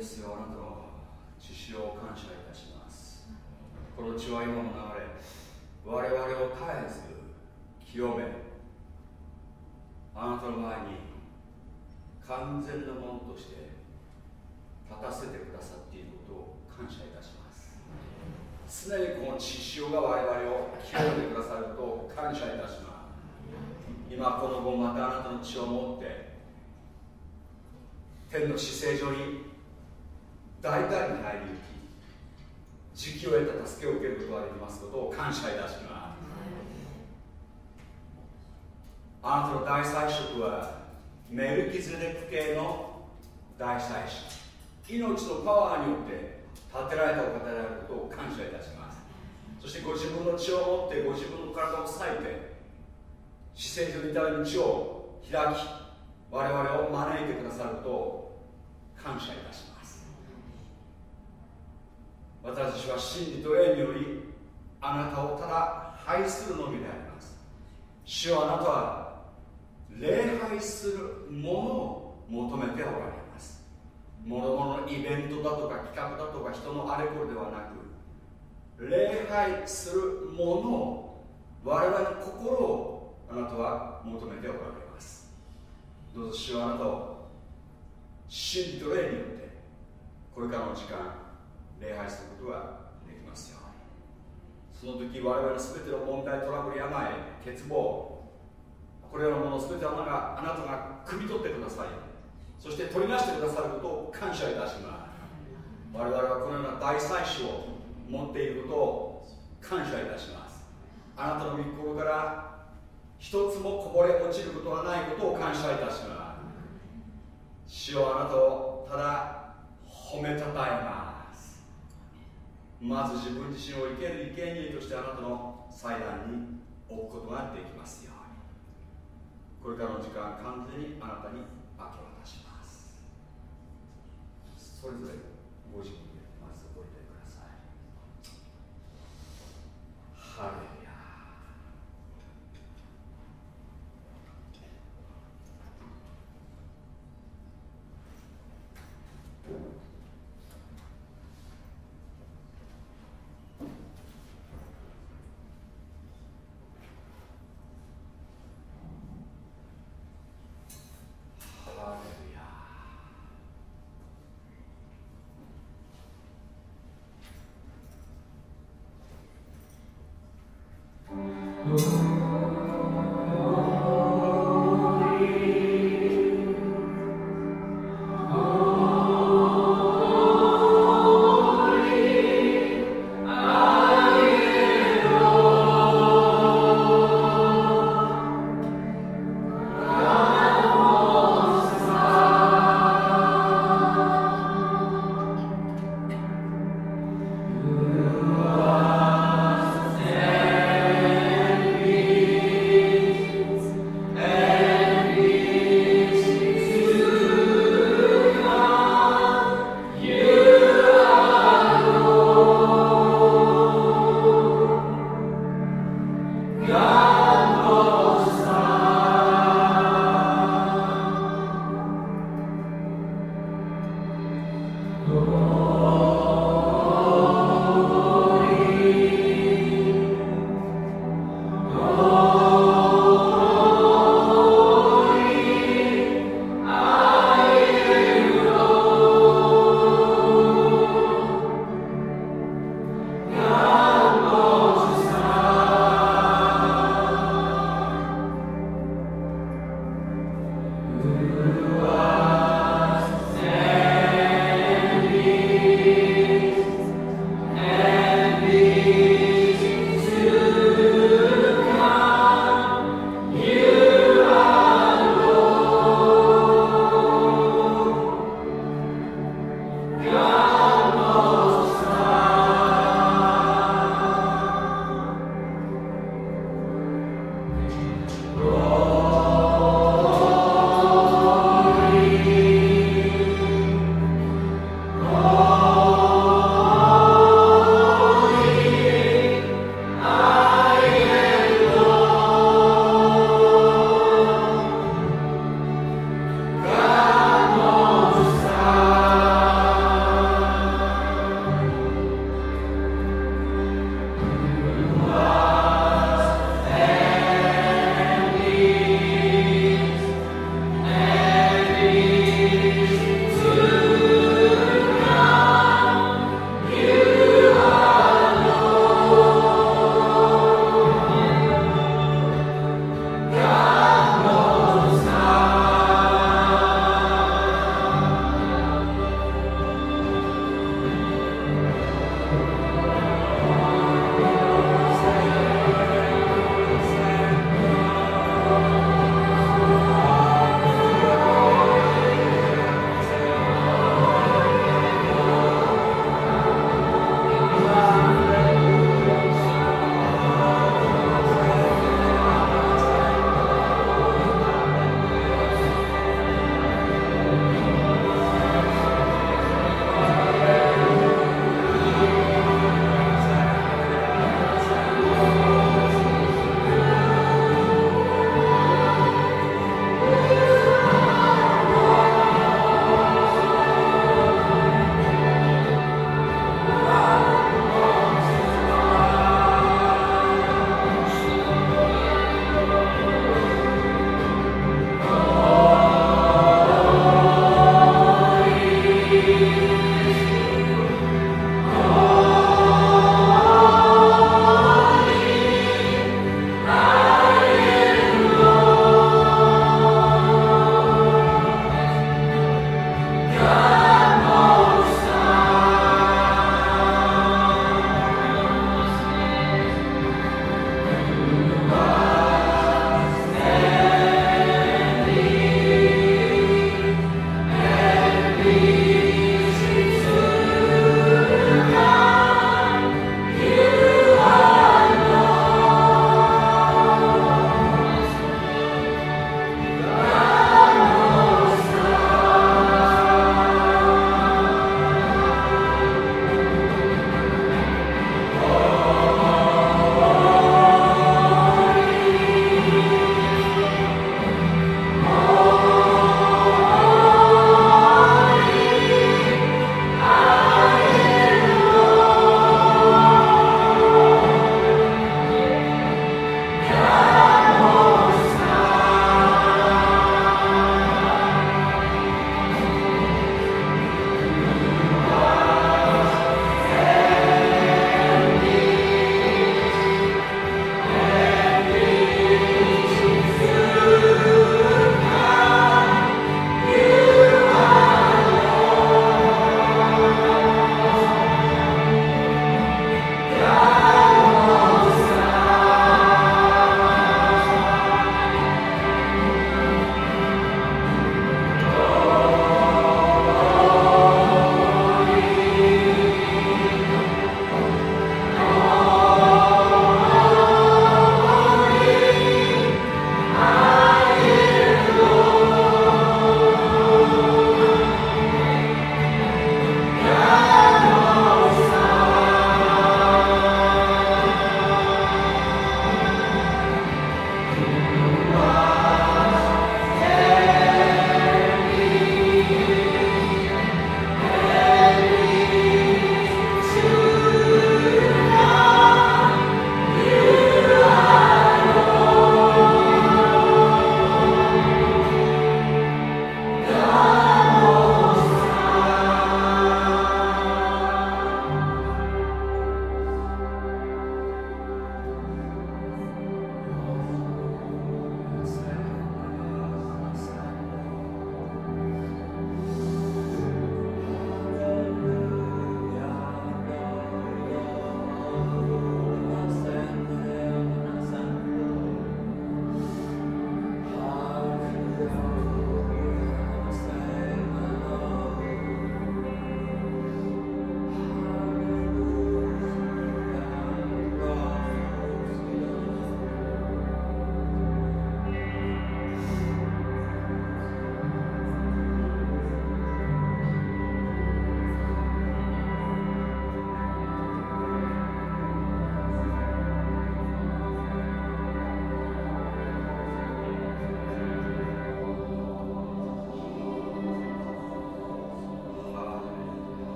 ですよ。あなたの血潮を感謝いたします。この血は今も流れ我々を絶えず清め。あなたの前に完全なものとして立たせてくださっていることを感謝いたします。常にこの血潮が我々を清めてくださると感謝いたします。今この後またあなたの血を持って天の姿勢上に大胆に入り行き時期を得た助けを受けることができますことを感謝いたしますあなたの大祭司はメルキズレク系の大祭司命のパワーによって建てられたお方であることを感謝いたしますそしてご自分の血を持ってご自分の体を裂いて死聖所に至る道を開き我々を招いてくださることを感謝いたします。私たちは真理と霊によりあなたをただ愛するのみであります。主はあなたは礼拝するものを求めておられます。もろものイベントだとか企画だとか人のあれこれではなく礼拝するものを我々の心をあなたは求めておられます。どうぞ主はあなたを真理と霊によってこれからの時間礼拝することができますように。その時我々の全ての問題トラブル病欠乏。これらのもの全てあなたがあなたが汲み取ってください。そして取り出してくださることを感謝いたします。我々はこのような大祭司を持っていることを感謝いたします。あなたの御心から一つもこぼれ落ちることがないことを感謝いたします。主よあなたをただ褒めたたえます。まず自分自身を生ける生贄としてあなたの祭壇に置くことができますように。これからの時間完全にあなたに明け渡します。それぞれご自分でまずおいてください。ハレ Amen.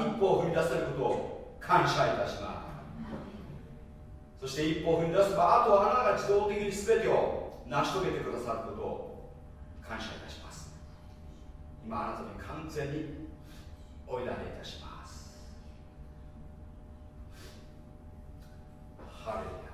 一歩を踏み出せることを感謝いたします。そして一歩を踏み出せばあとはあなたが自動的に全てを成し遂げてくださることを感謝いたします。今あなたに完全においだねいたします。ハレルヤ。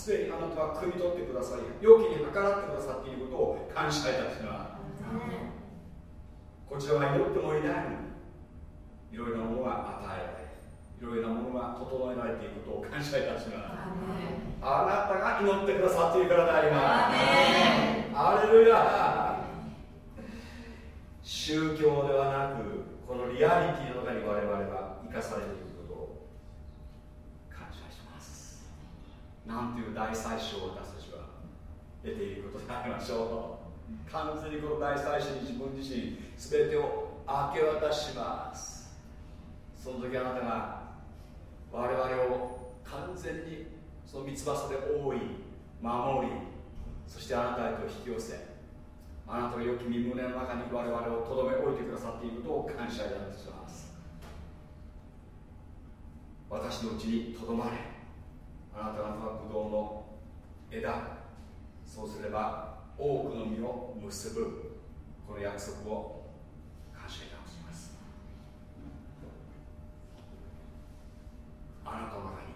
すでにあなたは汲み取ってくださり良きに計らってくださっていることを感謝いたします。こちらは祈ってもいないのにいろいろなものが与えられいろいろなものが整えられていることを感謝いたします。あなたが祈ってくださっているからであります。アレルヤ宗教ではなくこのリアリティの中に我々は生かされているなんていう大祭司を私たちは得ていることでありましょう。完全にこの大祭司に自分自身全てを明け渡します。その時あなたが我々を完全にその三つ葉で覆い守りそしてあなたへと引き寄せあなたの良き身胸の中に我々をとどめ置いてくださっていることを感謝いたします。私のうちにとどまれ。あなた方はブドウの枝そうすれば多くの実を結ぶこの約束を感謝いたします。あなたの中に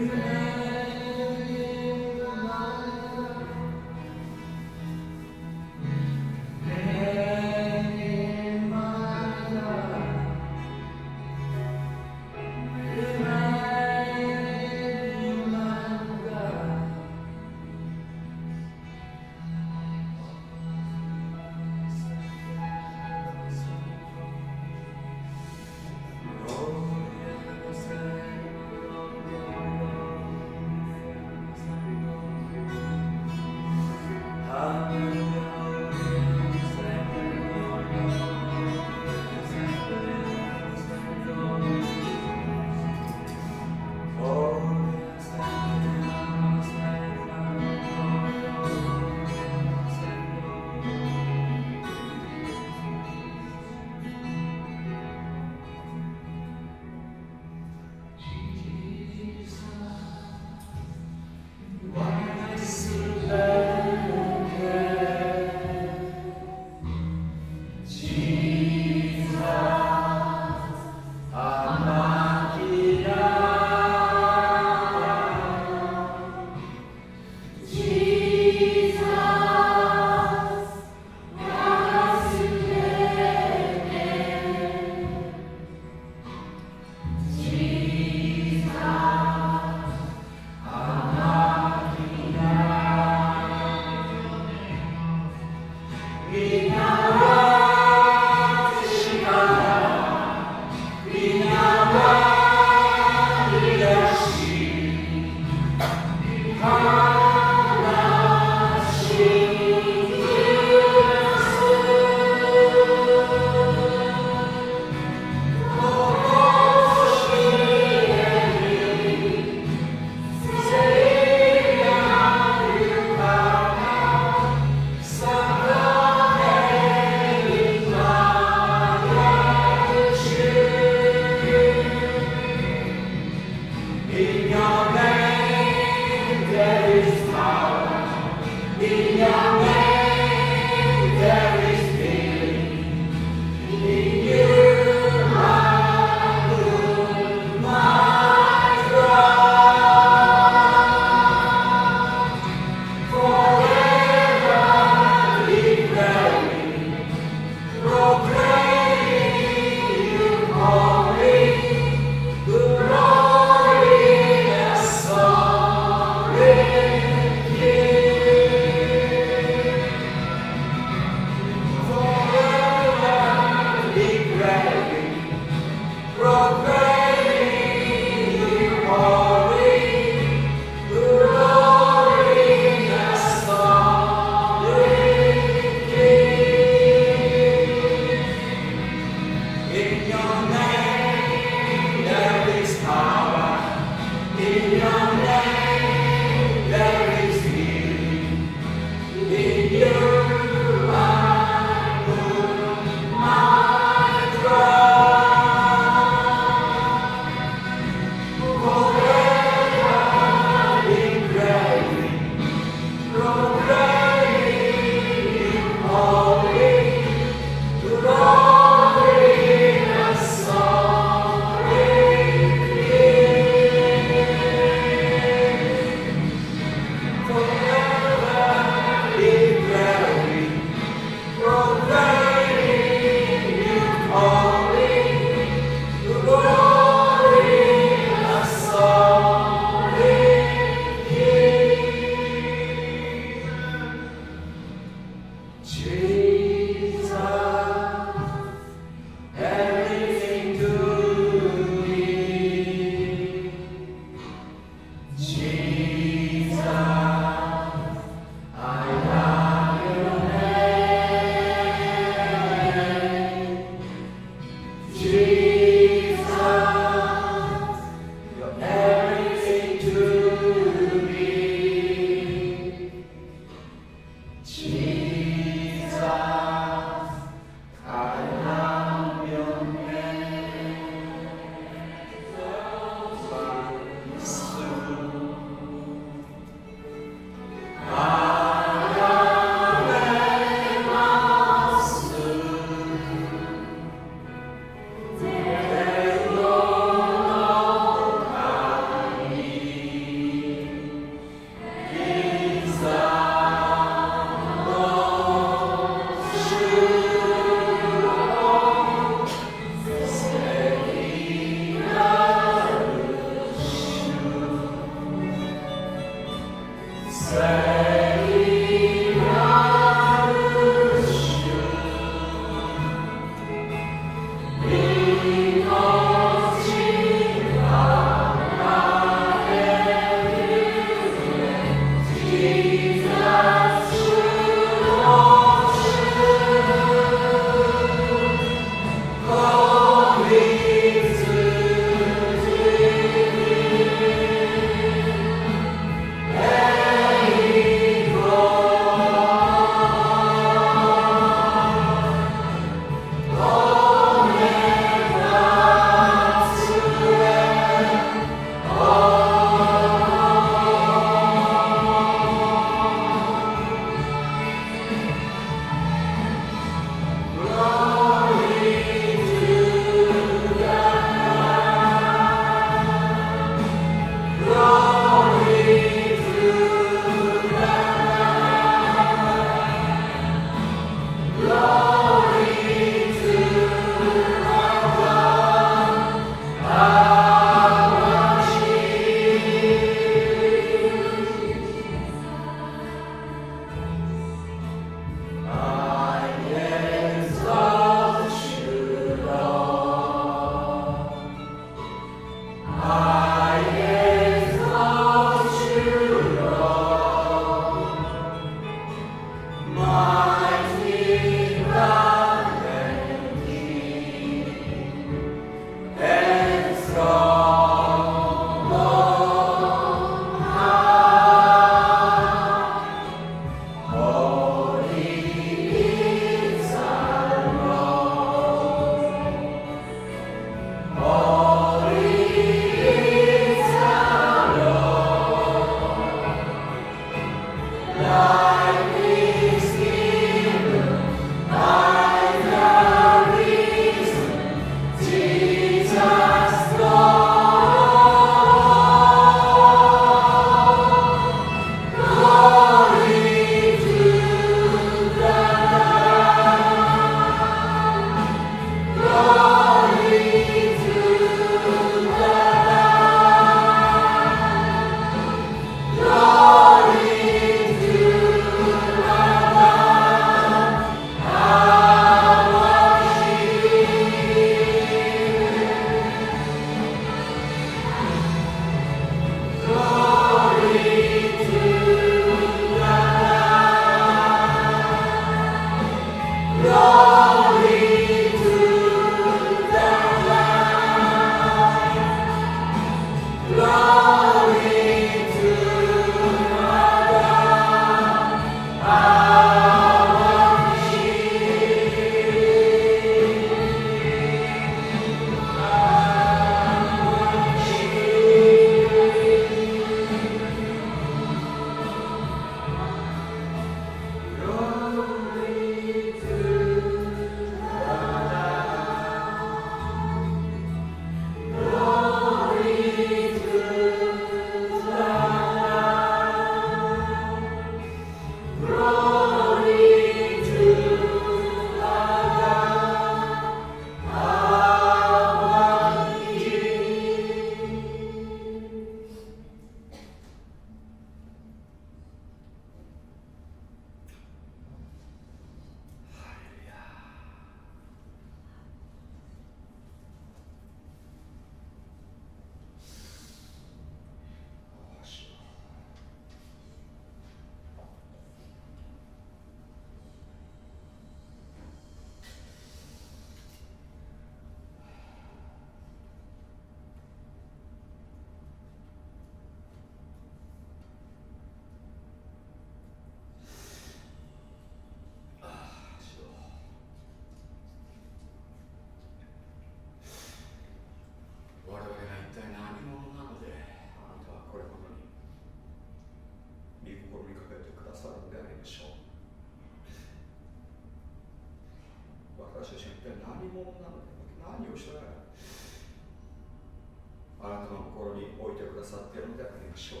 なたの心に置いてくださっているのでありましょう。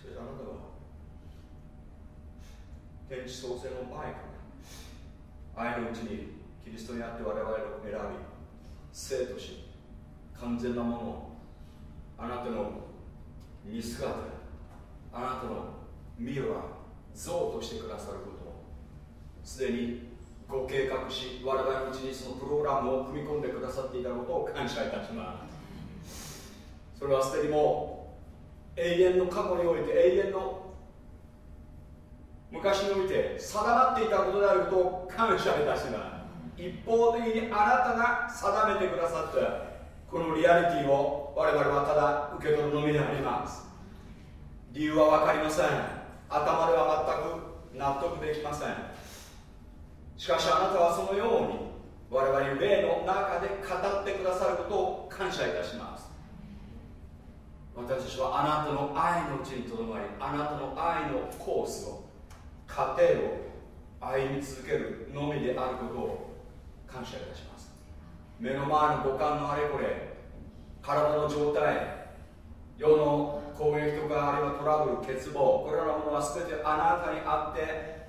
それであなたは天地創生の前から愛のうちにキリストにあって我々を選び生とし完全なものをあなたの見姿あなたのミラー像としてくださることをすでにご計画し我々のうちにそのプログラムを組み込んでくださっていたことを感謝いたしますそれはすでにもう永遠の過去において永遠の昔において定まっていたことであることを感謝いたします一方的にあなたが定めてくださったこのリアリティを我々はただ受け取るのみであります理由は分かりません頭では全く納得できませんしかしあなたはそのように我々に霊の中で語ってくださることを感謝いたします私たちはあなたの愛のうちにとどまりあなたの愛のコースを過程を歩み続けるのみであることを感謝いたします目の前の五感のあれこれ体の状態世の攻撃とかあるいはトラブル欠乏これらのものは全てあなたにあって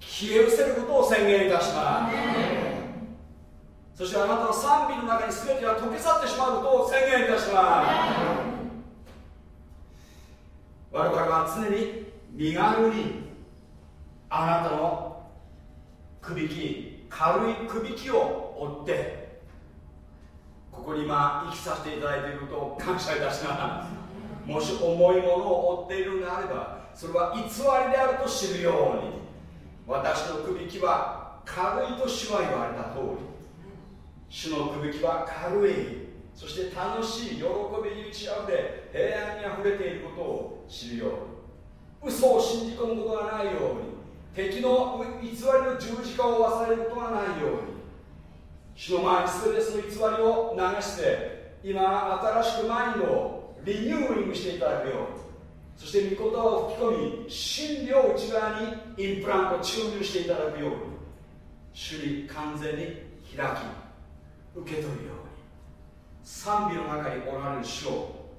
消え失せることを宣言いたします。そしてあなたの賛美の中に全ては溶け去ってしまうことを宣言いたします。我々は常に身軽にあなたのくびき軽いくびきを追ってここに今生きさせていただいていることを感謝いたします。もし重いものを追っているのであればそれは偽りであると知るように私のくびきは軽いと主は言われた通り。主のくびきは軽いそして楽しい喜びに打ち合うで平安にあふれていることを知るように。嘘を信じ込むことがないように。敵の偽りの十字架を忘れることがないように。主の前に全てその偽りを流して今新しくマインドをリニューリングしていただくようそして御言葉を吹き込み真理を内側にインプラント注入していただくように主に完全に開き受け取るように賛美の中におられる主を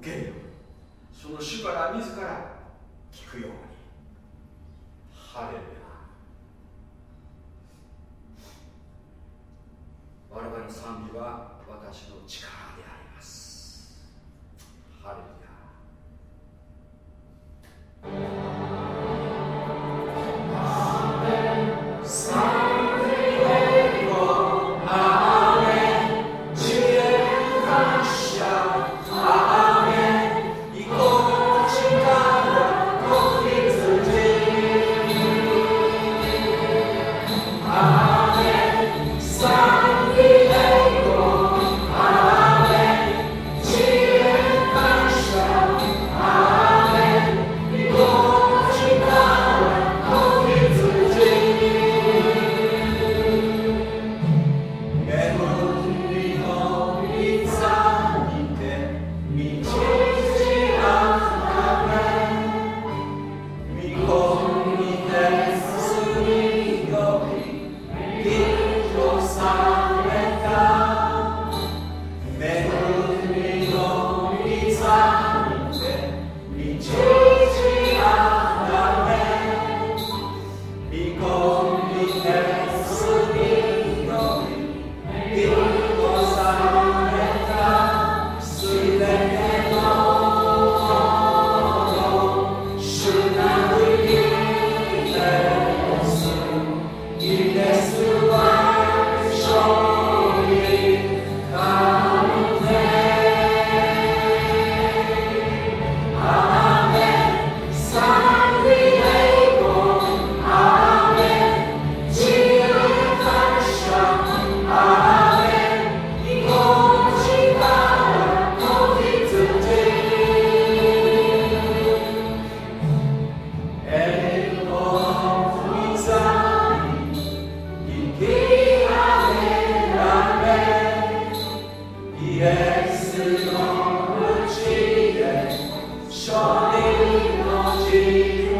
受けるようにその主から自ら聞くように。ハレルヤ我々の賛美は私の力であります。ハレルヤ。Holy Lord Jesus.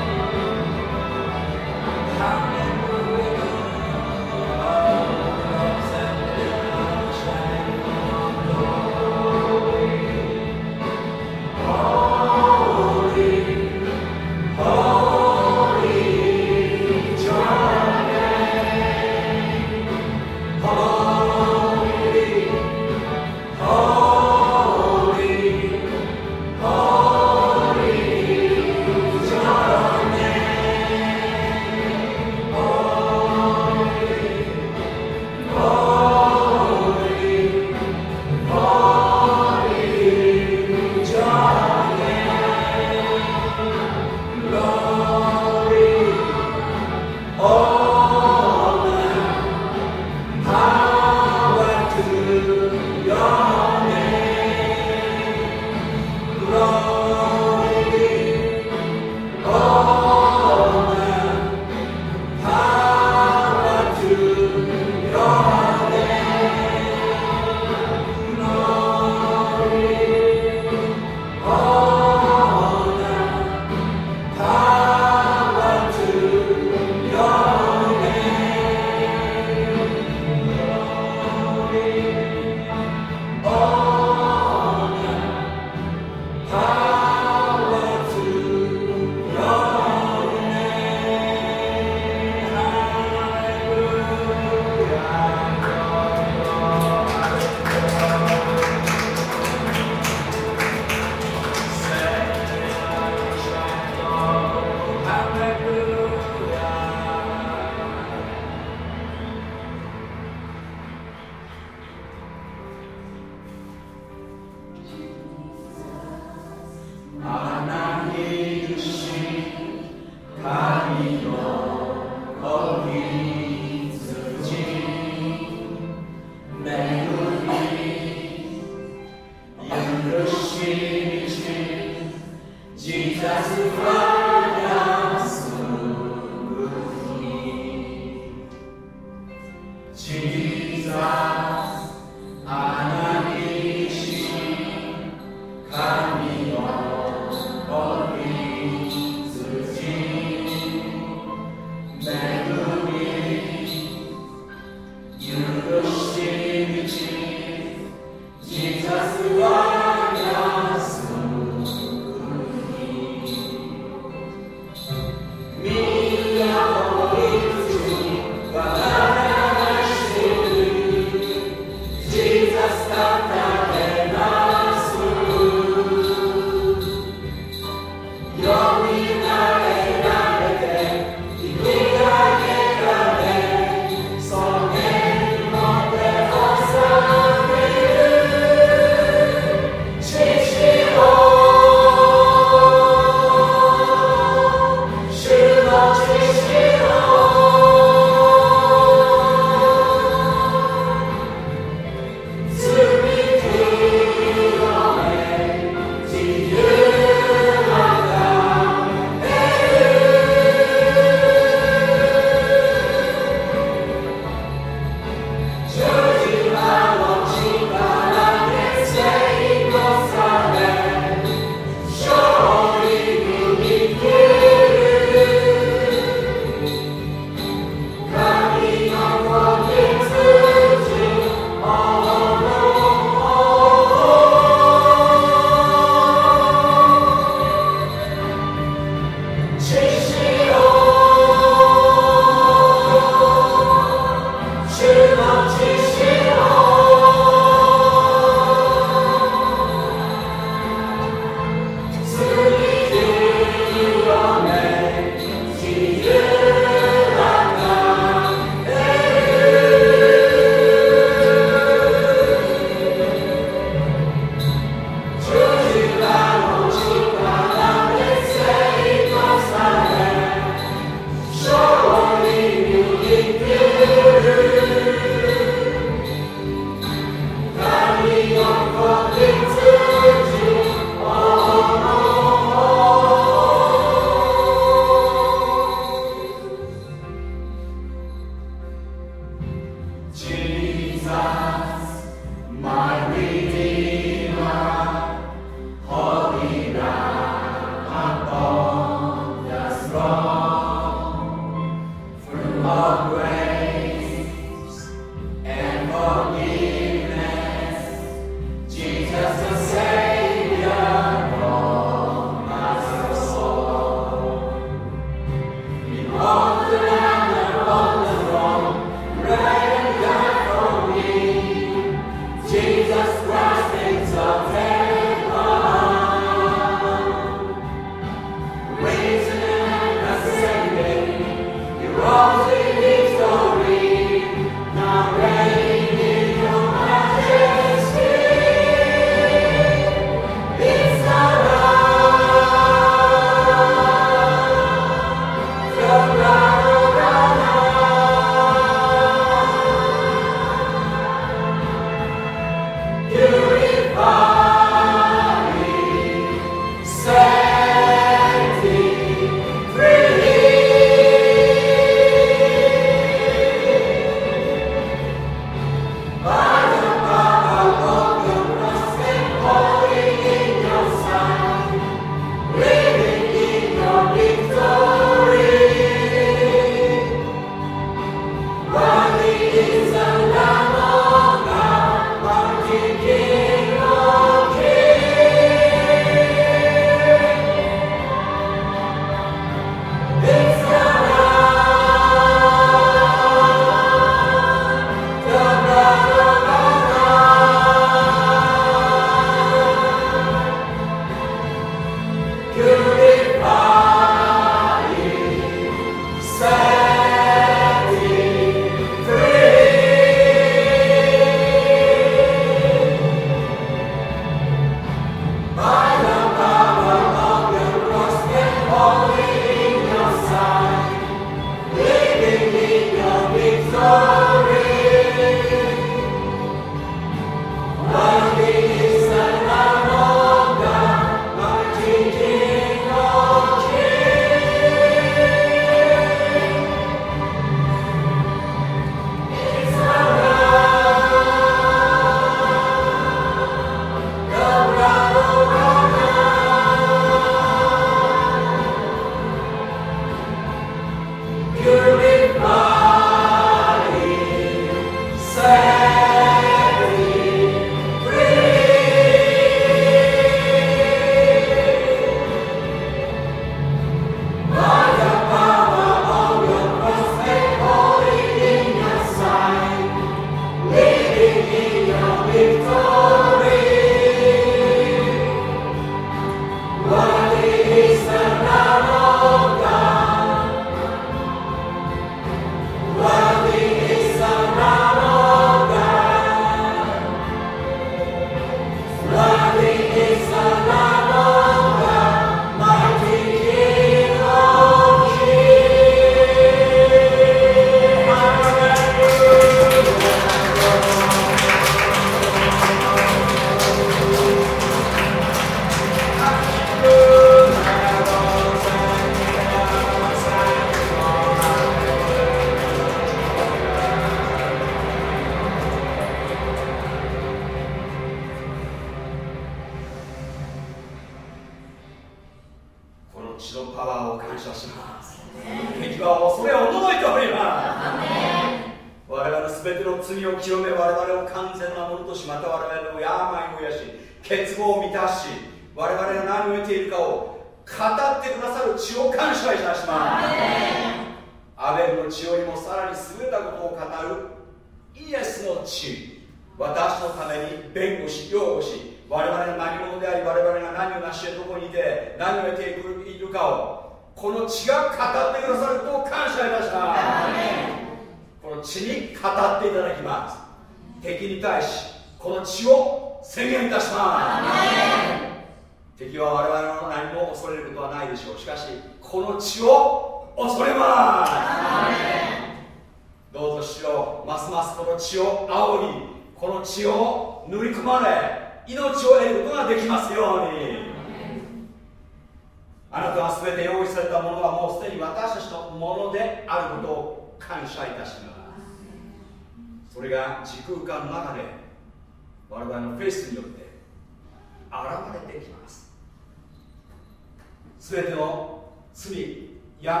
病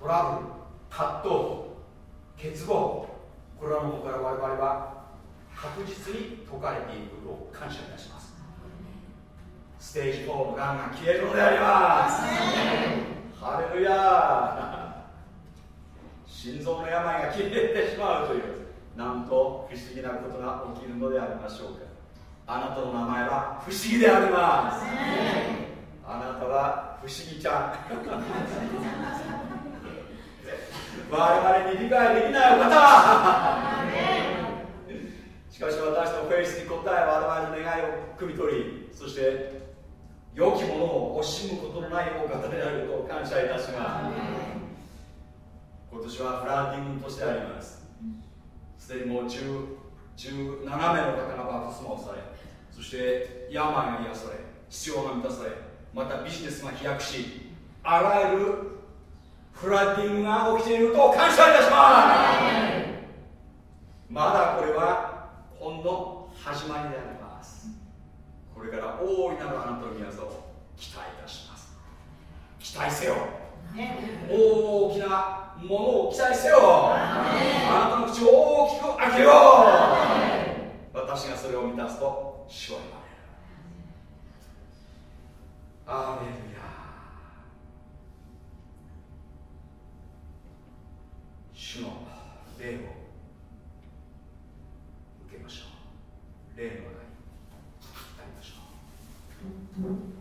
トラブル葛藤欠乏これらのものから我々は確実に解かれていることを感謝いたします。ステージ4のがんが消えるのであります。ハレルヤ心臓の病が消えてしまうというなんと不思議なことが起きるのでありましょうか。あなたの名前は不思議であります。あなたは不思議ちゃん。我々に理解できないお方。しかし私のフェイスに応え我々の願いを汲み取りそして良きものを惜しむことのないお方であることを感謝いたします。今年はフランディングとしてあります。すでにもう17名の方がバプスマをされそして病が癒され必要が満たされまたビジネスが飛躍しあらゆるフラッディングが起きていることを感謝いたします。まだこれはほんの始まりであります。これから大いなるあなたの宮沢を期待いたします。期待せよ。大きなものを期待せよ。あなたの口を大きく開けよ。う私がそれを満たすと主は言われるアーメンヤ主の霊を受けましょう霊の中にありましょう。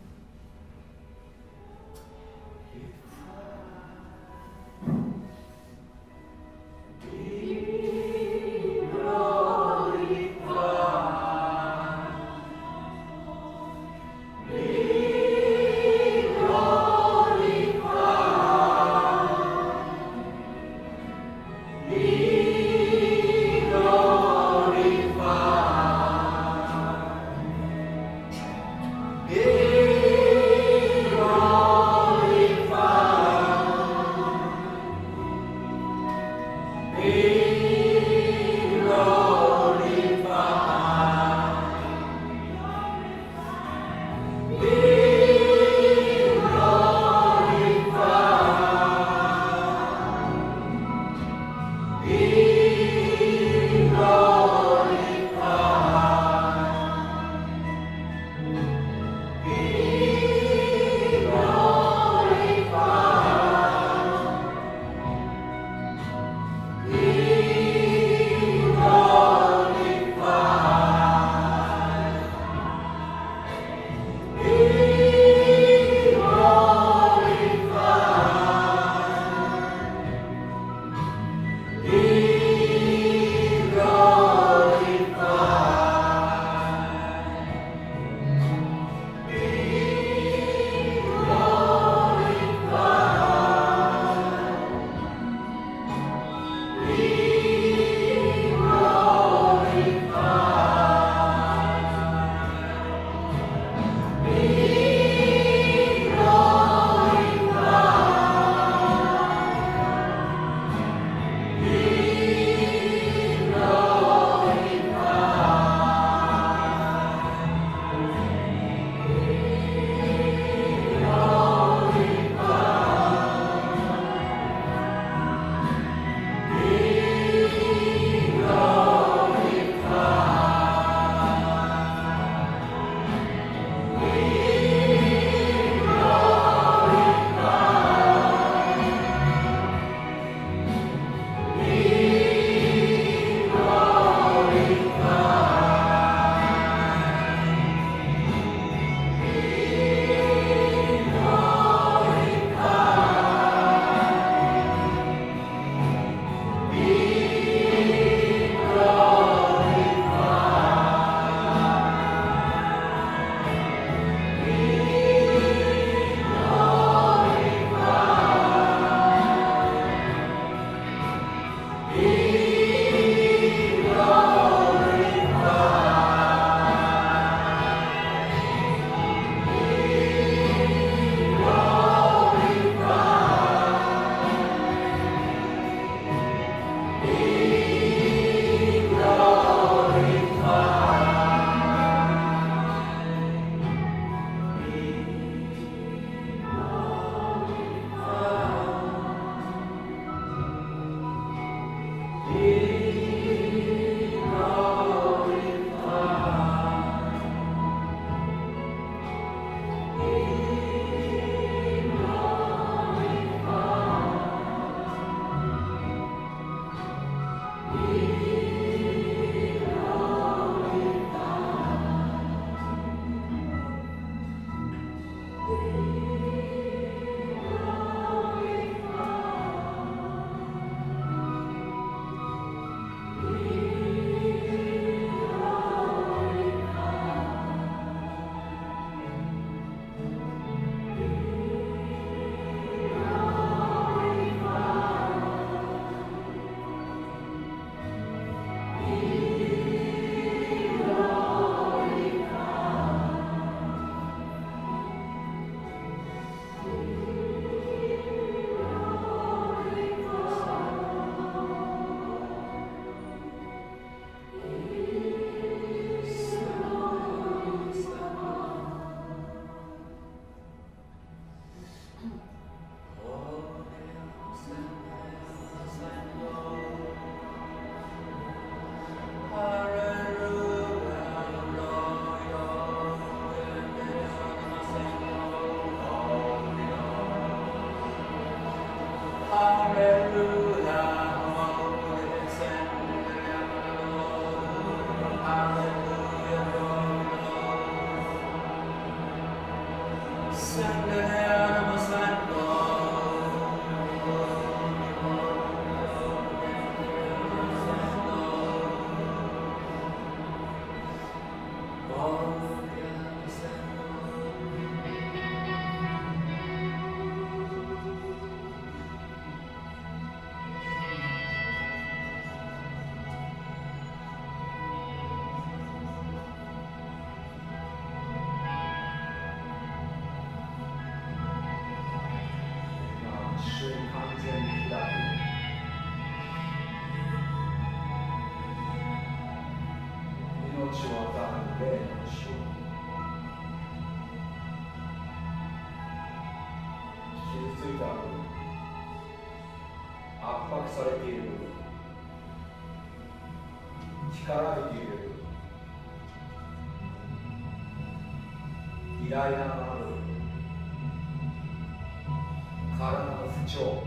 体の不調。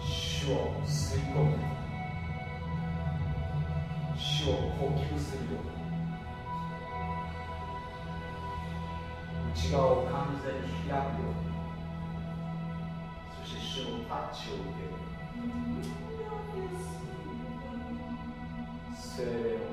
主を吸い込む。主を呼吸するように。内側を完全に開くように。そして主のタッチを受ける。精霊を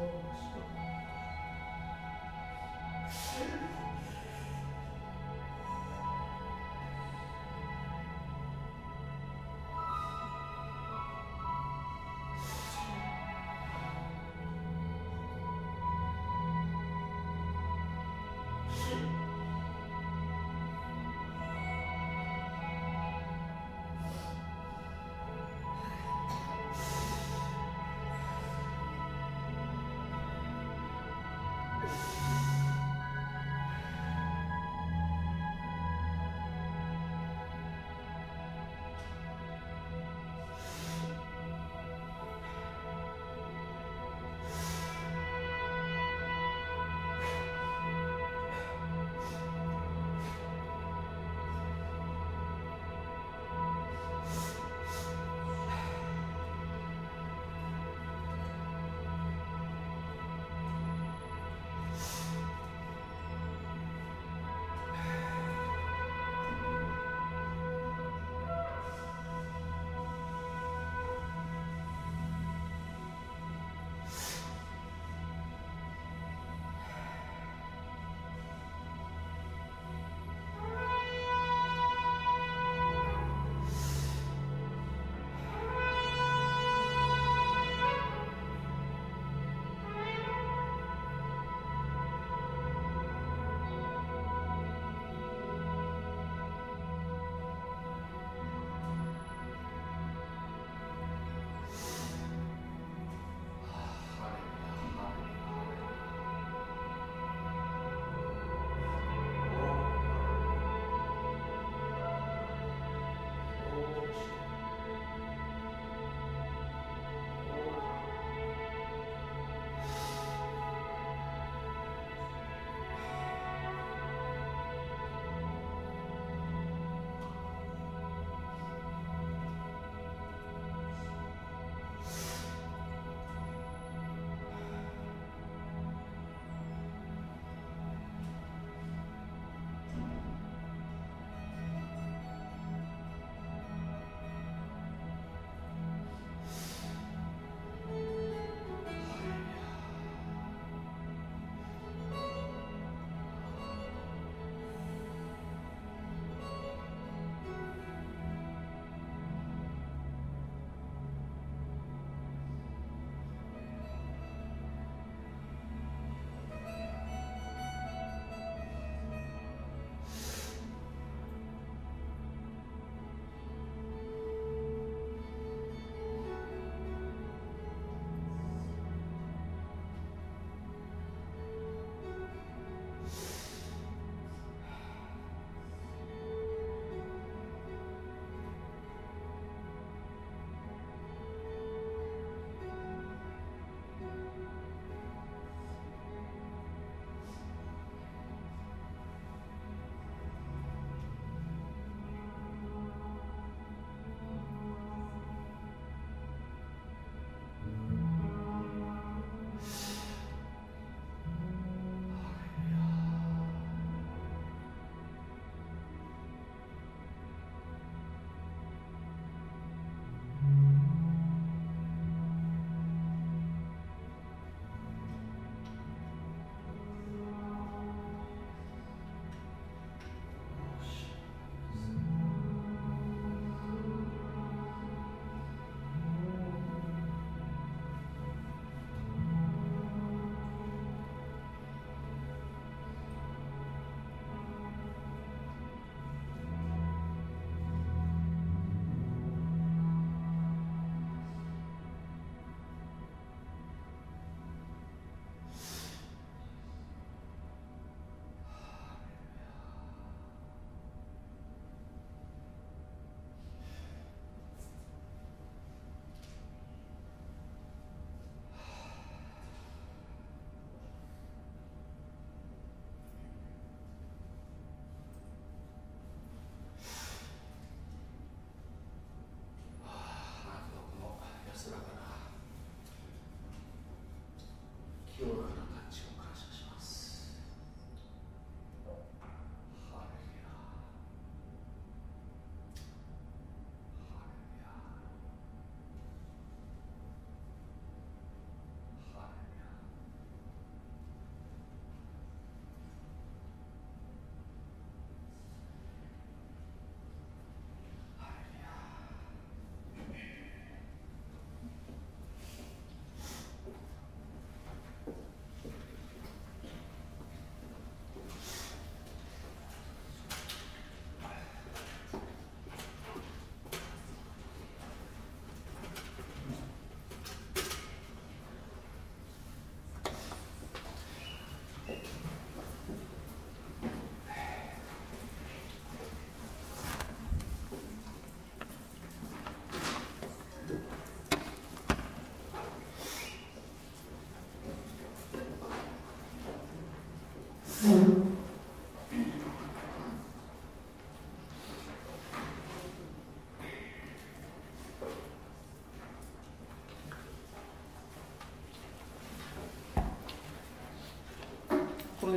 folks.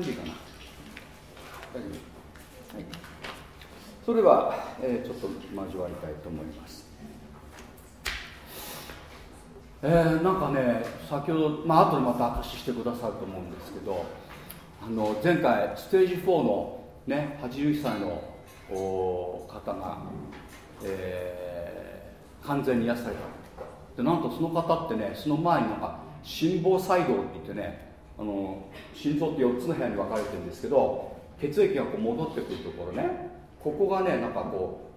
でいいかな。大丈夫、はい、それでは、えー、ちょっと交わりたいと思います。えー、なんかね先ほど、まあ後でまた証ししてくださると思うんですけどあの前回ステージ4の、ね、81歳の方が、えー、完全に癒された。でなんとその方ってねその前になんか心房細動って言ってねあの心臓って4つの部屋に分かれてるんですけど血液がこう戻ってくるところね。ここがねなんかこ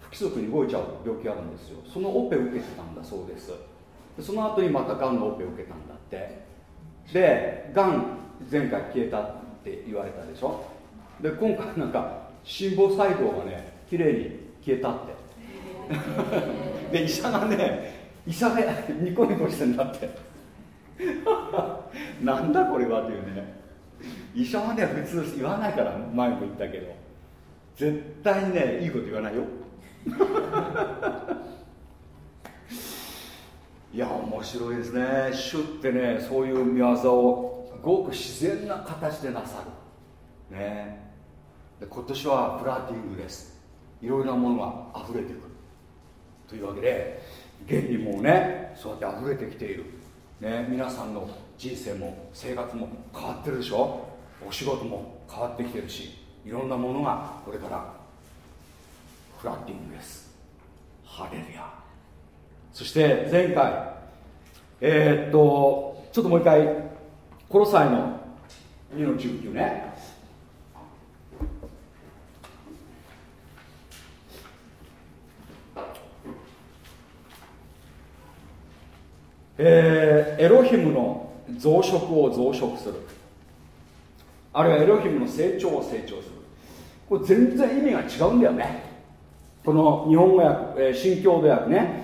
う不規則に動いちゃう病気があるんですよ。そのオペ受けてたんだそうです。でその後にまたがんのオペを受けたんだって。でがん前回消えたって言われたでしょ。で今回なんか心房細動がね綺麗に消えたって。で医者がね医者がニコニコしてんだって なんだこれはというね。医者はね普通言わないから前も言ったけど。絶対にねいいこと言わないよ。いや面白いですね。主ってねそういう見業をごく自然な形でなさる。ね。で今年はフラティングです。いろいろなものが溢れてくる。というわけで現にもうねそうやって溢れてきている、ね、皆さんの人生も生活も変わってるでしょ？お仕事も変わってきてるしいろんなものがこれからフラッティングです。ハレルヤ。そして前回えー、っとちょっともう一回この際の2の19ねえー、エロヒムの増殖を増殖する。あるいはエロヒムの成長を成長する。これ全然意味が違うんだよね。この日本語訳、えー、新共同訳ね。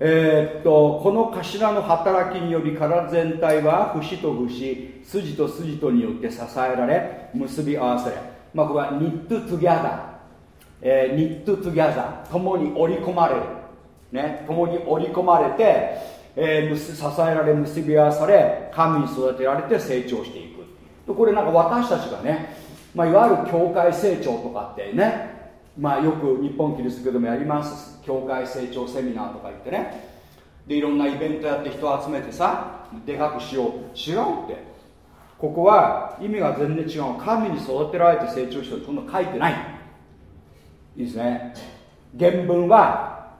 えー、っとこの頭の働きにより体全体は節と節筋と筋とによって支えられ結び合わせれ、まあ、これはニットトゥギャザー、えー、ニットトゥギャザー。共に織り込まれる。ね。共に織り込まれて、えー、支えられ結び合わされ神に育てられて成長していくこれなんか私たちがね、まあ、いわゆる教会成長とかってねまあ、よく日本キリスト教でもやります。教会成長セミナーとか言ってね。でいろんなイベントやって人を集めてさでかくしよう。違うって。ここは意味が全然違う。神に育てられて成長してるそんな書いてない。いいですね。原文は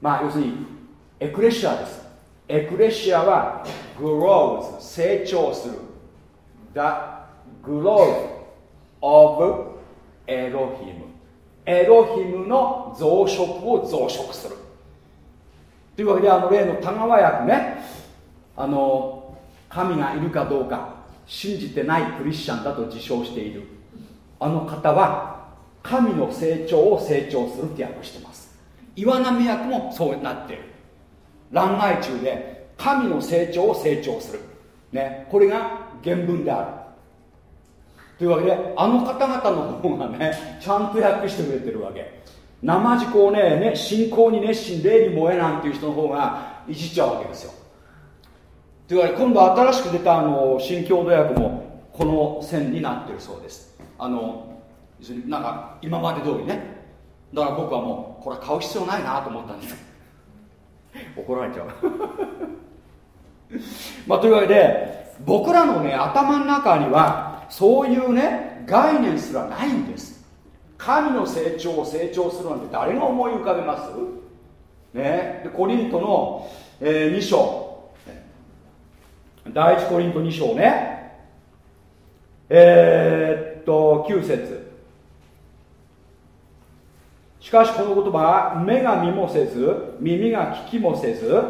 まあ要するにエクレシアです。エクレシアは grows 成長する。The growth of Elohim エロヒムの増殖を増殖する。というわけであの例の田川役ね。あの神がいるかどうか信じてないクリスチャンだと自称している。あの方は神の成長を成長するって訳してます。岩波役もそうなってる。乱外中で神の成長を成長する。ねこれが原文である。というわけであの方々の方がねちゃんと訳してくれてるわけ。生地をねね信仰に熱心霊に燃えなんていう人の方がいじっちゃうわけですよ。というわけで今度新しく出たあの新共同訳もこの線になってるそうです。あのなんか今まで通りね。だから僕はもうこれ買う必要ないなと思ったんです。怒られちゃう。まあというわけで僕らのね頭の中にはそういうね概念すらないんです。神の成長を成長するなんて誰が思い浮かべます？ね。でコリントの、えー、2章。第一コリント2章ね。えー、っと9節。しかしこの言葉は目が見もせず耳が聞きもせず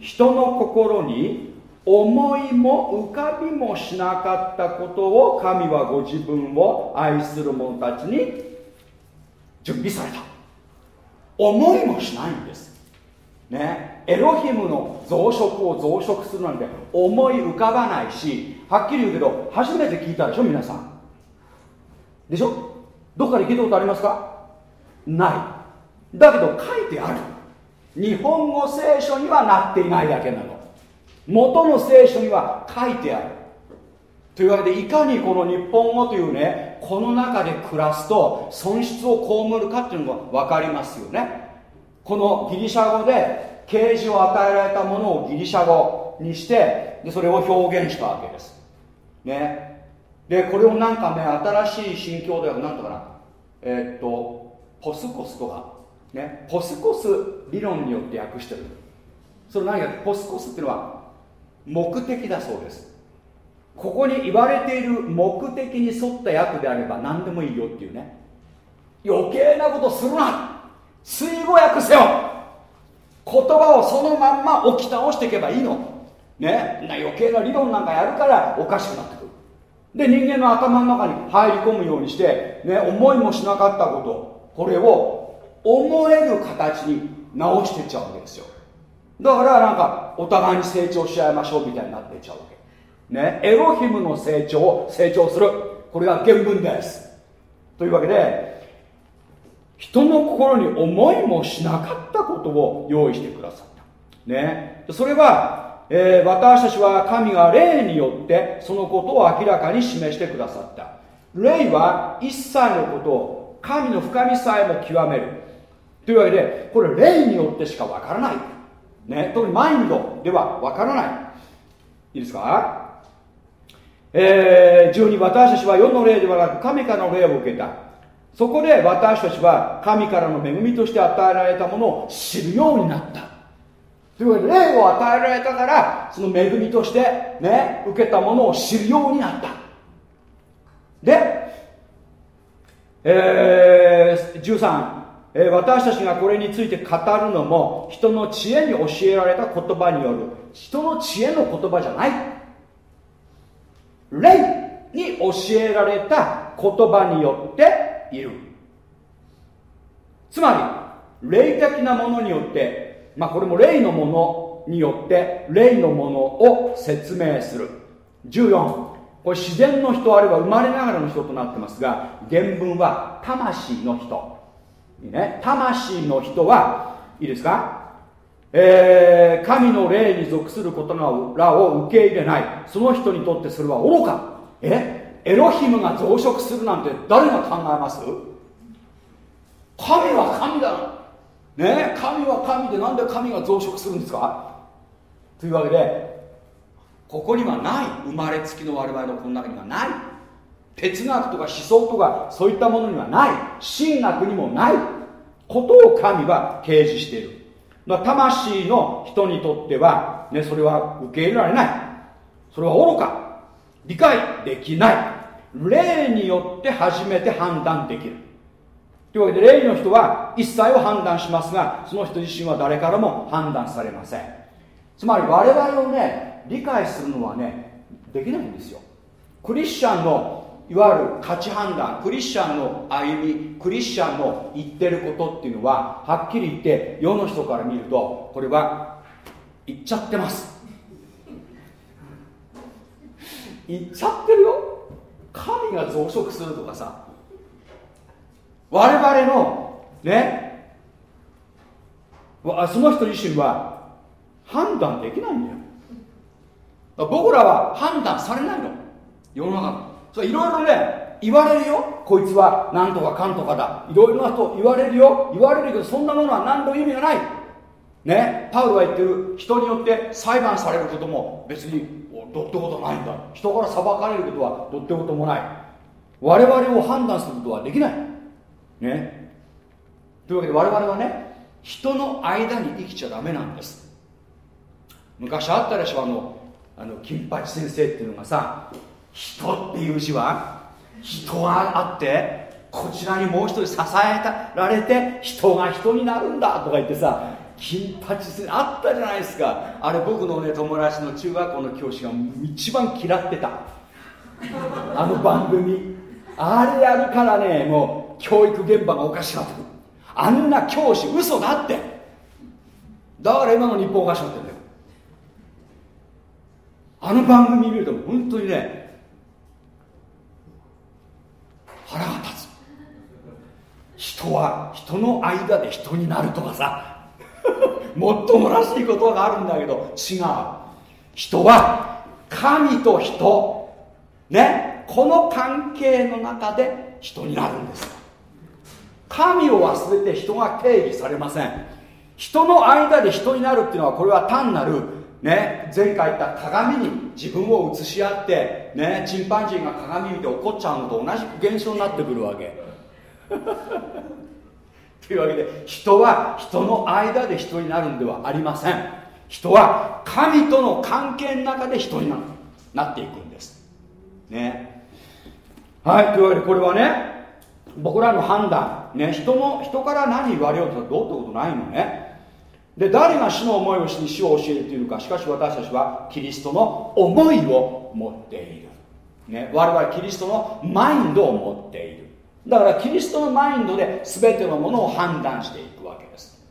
人の心に思いも浮かびもしなかったことを神はご自分を愛する者たちに準備された。思いもしないんです。ね。エロヒムの増殖を増殖するなんて思い浮かばないしはっきり言うけど初めて聞いたでしょ皆さん。でしょ？どっかで聞いたことありますか？ない。だけど書いてある。日本語聖書にはなっていないだけなの。元の聖書には書いてある。というわけでいかにこの日本語というねこの中で暮らすと損失を被るかっていうのが分かりますよね。このギリシャ語で啓示を与えられたものをギリシャ語にしてでそれを表現したわけです。ね。でこれをなんかね新しい新教では何とかな。えー、っとポスコスとかね。ポスコス理論によって訳してる。それ何か。ポスコスっていうのは目的だそうです。ここに言われている目的に沿った訳であれば何でもいいよっていうね。余計なことするな。追語訳せよ。言葉をそのまんま置き倒していけばいいの。ね。余計な理論なんかやるからおかしくなってくる。で人間の頭の中に入り込むようにして、ね、思いもしなかったことこれを思える形に直していっちゃうわけですよ。だからなんかお互いに成長し合いましょうみたいになっていっちゃうわけ。ねエロヒムの成長を成長する。これが原文です。というわけで人の心に思いもしなかったことを用意してくださった。ね。それは、えー、私たちは神が霊によってそのことを明らかに示してくださった。霊は一切のことを神の深みさえも極める。というわけでこれ霊によってしかわからない。ね。特にマインドではわからない。いいですか？えー、12私たちは世の霊ではなく神からの霊を受けた。そこで私たちは神からの恵みとして与えられたものを知るようになった。というわけで霊を与えられたからその恵みとしてね受けたものを知るようになった。で、えー、13、え、私たちがこれについて語るのも人の知恵に教えられた言葉による人の知恵の言葉じゃない。霊に教えられた言葉によっている。つまり霊的なものによってまあこれも霊のものによって霊のものを説明する。14これ自然の人あるいは生まれながらの人となってますが原文は魂の人。いいね。魂の人はいいですか？えー、神の霊に属することらを受け入れない。その人にとってそれは愚か。え？エロヒムが増殖するなんて誰が考えます？神は神だ。ね？神は神でなんで神が増殖するんですか？というわけでここにはない生まれつきの我々のこの中にはない。哲学とか思想とかそういったものにはない。神学にもない。ことを神は掲示している。魂の人にとっては、ね、それは受け入れられない。それは愚か。理解できない。霊によって初めて判断できる。というわけで霊の人は一切を判断しますがその人自身は誰からも判断されません。つまり我々をね理解するのはねできないんですよ。クリスチャンのいわゆる価値判断クリスチャンの歩みクリスチャンの言ってることっていうのははっきり言って世の人から見るとこれは言っちゃってます。言っちゃってるよ。神が増殖するとかさ。我々のねその人自身は判断できないんだよ。僕らは判断されないの。世の中そいろいろね言われるよ。こいつは何とかかんとかだ。いろいろなと言われるよ。言われるけどそんなものは何の意味がない。ね。パウロが言ってる人によって裁判されることも別にどってことないんだ。人から裁かれることはどってこともない。我々を判断することはできない。ね。というわけで我々はね人の間に生きちゃダメなんです。昔あったでしょあのあの金八先生っていうのがさ人っていう字は人があってこちらにもう一人支えられて人が人になるんだとか言ってさ金八先生あったじゃないですか。あれ僕のね友達の中学校の教師が一番嫌ってた。あの番組。あれやるからねもう教育現場がおかしくなってあんな教師嘘だって。だから今の日本おかしくなってんだあの番組見ると本当にね腹が立つ。人は人の間で人になるとかさ もっともらしいことがあるんだけど違う。人は神と人。ねこの関係の中で人になるんです。神を忘れて人が定義されません。人の間で人になるっていうのはこれは単なるね前回言った鏡に自分を映し合ってねチンパンジーが鏡見て怒っちゃうのと同じ現象になってくるわけ。というわけで人は人の間で人になるんではありません。人は神との関係の中で人になっていくんです。ね。はいというわけでこれはね僕らの判断。ね人の人から何言われようとどうってことないのね。で誰が主の思いをしに主を教えるというか。しかし私たちはキリストの思いを持っている、ね、我々キリストのマインドを持っている。だからキリストのマインドで全てのものを判断していくわけです。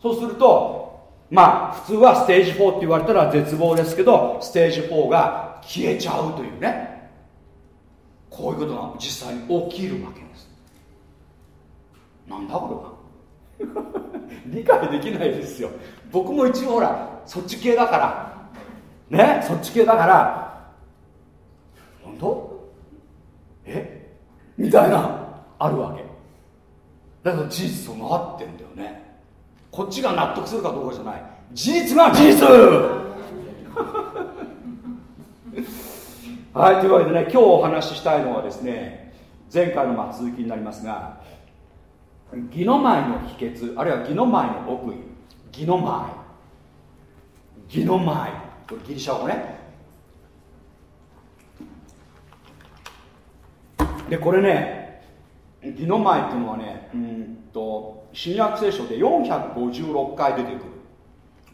そうするとまあ普通はステージ4って言われたら絶望ですけどステージ4が消えちゃうというね。こういうことが実際に起きるわけです。なんだこれは？理解できないですよ。僕も一応ほらそっち系だから。ね？そっち系だから。本当？え？みたいなあるわけ。だけど事実そうなってんだよね。こっちが納得するかどうかじゃない。事実が事実！はいというわけでね今日お話ししたいのはですね前回のま続きになりますが義の前の秘訣あるいは義の前の奥義。義の前。義の前。これギリシャ語ね。でこれね義の前っていうのはねうんと新約聖書で456回出てく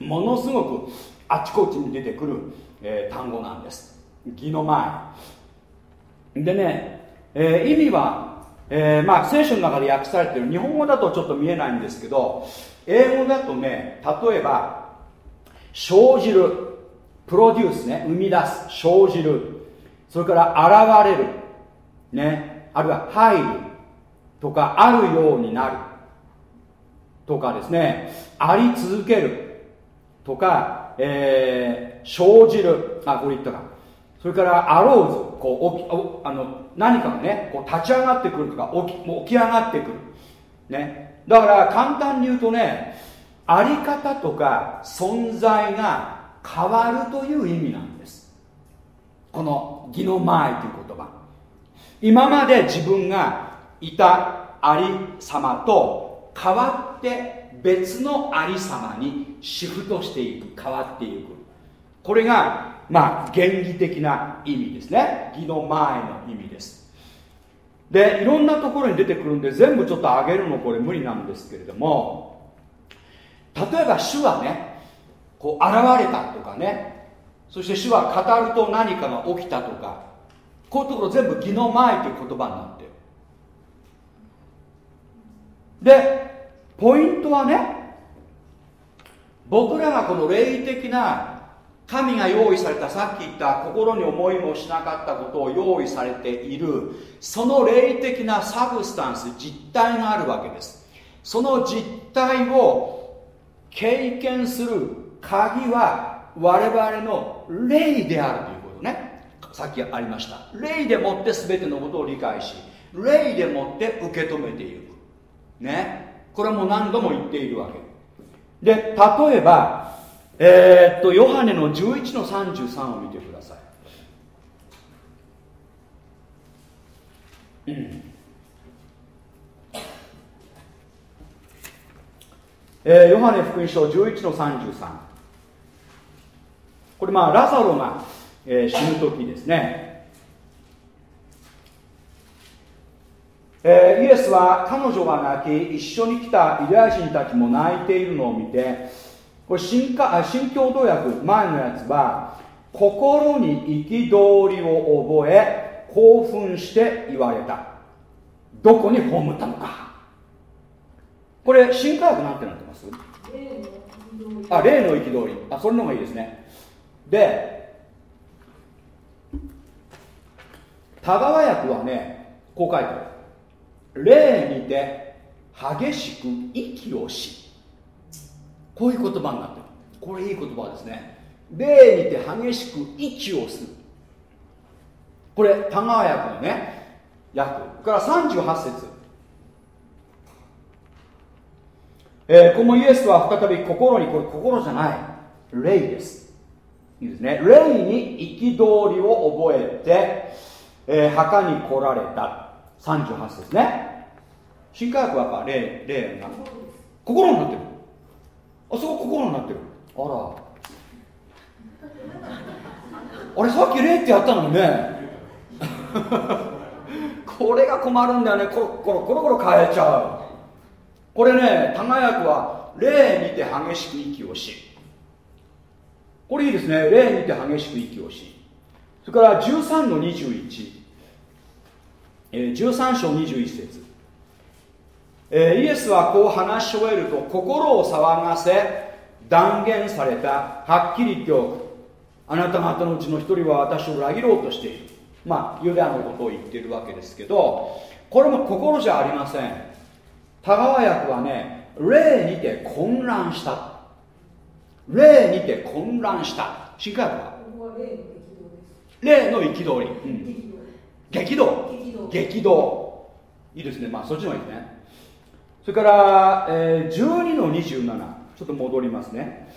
る。ものすごくあちこちに出てくる、えー、単語なんです。義の前。でね、えー、意味は、えー、まあ聖書の中で訳されてる日本語だとちょっと見えないんですけど英語だとね例えば生じるプロデュースね生み出す生じるそれから現れるね、あるいは入るとかあるようになるとかですねあり続けるとか、えー、生じるあこれ言ったか。それからアローズこうあの何かがねこう立ち上がってくるとか起き起き上がってくる、ね、だから簡単に言うとねあり方とか存在が変わるという意味なんです。この義の前という言葉。今まで自分がいたありさまと変わって別のありさまにシフトしていく変わっていく。これがまあ原理的な意味ですね。義の前の意味です。でいろんなところに出てくるんで全部ちょっと上げるのこれ無理なんですけれども例えば主はねこう現れたとかね。そして主は語ると何かが起きたとか。こういうところ全部義の前という言葉になってる。でポイントはね僕らがこの霊的な神が用意されたさっき言った心に思いもしなかったことを用意されている。その霊的なサブスタンス実体があるわけです。その実体を経験する鍵は我々の霊であるということね。さっきありました。霊でもって全てのことを理解し霊でもって受け止めていくね。これも何度も言っているわけ。で例えばえー、っとヨハネの11の33を見てください、うんえー、ヨハネ福音書11の33これまあラザロがえー、死ぬ時ですね、えー、イエスは彼女が泣き一緒に来たユダヤ人たちも泣いているのを見てこれ新か新共同訳前のやつは心に憤りを覚え興奮して言われた。どこに葬ったのか。これ新科学なんてなってます？あ例の憤り。あそれの方がいいですね。で田川訳はねこう書いてある。霊にて激しく息をしこういう言葉になってる。これいい言葉ですね。霊にて激しく息をする。これ田川役のね役。から38節。えー、このイエスは再び心にこれ心じゃない。霊です。いいですね。霊に憤りを覚えて、えー、墓に来られた。38節ね。新科学はやっぱ霊霊な心になってるあそこ心になってる。あら。あれさっき霊ってやったのにね。これが困るんだよね。コロコロコロコロ変えちゃう。これね多賀役は霊にて激しく息をし。これいいですね。霊にて激しく息をし。それから13の21、えー、13章21節。えー、イエスはこう話し終えると心を騒がせ断言された。はっきり言っておく。あなた方のうちの一人は私を裏切ろうとしている。まあユダヤのことを言っているわけですけどこれも心じゃありません。田川役はね霊にて混乱した。霊にて混乱した。新海は？霊の憤り、うん、激動。激動。いいですね。まあそっちの方がいいですね。それから、えー、12の27ちょっと戻りますね。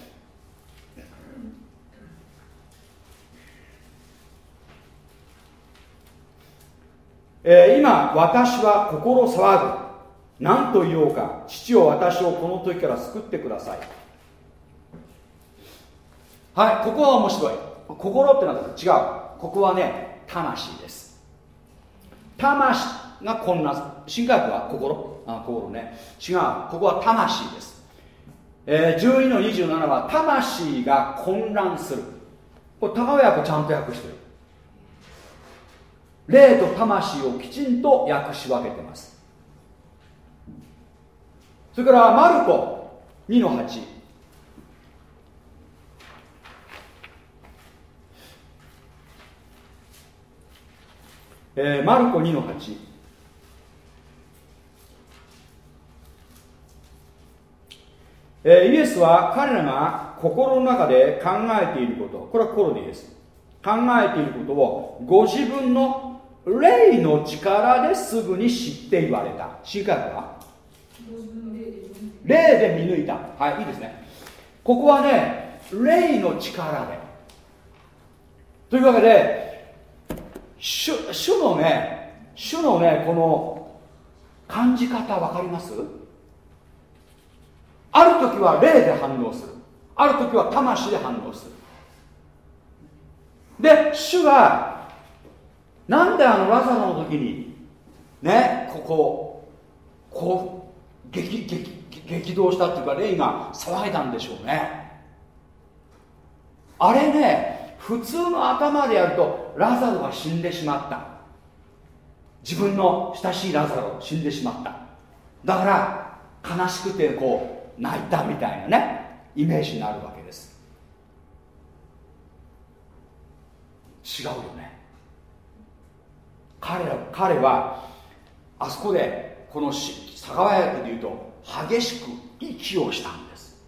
えー、今私は心騒ぐ。何と言おうか。父を私をこの時から救ってください。はいここは面白い。心ってのは違う。ここはね魂です。魂が混乱新科学は心。あ心ね。違うここは魂です、えー、12の27は魂が混乱する。これ高訳ちゃんと訳してる。霊と魂をきちんと訳し分けてます。それからマルコ2の8えー、マルコ2の8えー、イエスは彼らが心の中で考えていること。これは心でいいです。考えていることをご自分の霊の力ですぐに知って言われた。新海は？霊で見抜いた。はいいいですね。ここはね霊の力で。というわけで主主のね主のねこの感じ方分かります？ある時は霊で反応する。ある時は魂で反応する。で主はなんであのラザロの時にねこここう激激激動したっていうか霊が騒いだんでしょうね。あれね普通の頭でやるとラザロが死んでしまった。自分の親しいラザロ死んでしまった。だから悲しくてこう泣いたみたいなねイメージになるわけです。違うよね。彼ら彼はあそこでこの佐川役でいうと激しく息をしたんです。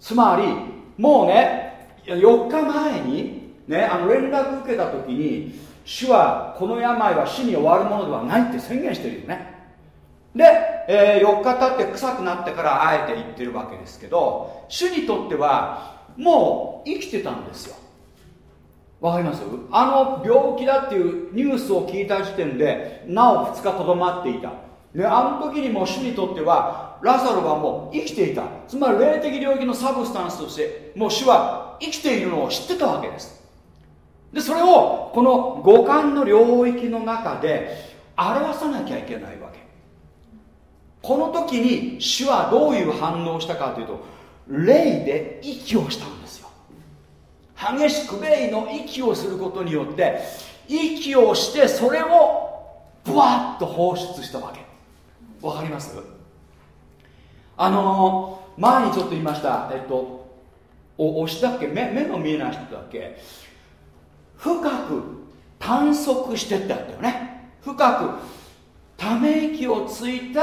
つまりもうね4日前にねあの連絡受けた時に主はこの病は死に終わるものではないって宣言してるよね。で、えー、4日経って臭くなってからあえて言ってるわけですけど主にとってはもう生きてたんですよ。わかります？あの病気だっていうニュースを聞いた時点でなお2日とどまっていた。ね、あの時にも主にとってはラザロはもう生きていた。つまり霊的領域のサブスタンスとしてもう主は生きているのを知ってたわけです。でそれをこの五感の領域の中で表さなきゃいけないわこの時に主はどういう反応をしたかというと霊で息をしたんですよ。激しく霊の息をすることによって息をしてそれをブワッと放出したわけ。わかります？あのー、前にちょっと言いました。えっとお押したっけ？目目の見えない人だっけ？深く探索してってあったよね。深くため息をついて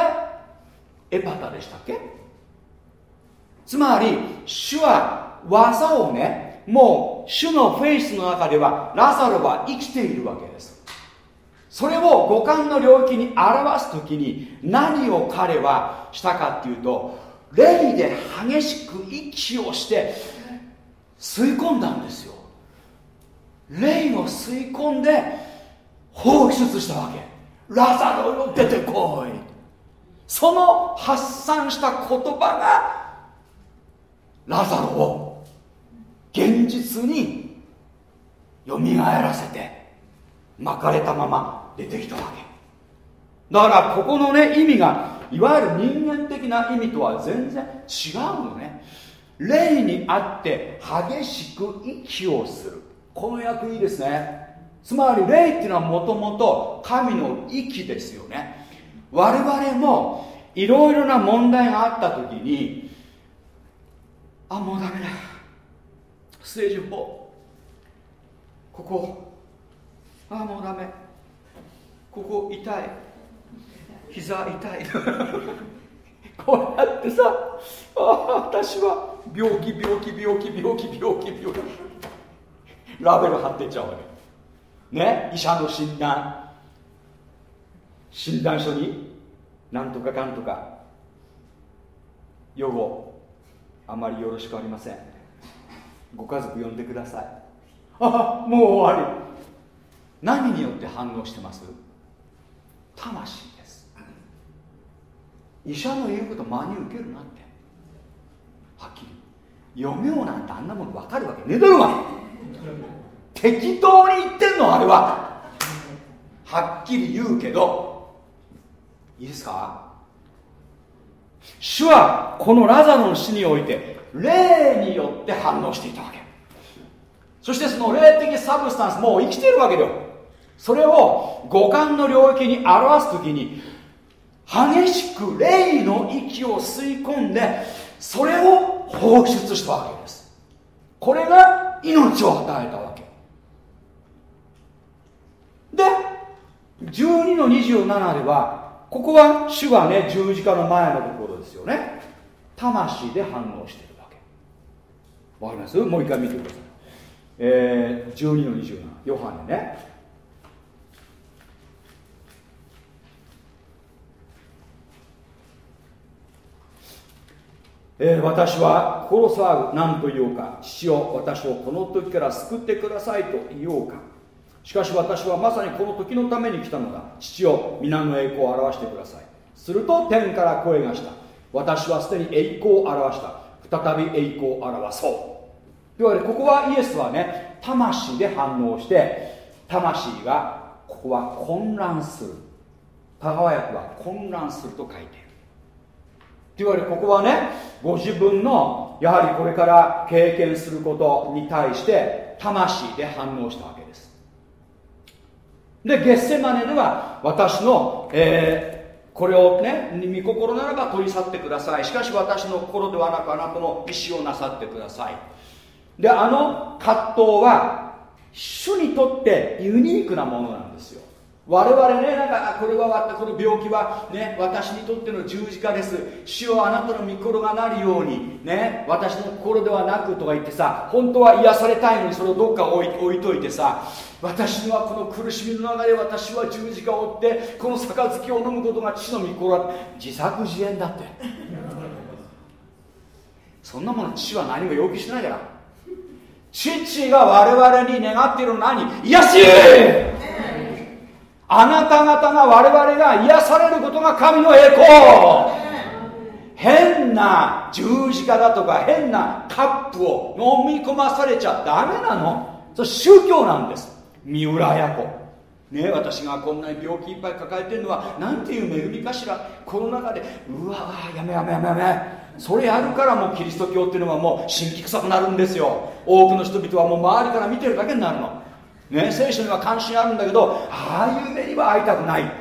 エパタでしたっけ？つまり主は技をねもう主のフェイスの中ではラザロは生きているわけです。それを五感の領域に表す時に何を彼はしたかっていうと霊で激しく息をして吸い込んだんですよ。霊を吸い込んで放出したわけ。ラザロよ出てこい。その発散した言葉がラザロを現実によみがえらせて巻かれたまま出てきたわけ。だからここのね意味がいわゆる人間的な意味とは全然違うのね。霊にあって激しく息をする。この訳いいですね。つまり霊っていうのはもともと神の息ですよね。我々もいろいろな問題があった時にあもうダメだ。ステージ4ここ。あもうダメ。ここ痛い。膝痛い。こうやってさあ私は病気病気病気病気病気病気。ラベル貼ってっちゃうわけね？医者の診断。診断書に。なんとかかんとか。予後あまりよろしくありません。ご家族呼んでください。あもう終わり。何によって反応してます？魂です。医者の言うこと真に受けるなって。はっきり。読みようなんてあんなもの分かるわけねえだろが適当に言ってんのあれは。はっきり言うけど。いいですか？主はこのラザロの死において霊によって反応していたわけ。そしてその霊的サブスタンスもう生きてるわけだよ。それを五感の領域に表す時に激しく霊の息を吸い込んでそれを放出したわけです。これが命を与えたわけ。で12の27ではここは主がね十字架の前のところですよね。魂で反応してるわけ。わかります？もう一回見てください。えー、12の27ヨハネね。えー、私は心騒ぐ何と言おうか。父よ私をこの時から救ってくださいと言おうか。しかし私はまさにこの時のために来たのだ。父よ皆の栄光を表してください。すると天から声がした。私はすでに栄光を表した。再び栄光を表そう。いわゆるここはイエスはね魂で反応して魂がここは混乱する。田川役は混乱すると書いている。といわゆるここはねご自分のやはりこれから経験することに対して魂で反応したわけ。ですでゲッセマネでは私の、えー、これをね御心ならば取り去ってください。しかし私の心ではなくあなたの意思をなさってください。であの葛藤は主にとってユニークなものなんですよ。我々ねなんかこれはこの病気はね私にとっての十字架です。主をあなたの御心がなるようにね私の心ではなくとか言ってさ本当は癒されたいのにそれをどっか置い置いといてさ私はこの苦しみの中で私は十字架を追ってこの杯を飲むことが父の御心だ自作自演だって。そんなもの父は何も要求してないから。父が我々に願っているのは何？癒し！あなた方が我々が癒されることが神の栄光。変な十字架だとか変なカップを飲み込まされちゃダメなの。それ宗教なんです。三浦綾子。ね私がこんなに病気いっぱい抱えてるのはなんていう恵みかしら。この中でうわやめやめやめやめ。それやるからもうキリスト教っていうのはもう神秘臭くなるんですよ。多くの人々はもう周りから見てるだけになるの。ね、聖書には関心あるんだけどああいう目には会いたくない。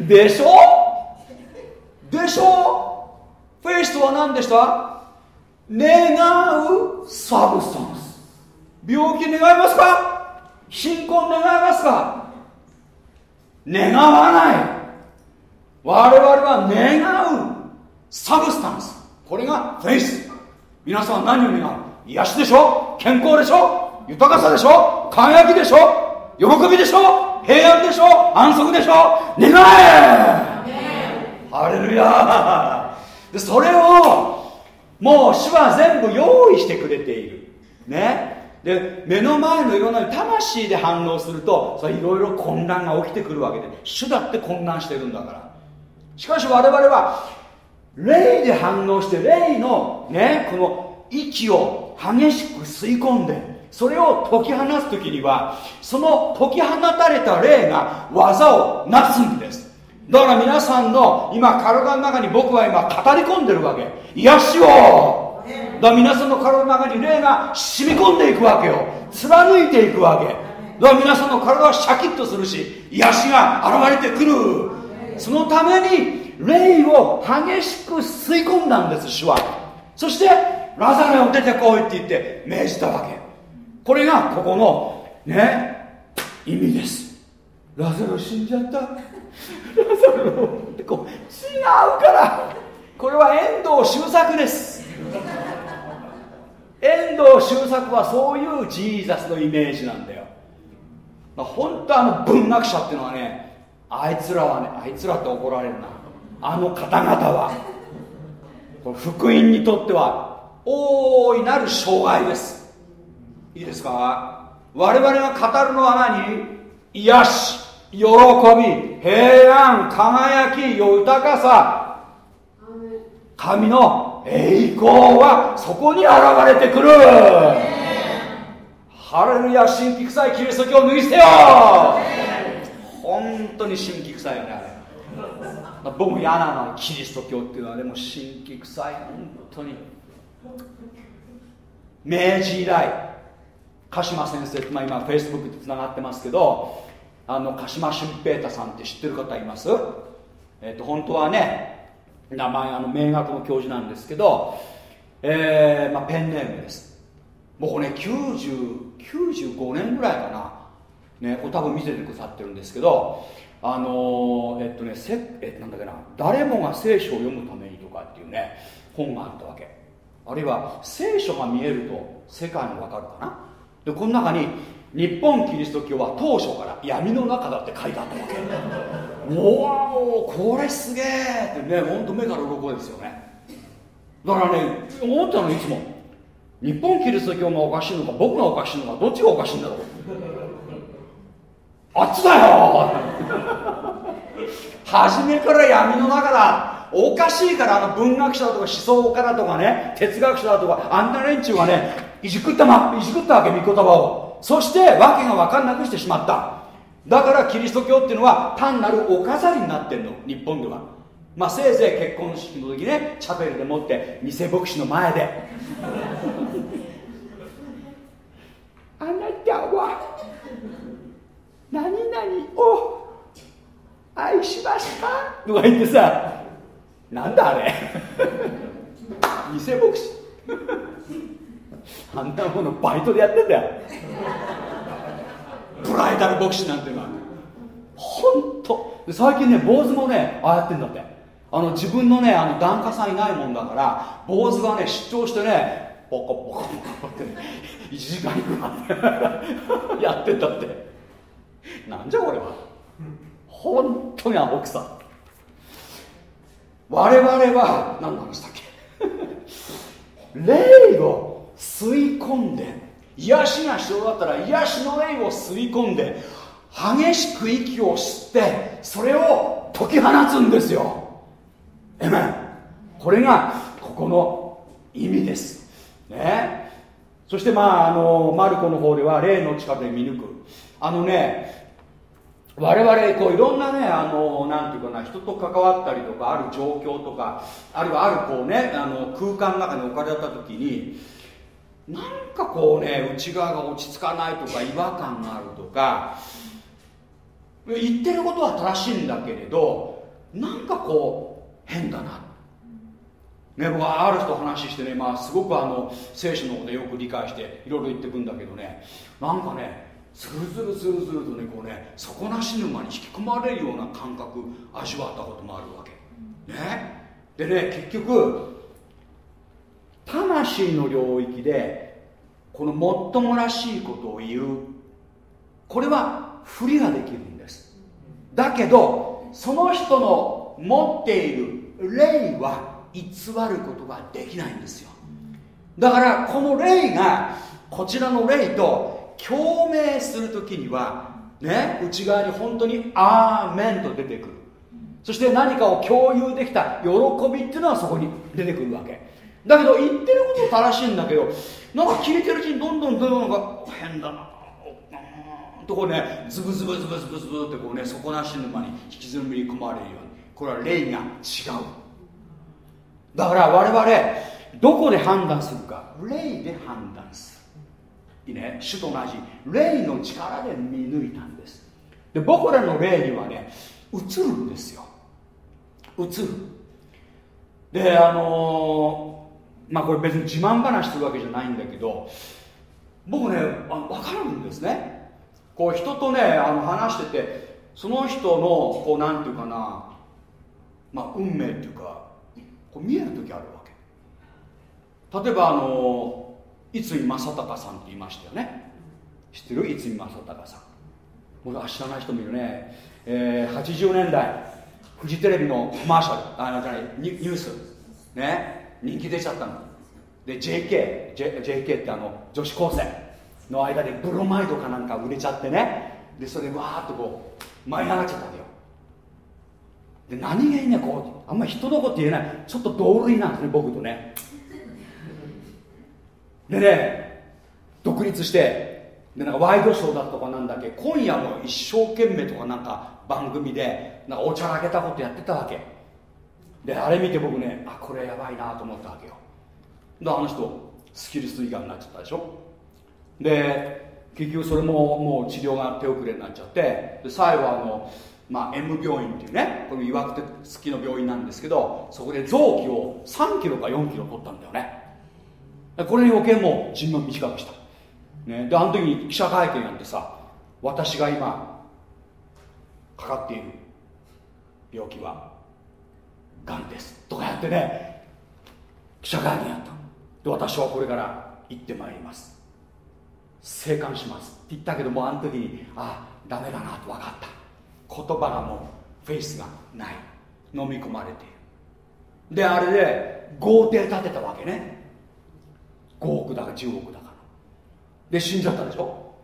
でしょ？でしょ？フェイスとは何でした？願うサブスタンス。病気願いますか？貧困願いますか？願わない。我々は願う。サブスタンス。これがフェイス。皆さん何よりな癒しでしょ？健康でしょ？豊かさでしょ？輝きでしょ？喜びでしょ？平安でしょ？安息でしょ？願え！ハレルヤ！でそれをもう主は全部用意してくれている。ね？で目の前のいろんな魂で反応するといろいろ混乱が起きてくるわけで主だって混乱してるんだから。しかし我々は霊で反応して霊のねこの息を激しく吸い込んでそれを解き放つ時にはその解き放たれた霊が技をなすんです。だから皆さんの今体の中に僕は今語り込んでるわけ。癒しをだから皆さんの体の中に霊が染み込んでいくわけよ。貫いていくわけ。だから皆さんの体はシャキッとするし癒しが現れてくる。そのために霊を激しく吸い込んだんです主は。そしてラザレを出てこいって言って命じたわけ。これがここのね意味です。ラザロ死んじゃった。ラザロってこう違うから。これは遠藤周作です。遠藤周作はそういうジーザスのイメージなんだよ、まあ、本当あの文学者っていうのはねあいつらはねあいつらって怒られるな。あの方々は。福音にとっては大いなる障害です。いいですか？我々が語るのは何？癒し喜び平安輝き豊かさ。神の栄光はそこに現れてくる。ハレルヤ神秘臭いキリスト教を脱ぎ捨てよ本当に神秘臭いよねあれ。僕も嫌なのキリスト教っていうのは。でも神秘臭い本当に。明治以来鹿島先生って、まあ、今フェイスブックでつながってますけどあの鹿島俊平太さんって知ってる方います？えっ、と本当はね名前あの名学の教授なんですけど、えーまあ、ペンネームです。もうね90 95年ぐらいかな。ね、これ多分見せてくださってるんですけどあのー、えっとねせえなんだっけな。誰もが聖書を読むためにとかっていうね本があったわけ。あるいは聖書が見えると世界もわかるかな。でこの中に日本キリスト教は当初から闇の中だって書いてあったわけ。おおこれすげえってねほんと目から鱗ですよね。だからね思ったのいつも日本キリスト教がおかしいのか僕がおかしいのかどっちがおかしいんだろう。あっちだよ初めから闇の中だ。おかしいからあの文学者だとか思想家だとかね哲学者だとかあんな連中がねいじくったまいじくったわけ御言葉を。そして訳が分かんなくしてしまった。だからキリスト教っていうのは単なるお飾りになってるの日本では。まあせいぜい結婚式の時ねチャペルでもって偽牧師の前で。あなたは何々を愛しました？とか言ってさなんだあれ？偽牧師。あんなものバイトでやってんだよ。ブライダル牧師なんていうのは本当。最近ね坊主もねああやってんだって。あの自分のねあの檀家さんいないもんだから坊主がね出張してねポコポコポコってね1時間いくらい やってんだって。なんじゃこれは。本当にアホくさ我々は何の話だっけ。霊を吸い込んで癒しが必要だったら癒しの霊を吸い込んで激しく息を吸ってそれを解き放つんですよ。えめこれがここの意味です。ね。そしてまああのマルコの方では霊の力で見抜く。あのね我々こういろんなねあのなんていうかな人と関わったりとかある状況とかあるいはあるこうねあの空間の中に置かれた時になんかこうね内側が落ち着かないとか違和感があるとか言ってることは正しいんだけれどなんかこう変だな。ね、僕はある人話してね、まあ、すごくあの聖書のことよく理解していろいろ言ってくんだけどねなんかねスルスルスルスルとねこうね底なし沼に引き込まれるような感覚味わったこともあるわけ。ね。でね結局魂の領域でこのもっともらしいことを言う。これはふりができるんです。だけどその人の持っている霊は偽ることができないんですよ。だからこの霊がこちらの霊と共鳴する時にはね内側に本当に「アーメン」と出てくる。そして何かを共有できた喜びっていうのはそこに出てくるわけ。だけど言ってること正しいんだけどなんか聞いてるうちにどんどんどんどんなんか変だなとこうねズブズブズブズブズブってこうね底なし沼に引きずり込まれるように。これは霊が違う。だから我々どこで判断するか。霊で判断する。いいね。主と同じ。霊の力で見抜いたんです。で僕らの霊にはね映るんですよ。映る。であのー、まあこれ別に自慢話するわけじゃないんだけど僕ねあ分かるんですね。こう人とねあの話しててその人のこうなんていうかなまあ運命っていうかこう見える時あるわけ。例えばあのいつ井正隆さんって言いましたよね。知ってる？いつ井正隆さん。僕は知らない人もいるね、えー、80年代フジテレビのコマーシャル。あじゃないニュース。ね。人気出ちゃったの。で JK, J JK ってあの女子高生の間でブロマイドかなんか売れちゃってね。でそれでわーっとこう舞い上がっちゃったわけよ。で何気にねこうあんまり人のこと言えない。ちょっと同類なんですね僕とね。でね独立してでなんかワイドショーだとかなんだっけ今夜も一生懸命とかなんか番組でなんかおちゃらけたことやってたわけ。であれ見て僕ねあこれやばいなと思ったわけよ。であの人スキルス胃がんになっちゃったでしょ。で結局それももう治療が手遅れになっちゃってで最後はあの、まあ、M 病院っていうねこれ岩手好きの病院なんですけどそこで臓器を3キロか4キロ取ったんだよね。これに余計もう寿命短くした、ね、であの時に記者会見やってさ私が今かかっている病気はがんですとかやってね記者会見やった。で私はこれから行ってまいります。生還します。って言ったけどもあの時にああダメだなと分かった。言葉がもうフェイスがない。飲み込まれて。いるであれで豪邸建てたわけね。5億だか10億だからで死んじゃったでしょ。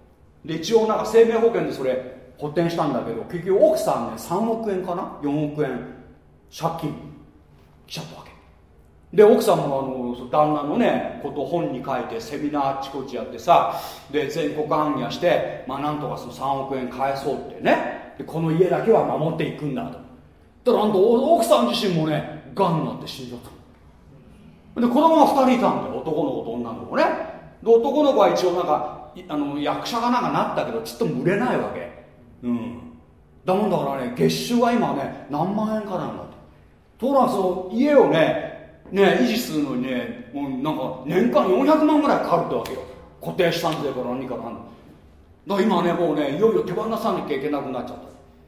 で一応なんか生命保険でそれ補填したんだけど結局奥さんね3億円かな？4億円。借金。ちゃったわけ。で奥さんもあの旦那のねこと本に書いてセミナーあっちこっちやってさで全国行脚してまあなんとかその3億円返そうってね。でこの家だけは守っていくんだと。だから奥さん自身もねがんになって死んじゃったで子供が2人いたんだよ。男の子と女の子ね。で男の子は一応なんかあの役者がなんかなったけどちょっと売れないわけ。うん。だもんだからね月収は今ね何万円かなんだところがその家をねね維持するのにねもうなんか年間400万ぐらいかかるってわけよ。固定資産税から何かなんだから今ねもうねいよいよ手放さなきゃいけなくなっちゃった。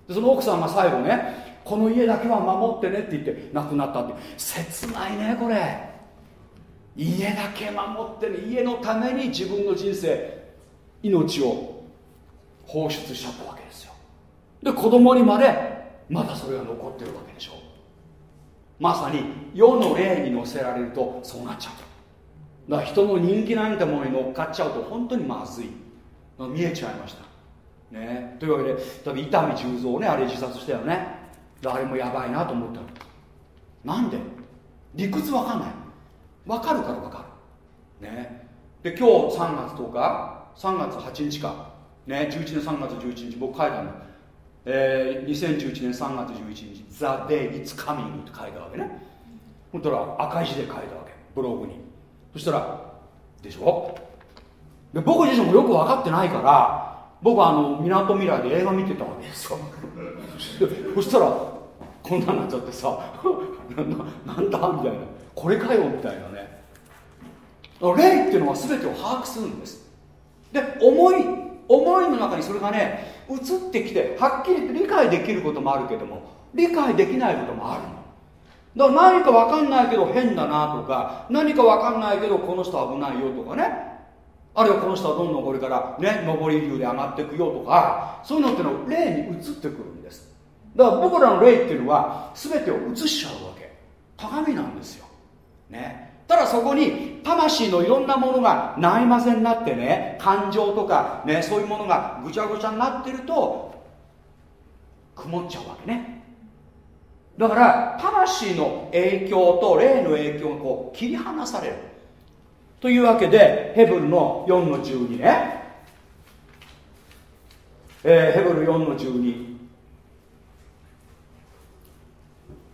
でその奥さんが最後ねこの家だけは守ってねって言って亡くなったって。切ないねこれ。家だけ守ってね。家のために自分の人生命を放出しちゃったわけですよ。で子供にまでまだそれが残ってるわけでしょ。まさに世の霊に乗せられるとそうなっちゃうだから人の人気なんてものに乗っかっちゃうと本当にまずい。見えちゃいました。ね。というわけで多分伊丹十三ねあれ自殺したよね。あれもやばいなと思ったなんで？理屈わかんない。わかるからわか。るね。で今日3月10日3月8日かね11年3月11日僕書いたんだえー、2011年3月11日「The Day It's Coming」って書いたわけね。ほんたら赤字で書いたわけブログに。そしたらでしょ？で僕自身もよく分かってないから僕はあのみなとみらいで映画見てたわけですよ。そしたらこんなになっちゃってさな なんだみたいな。これかよみたいなね。霊っていうのは全てを把握するんです。で思い思いの中にそれがね移ってきてはっきり理解できることもあるけども理解できないこともあるの。だから何か分かんないけど変だなとか何か分かんないけどこの人危ないよとかね。あるいはこの人はどんどんこれからね上り流で上がっていくよとかそういうのってのは霊に移ってくるんです。だから僕らの霊っていうのは全てを移しちゃうわけ。鏡なんですよ。ね。ただそこに魂のいろんなものがないまぜになってね感情とかねそういうものがぐちゃぐちゃになってると曇っちゃうわけね。だから魂の影響と霊の影響がこう切り離される。というわけでヘブルの4の12ね、えー、ヘブル4の12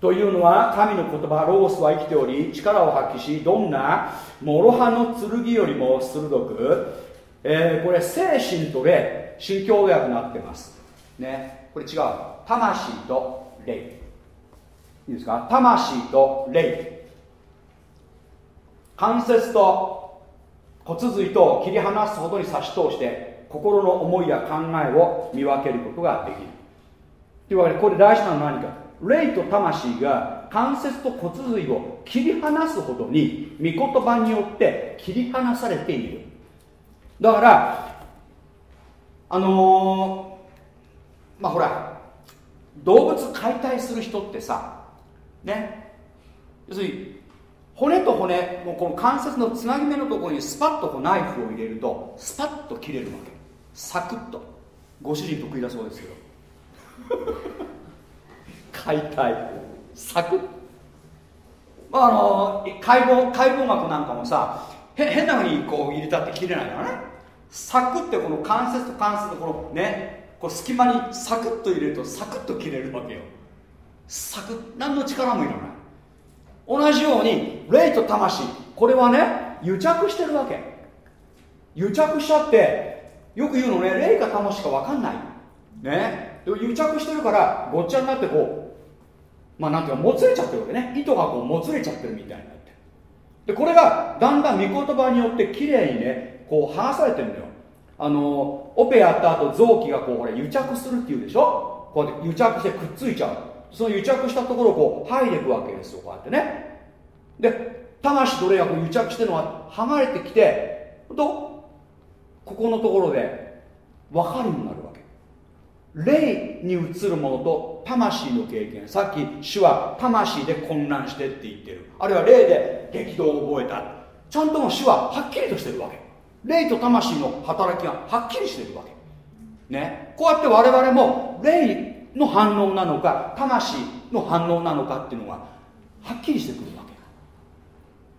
というのは神の言葉ロースは生きており力を発揮しどんな諸刃の剣よりも鋭く、えー、これ精神と霊新教約になってます。ね。これ違う。魂と霊。いいですか？魂と霊。関節と骨髄と切り離すほどに差し通して心の思いや考えを見分けることができる。というわけでこれ大事なのは何か霊と魂が関節と骨髄を切り離すほどに御言葉によって切り離されている。だからあのー、まあほら動物解体する人ってさね要するに骨と骨もうこの関節のつなぎ目のところにスパッとこうナイフを入れるとスパッと切れるわけ。サクッと。ご主人得意だそうですけど。解体。サクッまああの解剖解剖学なんかもさ変なふうにこう入れたって切れないからね。サクッてこの関節と関節のこのねこう隙間にサクッと入れるとサクッと切れるわけよ。サクッ何の力もいらない。同じように霊と魂。これはね癒着してるわけ。癒着しちゃってよく言うのね霊か魂か分かんない。ね。で癒着してるからごっちゃになってこうまあなんていうかもつれちゃってるわけね。糸がこうもつれちゃってるみたいになって。でこれがだんだん御言葉によってきれいにねこう剥がされてるのよ。あのオペやった後臓器がこうほら癒着するっていうでしょ？こうやって癒着してくっついちゃう。その癒着したところをこう剥いでいくわけですよこうやってね。で魂と霊がこう癒着してるのが剥がれてきてとここのところで分かるようになるわ霊に移るものと魂の経験。さっき主は魂で混乱してって言ってる。あるいは霊で激動を覚えた。ちゃんとも主ははっきりとしてるわけ。霊と魂の働きがはっきりしてるわけ。ね。こうやって我々も霊の反応なのか魂の反応なのかっていうのがはっきりしてくるわ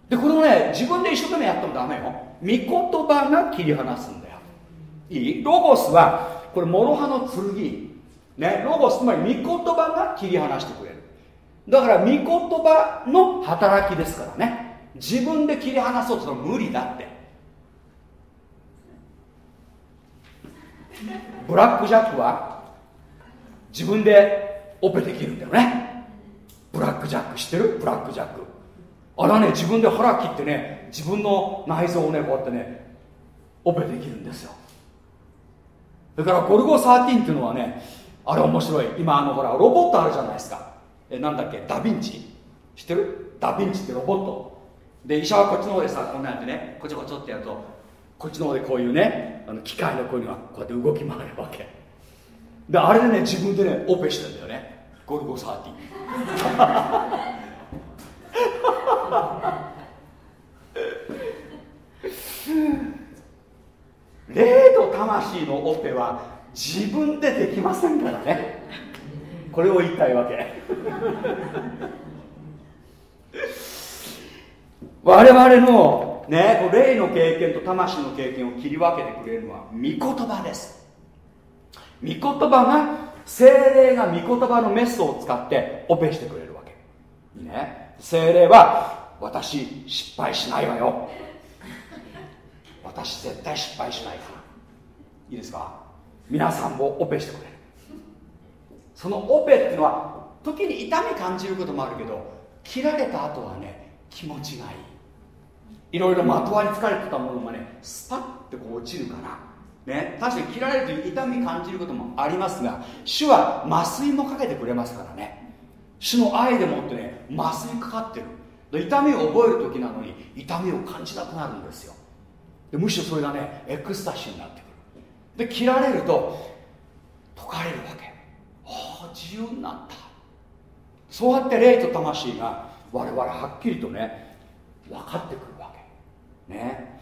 け。でこれをね自分で一生懸命やってもダメよ。御言葉が切り離すんだよ。いい？ロゴスはこれ諸刃の剣。ねロゴスつまり御言葉が切り離してくれる。だから御言葉の働きですからね。自分で切り離そうとするの無理だって。ブラック・ジャックは自分でオペできるんだよね。ブラックジャック知ってる？ブラックジャック。あれはね自分で腹切ってね自分の内臓をねこうやってねオペできるんですよ。それからゴルゴ13っていうのはねあれ面白い。今あのほらロボットあるじゃないですか。えなんだっけ？ダヴィンチ。知ってる？ダヴィンチってロボット。で医者はこっちの方でさこんなやってねこちょこちょってやるとこっちの方でこういうねあの機械のこういうのがこうやって動き回るわけ。であれでね自分でねオペしてんだよね。ゴルゴ13霊と魂のオペは自分でできませんからね。これを言いたいわけ。我々のね霊の経験と魂の経験を切り分けてくれるのは御言葉です。御言葉が精霊が御言葉のメスを使ってオペしてくれるわけ。ね。精霊は私失敗しないわよ。私絶対失敗しないから。いいですか？皆さんもオペしてくれる。そのオペっていうのは時に痛み感じることもあるけど切られた後はね気持ちがいい。いろいろまとわりつかれてたものがねスパッてこう落ちるから。ね、確かに切られるという痛み感じることもありますが主は麻酔もかけてくれますからね。主の愛でもってね麻酔かかってる。痛みを覚える時なのに痛みを感じなくなるんですよ。でむしろそれがねエクスタシーになってくる。で切られると解かれるわけ。ああ自由になった。そうやって霊と魂が我々はっきりとね分かってくるわけ。ね。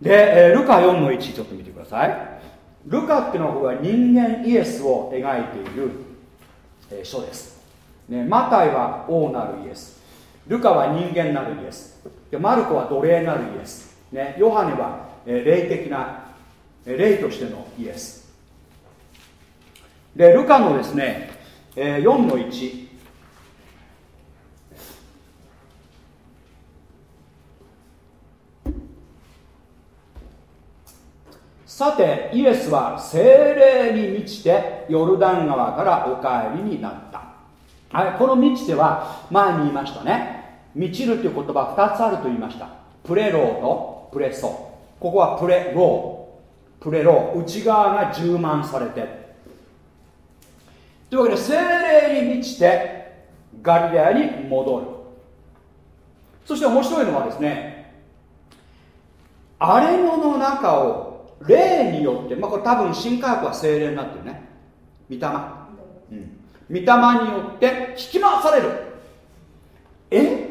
で、えー、ルカ4の1ちょっと見てください。ルカっていうのはこれは人間イエスを描いている、えー、書です、ね、マタイは王なるイエス。ルカは人間なるイエス。でマルコは奴隷なるイエス、ね、ヨハネは、え、霊的な、え、霊としてのイエス。でルカのですね、えー、4の1さてイエスは精霊に満ちてヨルダン川からお帰りになった、はい、この満ちては前に言いましたね。満ちるという言葉2つあると言いました。プレローとプレソ。ここはプレロー。プレロー。内側が充満されて。というわけで精霊に満ちてガリレアに戻る。そして面白いのはですね荒れ野の中を霊によって、まあ、これ多分新科学は精霊になってるね。御霊、うん、御霊によって引き回される。え？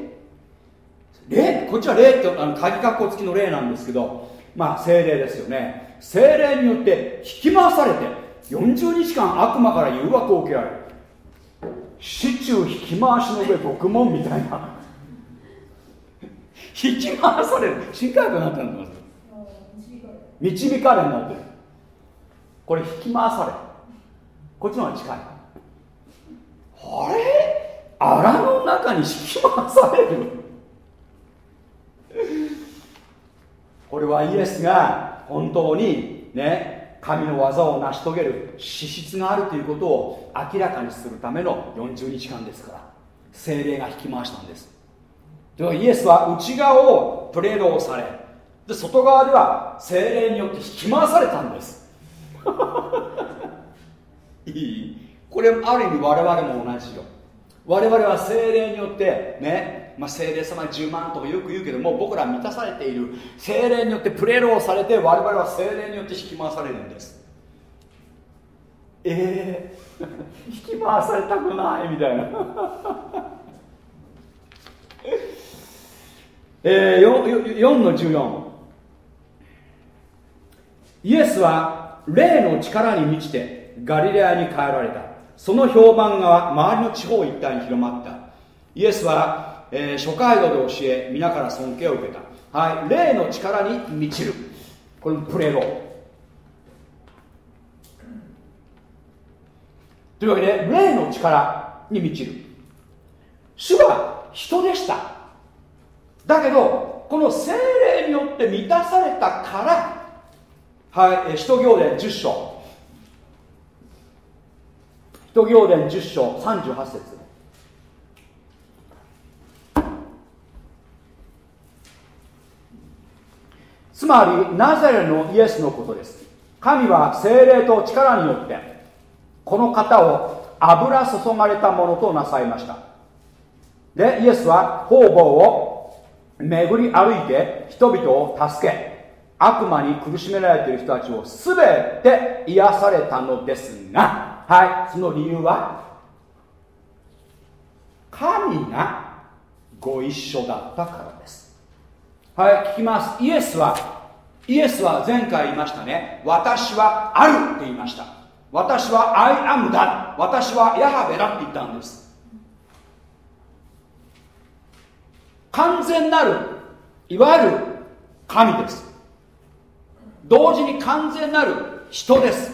霊こっちは霊ってあの鍵括弧付きの霊なんですけどまあ精霊ですよね。精霊によって引き回されて40日間悪魔から誘惑を受けられる。市中引き回しの上獄門みたいな。引き回される。新科学になってるんです導かれになって。るこれ引き回されこっちの方が近い。あれ？荒の中に引き回されるこれはイエスが本当にね神の技を成し遂げる資質があるということを明らかにするための40日間ですから精霊が引き回したんです。ではイエスは内側をプレードをされで外側では精霊によって引き回されたんです。いい？これある意味我々も同じよ。我々は精霊によってね、まあ、精霊様10万とかよく言うけども僕ら満たされている。精霊によってプレローされて我々は精霊によって引き回されるんです。ええー、引き回されたくないみたいな。えー、4, 4の14イエスは霊の力に満ちてガリレアに帰られた。その評判が周りの地方一帯に広まった。イエスは、えー、諸街道で教え皆から尊敬を受けた。はい霊の力に満ちる。これプレロ。というわけで霊の力に満ちる。主は人でした。だけどこの精霊によって満たされたからはい、使徒行伝10章。使徒行伝10章38節。つまりナザレのイエスのことです。神は精霊と力によってこの方を油注がれたものとなさいました。でイエスは方々を巡り歩いて人々を助け悪魔に苦しめられている人たちを全て癒されたのですがはいその理由は神がご一緒だったからです。はい聞きます。イエスはイエスは前回言いましたね。私はあるって言いました。私はアイアムだ。私はヤハベだって言ったんです。完全なるいわゆる神です。同時に完全なる人です。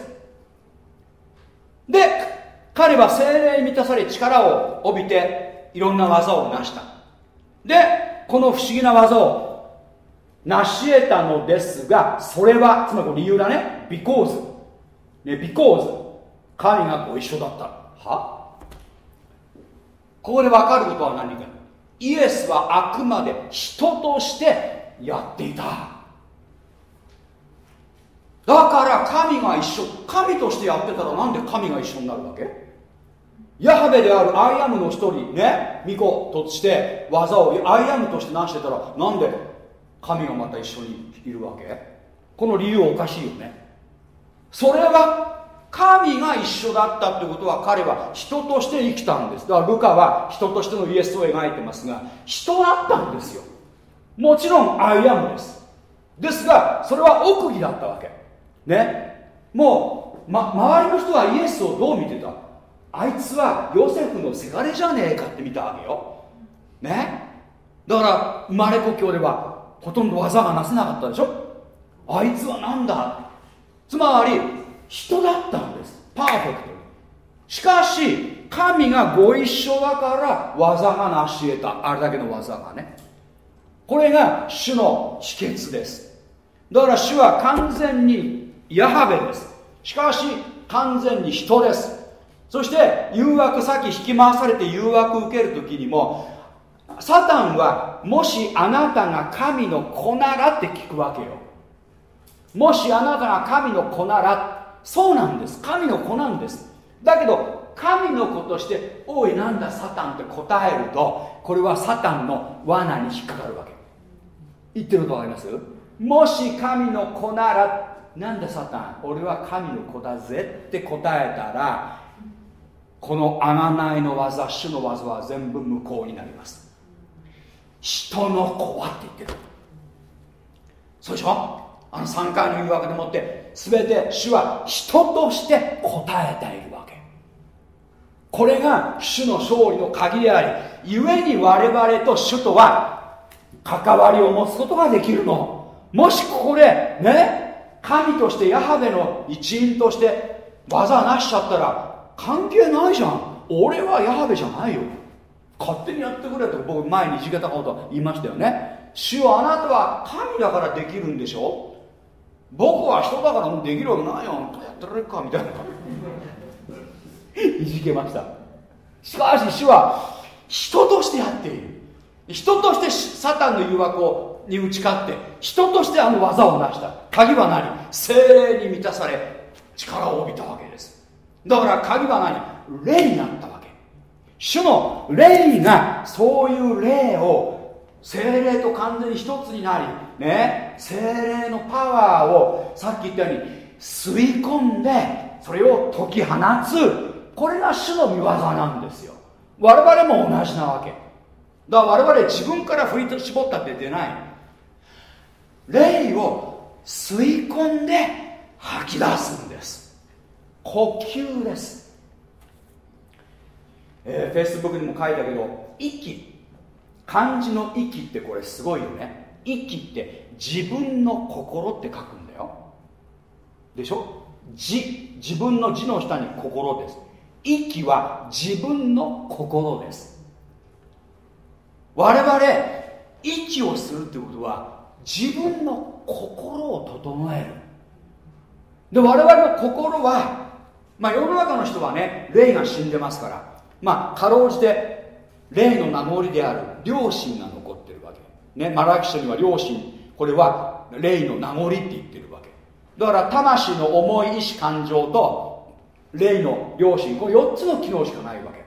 で彼は精霊に満たされ力を帯びていろんな技を成した。でこの不思議な技を成し得たのですがそれはつまり理由だね。because ね because 神がご一緒だった。は？ここで分かることは何か。イエスはあくまで人としてやっていた。だから神が一緒。神としてやってたらなんで神が一緒になるわけ？ヤハウェである I AM の一人ね御子として業を I AM として成してたらなんで神がまた一緒にいるわけ。この理由おかしいよね。それは神が一緒だったってことは彼は人として生きたんです。だからルカは人としてのイエスを描いてますが人だったんですよ。もちろんアイアムです。ですがそれは奥義だったわけ。ね。もう、ま、周りの人はイエスをどう見てた？あいつはヨセフのせがれじゃねえかって見たわけよ。ね。だから生まれ故郷ではほとんど技がなせなかったでしょ？あいつは何だ？つまり人だったんです。パーフェクト。しかし神がご一緒だから技が成し得た。あれだけの技がね。これが主の秘訣です。だから主は完全にヤハベです。しかし完全に人です。そして誘惑さっき引き回されて誘惑受ける時にもサタンはもしあなたが神の子ならって聞くわけよ。もしあなたが神の子ならそうなんです。神の子なんです。だけど神の子として「おいなんだサタン」って答えるとこれはサタンの罠に引っかかるわけ。言ってること分かります？もし神の子ならなんだサタン？俺は神の子だぜって答えたらこの贖いの技主の技は全部無効になります。人の子はって言ってる。そうでしょ？あの3回の誘惑でもって全て主は人として答えているわけ。これが主の勝利の鍵であり故に我々と主とは関わりを持つことができるの。もしここでね神としてヤハベの一員として技なしちゃったら関係ないじゃん。俺はヤハベじゃないよ。勝手にやってくれって僕前にいじけたこと言いましたよね。主はあなたは神だからできるんでしょ？僕は人だからできるわけないよ。やってられるかみたいな。いじけました。しかし主は人としてやっている。人としてサタンの誘惑をに打ち勝って人としてあの技を成した。鍵は何精霊に満たされ力を帯びたわけです。だから鍵は何霊になったわけ主の霊がそういう霊を精霊と完全に一つになりね精霊のパワーをさっき言ったように吸い込んでそれを解き放つ。これが主の見業なんですよ。我々も同じなわけ。だから我々自分から振り絞ったって出ない。霊を吸い込んで吐き出すんです。呼吸です。えー、フェイスブックにも書いたけど息漢字の息ってこれすごいよね。息って自分の心って書くんだよ。でしょ？字自分の字の下に心です。息は自分の心です。我々息をするってことは自分の心を整える。で我々の心はまあ世の中の人はね霊が死んでますからまあかろうじて霊の名残である良心が残ってるわけ。ねマラキ書には良心これは霊の名残って言ってるわけ。だから魂の重い意志感情と霊の良心この4つの機能しかないわけ。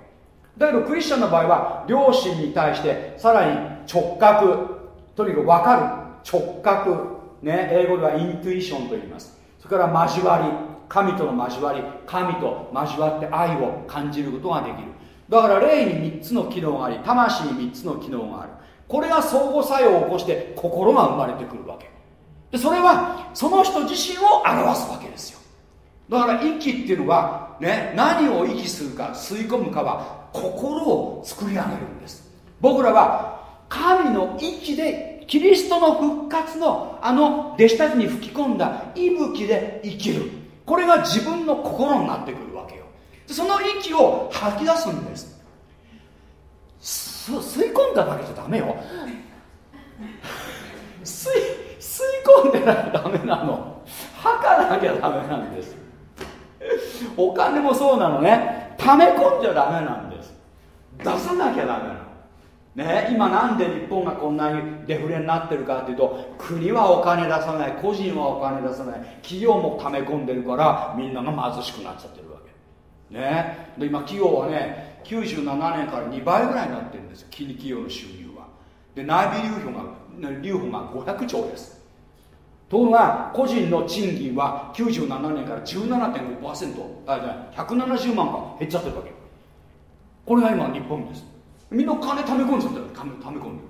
だけどクリスチャンの場合は良心に対してさらに直角とにかく分かる。直角。ね英語ではイントゥイションと言います。それから交わり神との交わり神と交わって愛を感じることができる。だから霊に3つの機能があり魂に3つの機能がある。これが相互作用を起こして心が生まれてくるわけ。でそれはその人自身を表すわけですよ。だから息っていうのは、ね、何を息するか吸い込むかは心を作り上げるんです。僕らは神の息でキリストの復活のあの弟子たちに吹き込んだ息吹で生きる。これが自分の心になってくるその息を吐き出すんです。吸い込んだだけじゃダメよ。吸い込んでなきゃダメなの。吐かなきゃダメなんです。お金もそうなのね。溜め込んじゃダメなんです。出さなきゃダメなの。ね、今なんで日本がこんなにデフレになってるかっていうと国はお金出さない個人はお金出さない企業も溜め込んでるからみんなが貧しくなっちゃってるね。で今企業はね97年から2倍ぐらいになってるんです。よ企業の収入は。で内部留保が留保が500兆です。ところが個人の賃金は97年から17.5%あじゃ170万か。減っちゃってるわけ。これが今日本です。みんな金貯め込んじゃってる。金貯め込んで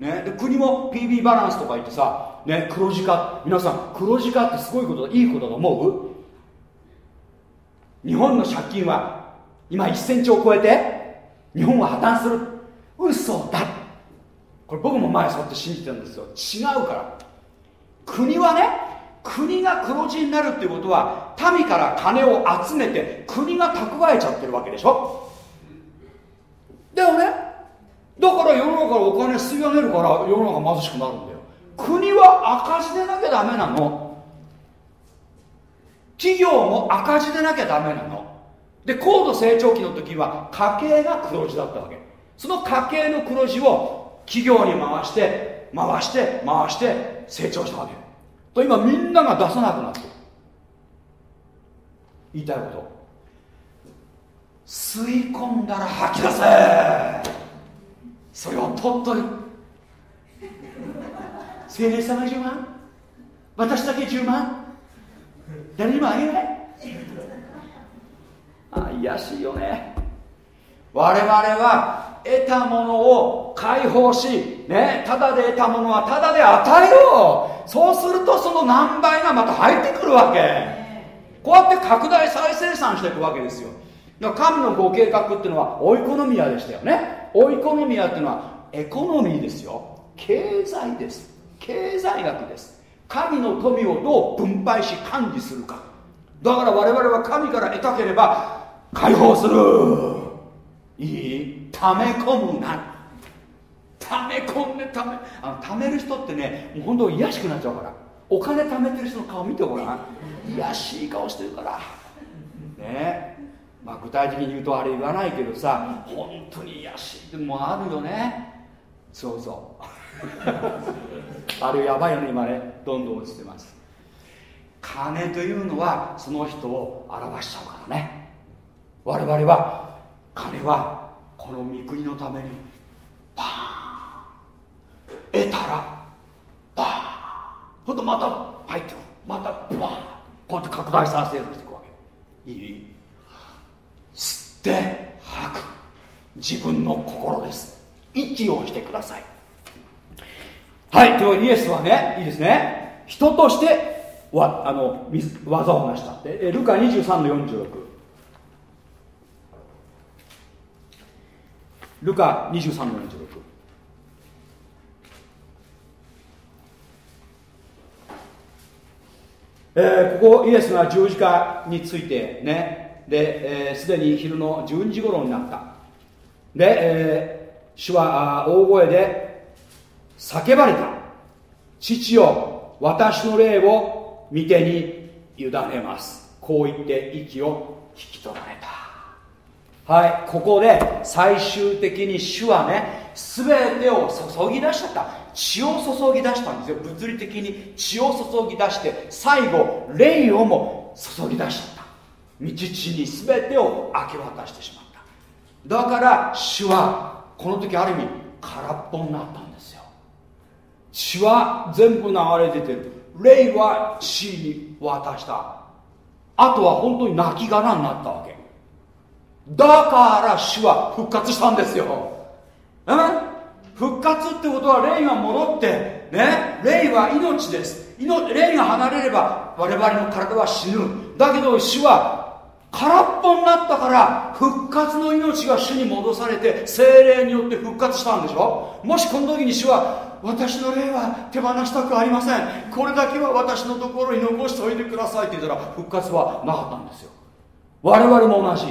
る、ね、で国も PB バランスとか言ってさ、ね、黒字化。皆さん黒字化ってすごいことだ。いいことだと思う？日本の借金は今1000兆を超えて日本は破綻する。嘘だ。これ僕も前そうやって信じてるんですよ。違うから。国はね国が黒字になるっていうことは民から金を集めて国が蓄えちゃってるわけでしょ。でもねだから世の中からお金吸い上げるから世の中貧しくなるんだよ。国は赤字でなきゃダメなの。企業も赤字でなきゃダメなの。で高度成長期の時は家計が黒字だったわけ。その家計の黒字を企業に回して回して回して成長したわけ。と今みんなが出さなくなってる。言いたいこと。吸い込んだら吐き出せ。それを取。っとる精霊様10万？私だけ10万？誰にもあげない？あ癒しいよね。我々は得たものを解放しねただで得たものはただで与えよう。そうするとその何倍がまた入ってくるわけ。こうやって拡大再生産していくわけですよ。だから神のご計画っていうのはオイコノミアでしたよね。オイコノミアっていうのはエコノミーですよ。経済です。経済学です。神の富をどう分配し管理するか。だから我々は神から得たければ解放する。いい溜め込むな。溜め込んで溜めあの溜める人ってねもう本当癒しくなっちゃうから。お金貯めてる人の顔見てごらん。癒しい顔してるから。ね。まあ具体的に言うとあれ言わないけどさ本当に癒しいってもあるよね。そうそう。あれやばいよね今ねどんどん落ちてます。金というのはその人を表しちゃうからね。我々は金はこの御国のためにパーン。得たらパーン。ほんとまた入ってくる。またバーン。こうやって拡大させようとしていくわけ。いい。吸って吐く。自分の心です。息をしてください。はい。というイエスはねいいですね。人としてわあの技を成したでルカ23の46ルカ23の46えー、ここイエスが十字架についてね。ですで、えー、に昼の12時頃になった。で、えー、主は大声で叫ばれた。父よ私の霊を見てに委ねます。こう言って息を引き取られた。はいここで最終的に主はね全てを注ぎ出しちゃった。血を注ぎ出したんですよ。物理的に血を注ぎ出して最後霊をも注ぎ出しちゃった。道地に全てを明け渡してしまった。だから主はこの時ある意味空っぽになった血は全部流れ出てる。霊は死に渡した。あとは本当に亡きがらになったわけ。だから主は復活したんですよ。うん復活ってことは霊が戻ってね？霊は命です。霊が離れれば我々の体は死ぬ。だけど主は空っぽになったから復活の命が主に戻されて精霊によって復活したんでしょ？もしこの時に主は私の霊は手放したくありません。これだけは私のところに残しておいてくださいって言ったら復活はなかったんですよ。我々も同じ。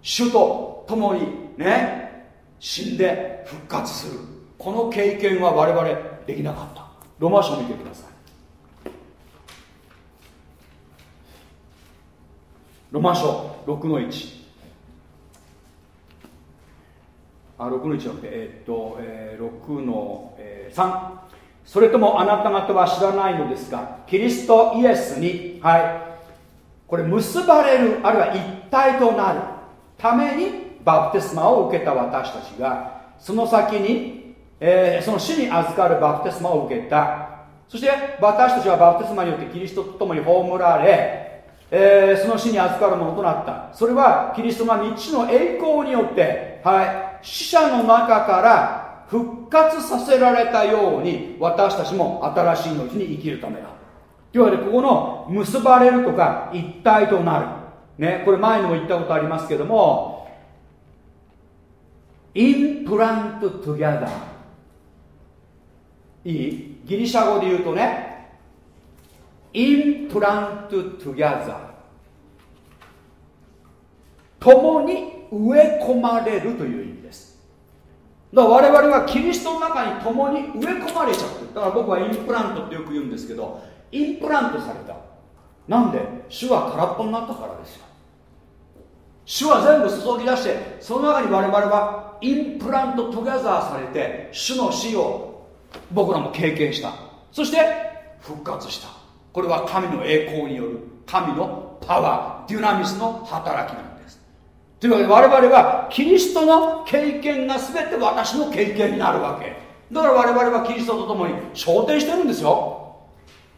主と共にね死んで復活する。この経験は我々できなかった。ロマ書見てください。ロマ書6の1あ6の1じゃなくて、えー、っと、えー、6の、えー、3それともあなた方は知らないのですがキリストイエスにはい。これ結ばれるあるいは一体となるためにバプテスマを受けた私たちがその先に、えー、その死に預かるバプテスマを受けた。そして私たちはバプテスマによってキリストと共に葬られ、えー、その死に預かるものとなった。それはキリストが道の栄光によって、はい、死者の中から復活させられたように私たちも新しい命に生きるためだ。というわけでここの結ばれるとか一体となる。ねこれ前にも言ったことありますけども implant together いい？ギリシャ語で言うとね implant together 共に植え込まれるという意味です。だから我々はキリストの中に共に植え込まれちゃってだから僕はインプラントってよく言うんですけどインプラントされた。なんで？主は空っぽになったからですよ。主は全部注ぎ出してその中に我々は implant together されて主の死を僕らも経験した。そして復活した。これは神の栄光による神のパワーデュナミスの働きなんです。というわけで我々はキリストの経験が全て私の経験になるわけ。だから我々はキリストと共に昇天してるんですよ。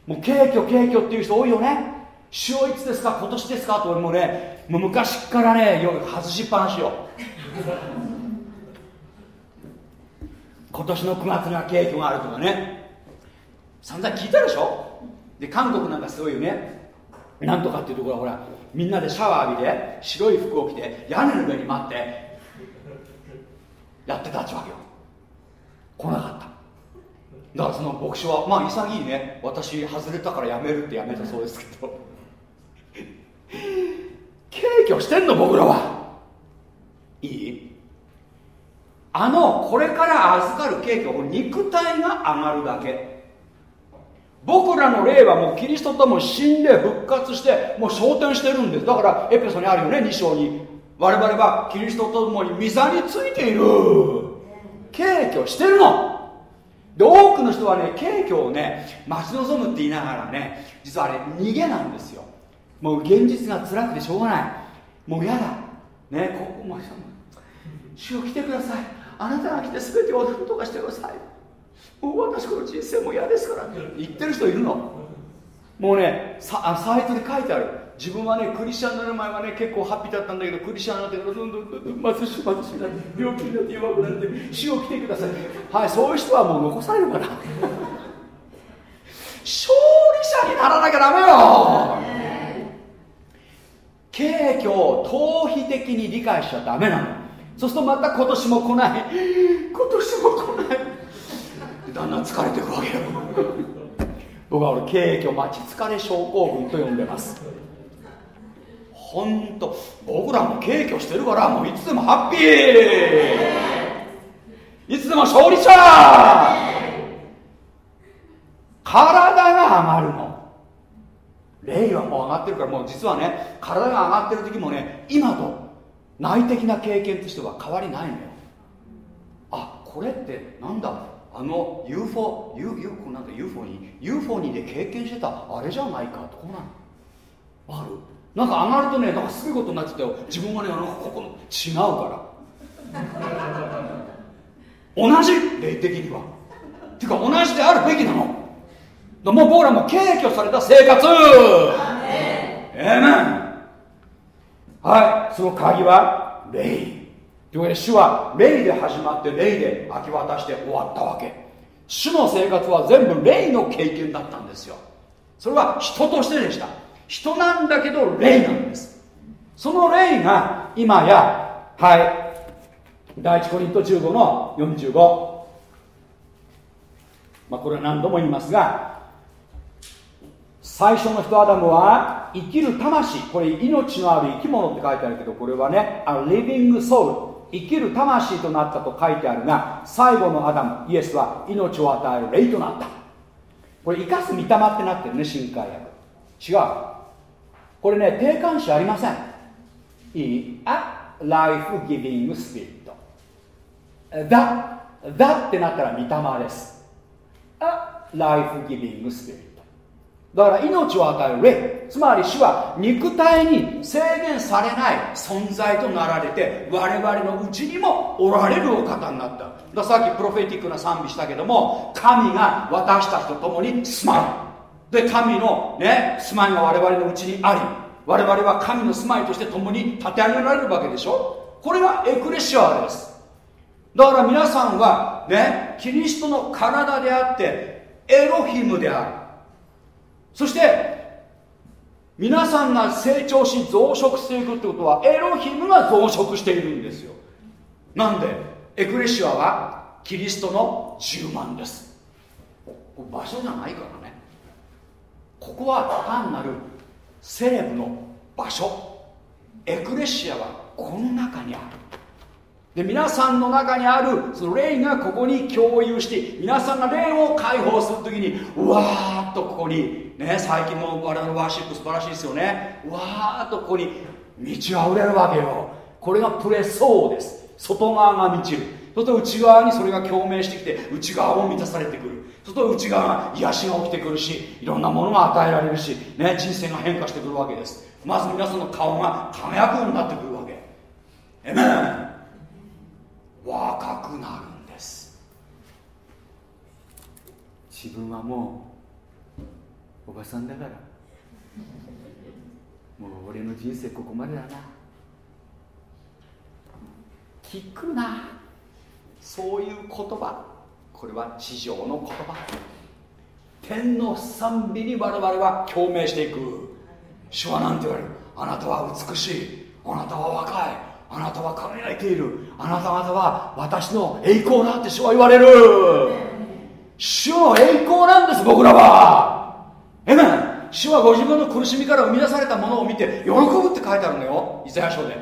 もう敬虚敬虚っていう人多いよね。主をいつですか？今年ですか？と俺もねもう昔からねよく外しっぱなしよ。今年の9月には景気があるとかね。散々聞いたでしょ？で韓国なんかすごいよね。なんとかっていうところはほらみんなでシャワー浴びて白い服を着て屋根の上に待ってやってたっちゅうわけよ。来なかった。だからその牧師はまあ潔いね。私外れたからやめるってやめたそうですけど。敬虚してんの僕らは。いい？あのこれから預かる敬虚肉体が上がるだけ。僕らの霊はもうキリストとも死んで復活してもう昇天してるんです。だからエペソにあるよね2章に。我々はキリストと共に御座についている。敬虚してるの。で多くの人はね敬虚をね待ち望むって言いながらね実はあれ逃げなんですよ。もう現実が辛くてしょうがない。もう嫌だ。ねここも主を来てください。あなたが来て全てを何とかしてください。もう私この人生も嫌ですから言ってる人いるの？もうねさサイトに書いてある。自分はねクリスチャンになる前はね結構ハッピーだったんだけどクリスチャンになってどんどんどんどん貧しい貧しいなって病気になって弱くなって死を来てください。はいそういう人はもう残されるから勝利者にならなきゃダメよ。景挙を逃避的に理解しちゃダメなの。そうするとまた今年も来ない。今年も来ないだんだん疲れていくわけよ。僕は俺景挙待ち疲れ症候群と呼んでます。本当僕らも敬虚してるからもういつでもハッピー。いつでも勝利者。体が上がるの。霊はもう上がってるからもう実はね体が上がってる時もね今と内的な経験としては変わりないのよ。あこれってなんだ？あの UFO, UFO なんか UFO に UFO にで経験してたあれじゃないかとこうなの。あるなんか上がるとねなんかすごいことになっちゃって自分はねなんかここ違うから。同じ？霊的には。っていうか同じであるべきなの。もう僕らも敬虚された生活。ええー、はい。その鍵は霊というわけで主は霊で始まって霊で明け渡して終わったわけ。主の生活は全部霊の経験だったんですよ。それは人としてでした。人なんだけど霊なんです。その霊が今やはい第一コリント15の45まあこれは何度も言いますが最初の人アダムは生きる魂。これ命のある生き物って書いてあるけどこれはね A living soul 生きる魂となったと書いてあるが最後のアダムイエスは命を与える霊となった。これ生かす御霊ってなってるね新海訳。違う。これね定冠詞ありません。いい？A life giving spirit だだってなったら御霊です。A life giving spirit だから命を与える霊。つまり主は肉体に制限されない存在となられて我々のうちにもおられるお方になった。ださっきプロフェティックな賛美したけども神が私たちと共に住まう。で神のね住まいが我々のうちにあり我々は神の住まいとして共に立て上げられるわけでしょ。これがエクレシアです。だから皆さんはねキリストの体であってエロヒムである。そして皆さんが成長し増殖していくってことはエロヒムが増殖しているんですよ。なんでエクレシアはキリストの10万です。場所じゃないからね。ここは単なるセレブの場所。エクレシアはこの中にある。で皆さんの中にあるその霊がここに共有して皆さんが霊を解放するときにうわーっとここにね最近も我々のワーシップ素晴らしいですよね。わーっとここに満ち溢れるわけよ。これがプレソーです。外側が満ちる。そうすると内側にそれが共鳴してきて内側も満たされてくる。そうすると内側が癒しが起きてくるしいろんなものが与えられるし、ね、人生が変化してくるわけです。まず皆さんの顔が輝くようになってくるわけ。えめん若くなるんです。自分はもうおばさんだから。もう俺の人生ここまでだな。聞くな。そういう言葉。これは地上の言葉。天の賛美に我々は共鳴していく。主は何て言われる？あなたは美しい。あなたは若い。あなたは輝いている。あなた方は私の栄光だって主は言われる。主の栄光なんです僕らは。えめ主はご自分の苦しみから生み出されたものを見て喜ぶって書いてあるのよイザヤ書で。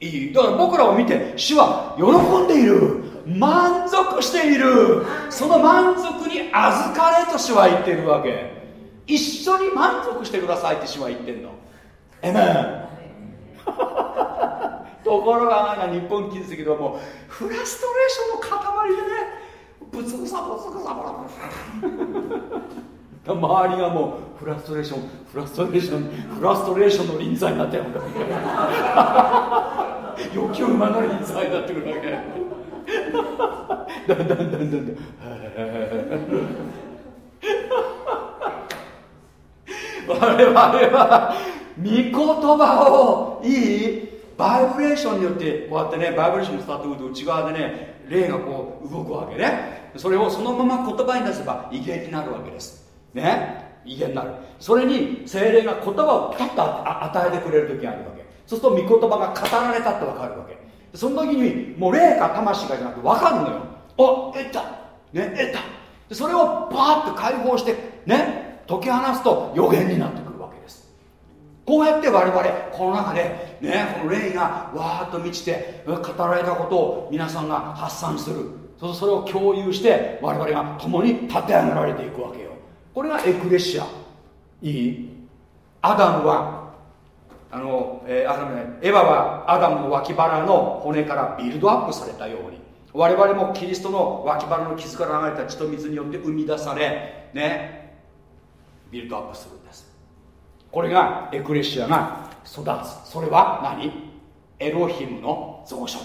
いい。だから僕らを見て主は喜んでいる。満足している。その満足に預かれと主は言ってるわけ。一緒に満足してくださいって主は言ってんの。えめんところがなんか日本近畿ではもフラストレーションの塊でねぶつくさぶつくさ周りがもうフラストレーションフラストレーションフラストレーションの臨在になってるんだ欲求馬の臨在になってくるわけ。だんだんだんだんだん。我々は御言葉をいい？バイブレーションによってこうやってねバイブレーションが伝わってくると内側でね霊がこう動くわけね。それをそのまま言葉に出せば威厳になるわけです。ね？威厳になる。それに精霊が言葉をピタッと与えてくれる時があるわけ。そうすると御言葉が語られたって分かるわけ。その時にもう霊か魂かじゃなくて分かるのよ。あ得た。ね得た。それをバーッと解放してね？解き放つと予言になってくる。こうやって我々この中でねこの霊がわーっと満ちて語られたことを皆さんが発散する。そそれを共有して我々が共に立て上げられていくわけよ。これがエクレシア。いい？アダムはあの、えー、あのね、エヴァはアダムの脇腹の骨からビルドアップされたように。我々もキリストの脇腹の傷から流れた血と水によって生み出されねビルドアップするんです。これがエクレシアが育つ。それは何？エロヒムの増殖。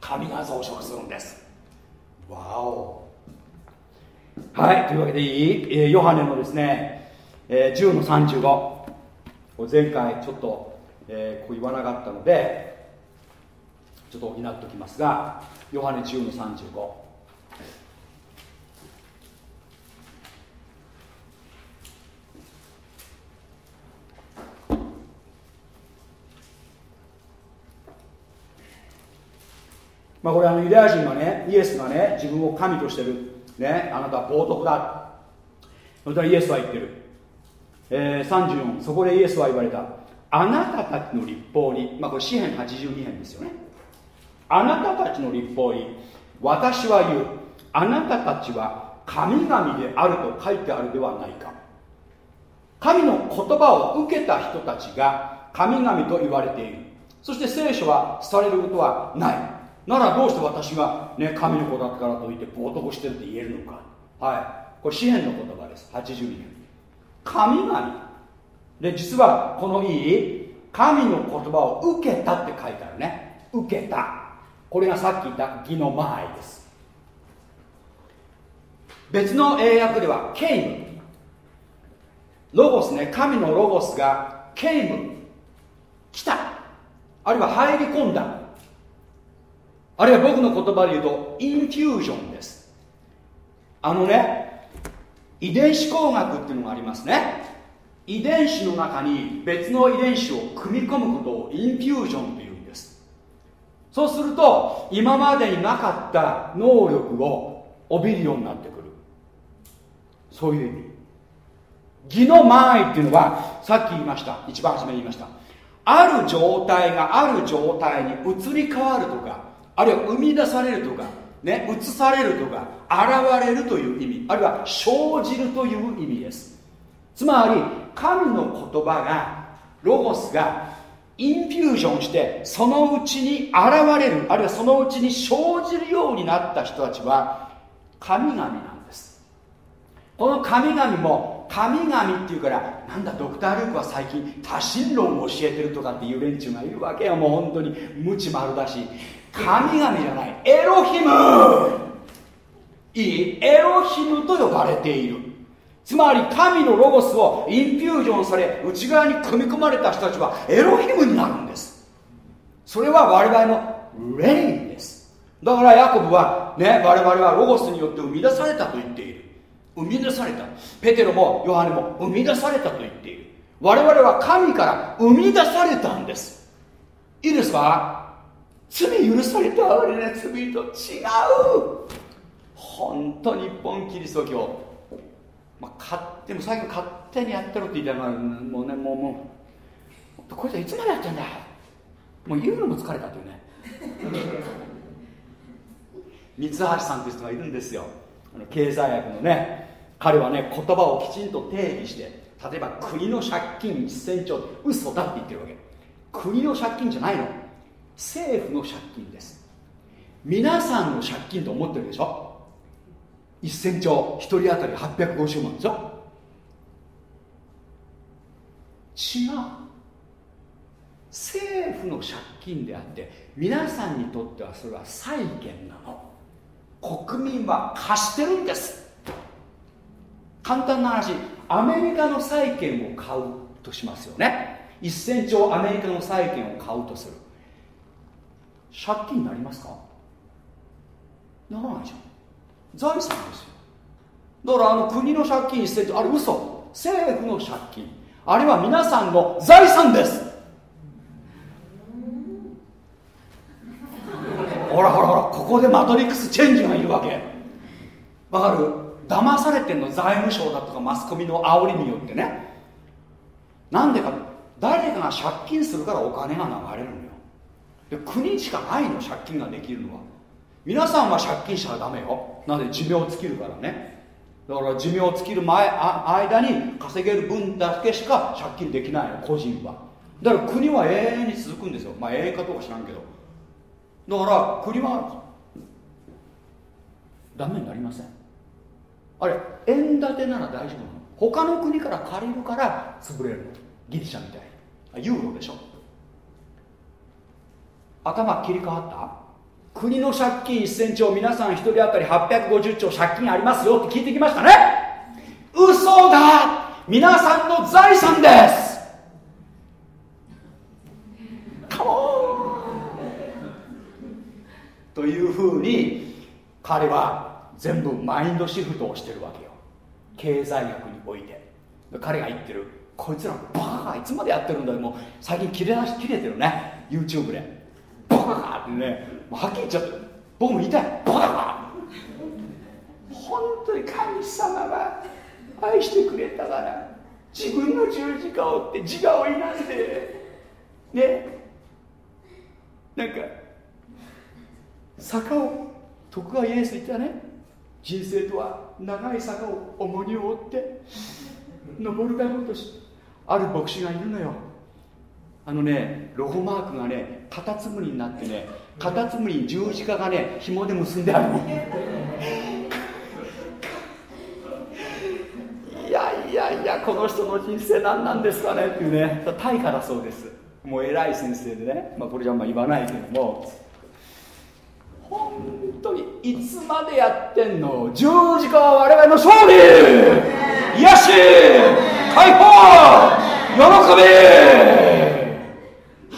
神が増殖するんです。わお。はいというわけでいい、えー、ヨハネのですね、えー、10の35前回ちょっと、えー、こう言わなかったのでちょっと補っておきますがヨハネ10の35まあ、これあのユダヤ人がねイエスがね自分を神としてる、ね、あなたは冒涜だ。それからイエスは言ってる。えー、34そこでイエスは言われた。あなたたちの立法に、まあ、これ詩篇82編ですよね。あなたたちの立法に私は言う。あなたたちは神々であると書いてあるではないか。神の言葉を受けた人たちが神々と言われている。そして聖書はされることはない。ならどうして私が、ね、神の子だからといって冒涜してるって言えるのか。はい。これ詩篇の言葉です。82編。神々。で実はこのいい神の言葉を受けたって書いてあるね。受けた。これがさっき言った義の前です。別の英訳ではケイム。ロゴスね神のロゴスがケイム。来た。あるいは入り込んだ。あるいは僕の言葉で言うとインフュージョンです。あのね遺伝子工学っていうのがありますね。遺伝子の中に別の遺伝子を組み込むことをインフュージョンというんです。そうすると今までになかった能力を帯びるようになってくる。そういう意味。義の前っていうのはさっき言いました。一番初めに言いました。ある状態がある状態に移り変わるとかあるいは生み出されるとかね移されるとか現れるという意味あるいは生じるという意味です。つまり神の言葉がロゴスがインフュージョンしてそのうちに現れるあるいはそのうちに生じるようになった人たちは神々なんです。この神々も神々っていうからなんだドクター・ルークは最近多神論を教えてるとかっていう連中がいるわけよ。もう本当に無知丸だし。神々じゃない。エロヒム。いいエロヒムと呼ばれている。つまり神のロゴスをインフュージョンされ内側に組み込まれた人たちはエロヒムになるんです。それは我々のレインです。だからヤコブはね我々はロゴスによって生み出されたと言っている。生み出された。ペテロもヨハネも生み出されたと言っている。我々は神から生み出されたんです。いいですか？罪許されたあれね罪と違う。本当日本キリスト教。まあ、勝手も最近勝手にやってろって言いたいのもうねもうもう。こいつはいつまでやってんだ。もう言うのも疲れたというね。三橋さんという人がいるんですよ。経済学のね。彼はね言葉をきちんと定義して例えば国の借金1000兆嘘だって言ってるわけ。国の借金じゃないの。政府の借金です。皆さんの借金と思ってるでしょ？1000兆1人当たり850万でしょ違う。政府の借金であって皆さんにとってはそれは債権なの。国民は貸してるんです。簡単な話アメリカの債券を買うとしますよね。1000兆アメリカの債券を買うとする。借金になりますか？ならないじゃん。財産ですよ。だからあの国の借金1000兆あれ嘘。政府の借金。あれは皆さんの財産です。ほらほらほらここでマトリックスチェンジがいるわけ。わかる？騙されてんの財務省だとかマスコミの煽りによってね。なんでか誰かが借金するからお金が流れるので国しかないの借金ができるのは皆さんは借金したらダメよ。なんで寿命尽きるからね。だから寿命尽きる前間に稼げる分だけしか借金できないの個人は。だから国は永遠に続くんですよ。まあ永遠かどうか知らんけど。だから国はダメになりません。あれ円建てなら大丈夫なの。他の国から借りるから潰れるの。ギリシャみたいユーロでしょ。頭切り替わった？国の借金1000兆皆さん1人当たり850兆借金ありますよって聞いてきましたね。嘘だ。皆さんの財産です。カモンというふうに彼は全部マインドシフトをしてるわけよ。経済学において。彼が言ってる。こいつらバカ。いつまでやってるんだよ。もう最近切れ出し切れてるね。YouTube で。バカってねはっきり言っちゃって僕も言いたい。バカ本当に神様は愛してくれたから自分の十字架を追って自我を否んでね。なんか坂を徳川家康言ったね。人生とは長い坂を重荷を負って登るだろうとしある牧師がいるのよ。あのねロゴマークがねカタツムリになってねカタツムリに十字架がね紐で結んである。いやいやいやこの人の人生何なんですかね？っていうね大化だそうです。もう偉い先生でね、まあ、これじゃあんま言わないけども。本当にいつまでやってんの？十字架は我々の勝利！癒し！解放！喜び！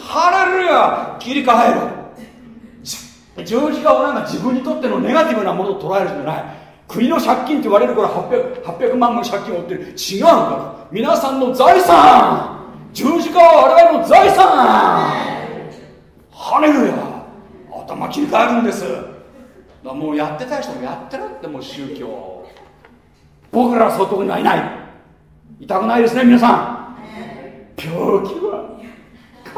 ハレルヤ切り替える十字架をなんか自分にとってのネガティブなものを捉えるんじゃない。国の借金って言われるから 800, 800万の借金を負ってる。違うから皆さんの財産。十字架は我々の財産。ハレルヤ頭切り替えるんです。だもうやってたい人もやってるってもう宗教。僕らはそういうとこにはいない。痛くないですね皆さん。病気は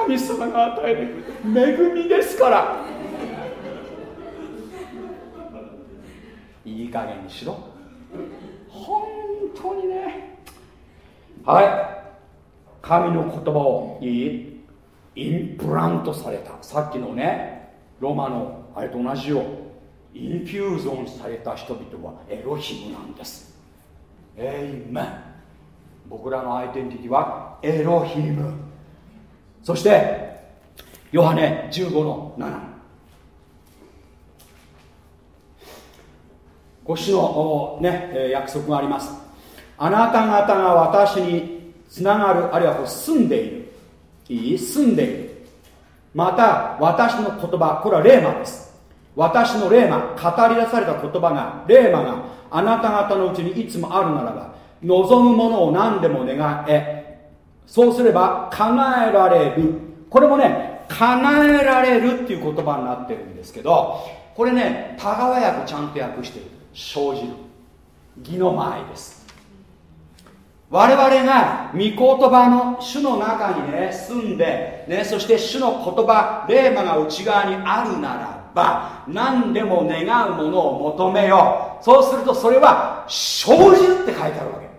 神様が与えてくれる恵みですから。いい加減にしろ。本当にね。はい。神の言葉をいい。インプラントされた。さっきのねロマのあれと同じよう。 infusion された人々はエロヒムなんです。エイメン僕らのアイデンティティはエロヒム。そしてヨハネ15の7ご主の、ね、約束があります。あなた方が私につながるあるいはこう住んでいる。いい住んでいる。また私の言葉これはレーマです。私のレーマ語り出された言葉がレーマがあなた方のうちにいつもあるならば望むものを何でも願え。そうすれば叶えられる。これもね叶えられるっていう言葉になってるんですけどこれね田川訳ちゃんと訳してる。生じる。義の前です。我々が御言葉の主の中にね住んで、ね、そして主の言葉霊魔が内側にあるならば何でも願うものを求めよう。そうするとそれは生じるって書いてあるわけ。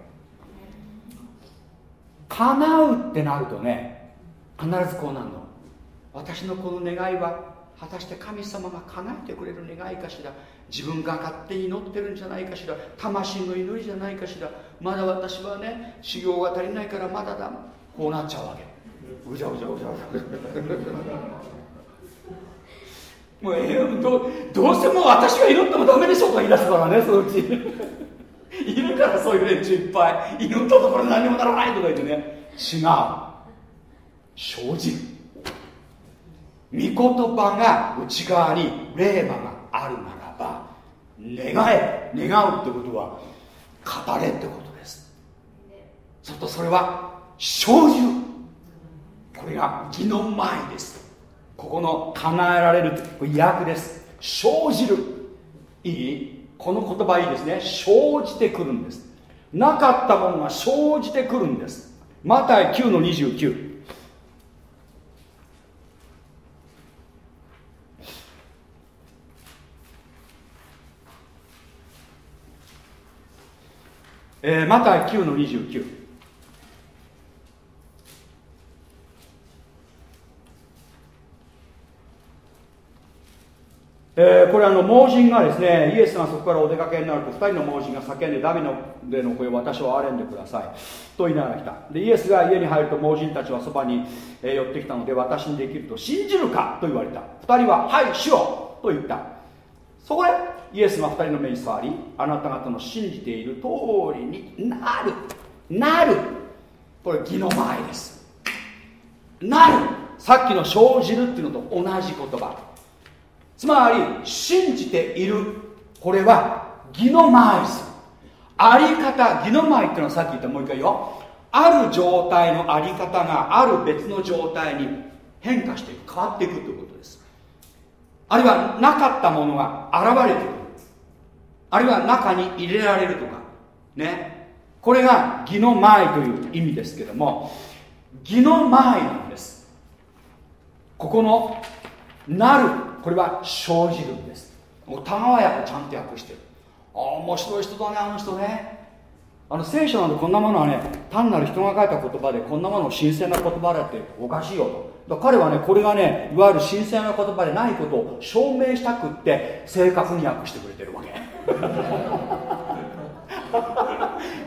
叶うってなるとね必ずこうなるの。私のこの願いは果たして神様が叶えてくれる願いかしら自分が勝手に祈ってるんじゃないかしら魂の祈りじゃないかしらまだ私はね修行が足りないからまだだこうなっちゃうわけ。うじゃうじゃうじゃうもう、えー、どどうしても私が祈ってもダメでしょとか言い出すからねそのうちいるからそういう連中いっぱい。祈ったところ何にもならないとか言ってね。違う。生じる御言葉が内側に霊魔があるならば願え願うってことは語れってことです。ちょっとそれは生じるこれが義の前です。ここの叶えられるこれ訳です。生じる。いい？この言葉いいですね。生じてくるんです。なかったものが生じてくるんです。マタイ9の29えー、マタイ9の29これあの盲人がですねイエスがそこからお出かけになると2人の盲人が叫んでダビのでの声を私を憐れんでくださいと言いながら来た。でイエスが家に入ると盲人たちはそばに、寄ってきたので私にできると信じるか？と言われた。2人ははいしろと言った。そこでイエスが2人の目に触りあなた方の信じている通りになるなるこれ義の前ですなるさっきの生じるっていうのと同じ言葉。つまり信じているこれは義の前です。あり方義の前っていうのはさっき言ったもう一回よある状態のあり方がある別の状態に変化していく変わっていくということです。あるいはなかったものが現れてくる。あるいは中に入れられるとか。ね。これが義の前という意味ですけども。義の前なんです。ここのなるこれは生じるんです。田川役ちゃんと訳してる。あ面白い人だねあの人ね。あの聖書なんてこんなものはね単なる人が書いた言葉でこんなものを神聖な言葉だっておかしいよと。彼はねこれがねいわゆる神聖な言葉でないことを証明したくって正確に訳してくれてるわけ。